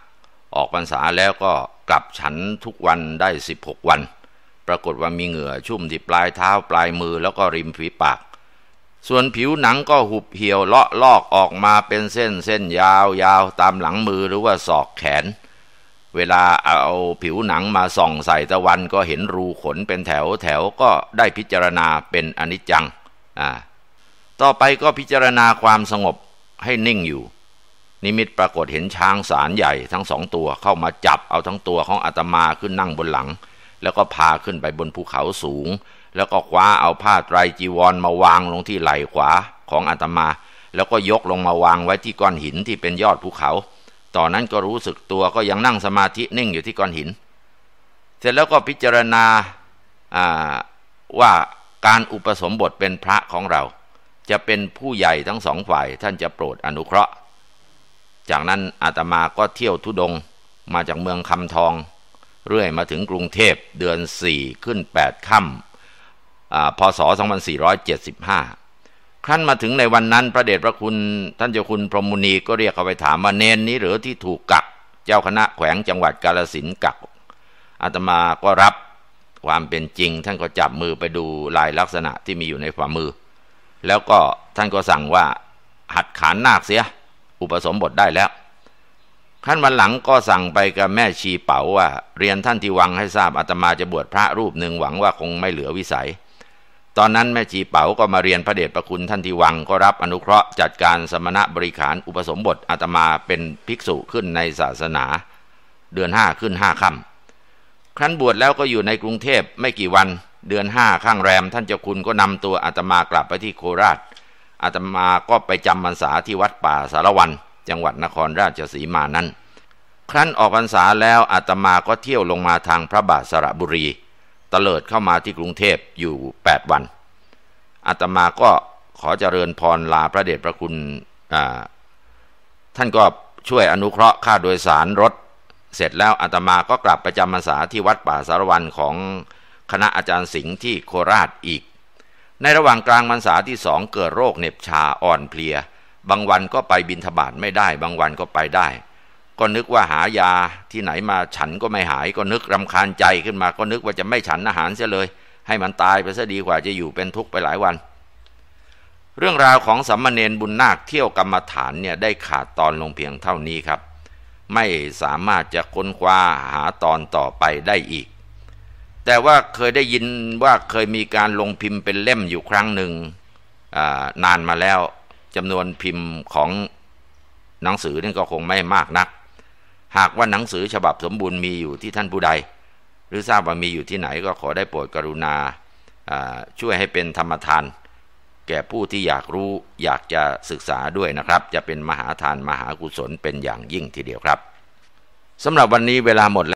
ออกพรรษาแล้วก็กลับฉันทุกวันได้สิบหกวัน ปรากฏว่ามีเหงื่อชุ่มที่ปลายเท้าปลายมือแล้วก็ริมฝีปาก ส่วนผิวหนังก็หุบเหี่ยวเลาะลอกออกมาเป็นเส้นเส้นยาวยาวตามหลังมือหรือว่าศอกแขน เวลาเอาผิวหนังมาส่องใส่ตะวันก็เห็นรูขนเป็นแถวแถวก็ได้พิจารณาเป็นอนิจจังอ่าต่อไปก็พิจารณาความสงบ ให้นิ่งอยู่ นิมิตปรากฏเห็นช้างสารใหญ่ทั้งสองตัวเข้ามาจับเอาทั้งตัวของอาตมาขึ้นนั่งบนหลัง แล้วก็พาขึ้นไปบนภูเขาสูง แล้วก็คว้าเอาผ้าไตรจีวรมาวางลงที่ไหล่ขวาของอาตมา แล้วก็ยกลงมาวางไว้ที่ก้อนหินที่เป็นยอดภูเขาตอนนั้นก็รู้สึกตัวก็ยังนั่งสมาธินิ่งอยู่ที่ก้อนหิน เสร็จแล้วก็พิจารณาว่าการอุปสมบทเป็นพระของเรา จะเป็นผู้ใหญ่ทั้งสองฝ่ายท่านจะโปรดอนุเคราะห์ จากนั้นอาตมาก็เที่ยวทุดงมาจากเมืองคำทอง เรื่อยมาถึงกรุงเทพเดือนสี่ขึ้นแปดค่ำพศ 2475 ครั้นมาถึงในวันนั้นพระเดชพระคุณท่านเจ้าคุณพรหมุนีก็เรียกเขาไปถามว่าเนนนี้หรือที่ถูกกัก เจ้าคณะแขวงจังหวัดกาลสินกักอาตมาก็รับความเป็นจริง ท่านก็จับมือไปดูลายลักษณะที่มีอยู่ในฝ่ามือ แล้วก็ท่านก็สั่งว่าหัดขานนาคเสีย อุปสมบทได้แล้วขั้นวันหลังก็สั่งไปกับแม่ชีเป๋าว่า เรียนท่านที่วังให้ทราบอาตมาจะบวชพระรูปหนึ่งหวังว่าคงไม่เหลือวิสัย ตอนนั้นแม่ชีเป๋าก็มาเรียนพระเดชพระคุณท่านที่วังก็รับอนุเคราะห์จัดการสมณะบริขารอุปสมบทอาตมาเป็นภิกษุขึ้นในศาสนา เดือนห้าขึ้นห้าค่ำครั้นบวชแล้วก็อยู่ในกรุงเทพไม่กี่วัน เดือนห้าข้างแรม ท่านเจ้าคุณก็นำตัวอาตมากลับไปที่โคราชอาตมาก็ไปจำพรรษาที่วัดป่าสารวัน จังหวัดนครราชสีมานั้น ครั้นออกพรรษาแล้วอาตมาก็เที่ยวลงมาทางพระบาทสระบุรีตเลิดเข้ามาที่กรุงเทพอยู่แปดวันอาตมาก็ขอเจริญพรลาพระเดชพระคุณท่านก็ช่วยอนุเคราะห์ค่าโดยสารรถ เสร็จแล้วอาตมาก็กลับประจำพรรษาที่วัดป่าสารวันของ คณะอาจารย์สิงห์ที่โคราชอีก ในระหว่างกลางพรรษาที่สองเกิดโรคเหน็บชาอ่อนเพลีย บางวันก็ไปบินทบาทไม่ได้ บางวันก็ไปได้ ก็นึกว่าหายาที่ไหนมาฉันก็ไม่หาย ก็นึกรำคาญใจขึ้นมา ก็นึกว่าจะไม่ฉันอาหารเสียเลย ให้มันตายไปซะดีกว่าจะอยู่เป็นทุกข์ไปหลายวันเรื่องราวของสัมมาเนนบุญนาคเที่ยวกรรมฐานเนี่ยได้ขาดตอนลงเพียงเท่านี้ครับ ไม่สามารถจะค้นคว้าหาตอนต่อไปได้อีก แต่ว่าเคยได้ยินว่าเคยมีการลงพิมพ์เป็นเล่มอยู่ครั้งหนึ่งนานมาแล้วจำนวนพิมพ์ของหนังสือนี่ก็คงไม่มากนัก หากว่าหนังสือฉบับสมบูรณ์มีอยู่ที่ท่านผู้ใด หรือทราบว่ามีอยู่ที่ไหนก็ขอได้โปรดกรุณาช่วยให้เป็นธรรมทาน แก่ผู้ที่อยากรู้อยากจะศึกษาด้วยนะครับ จะเป็นมหาทานมหากุศลเป็นอย่างยิ่งทีเดียวครับสำหรับวันนี้เวลาหมดแล้ว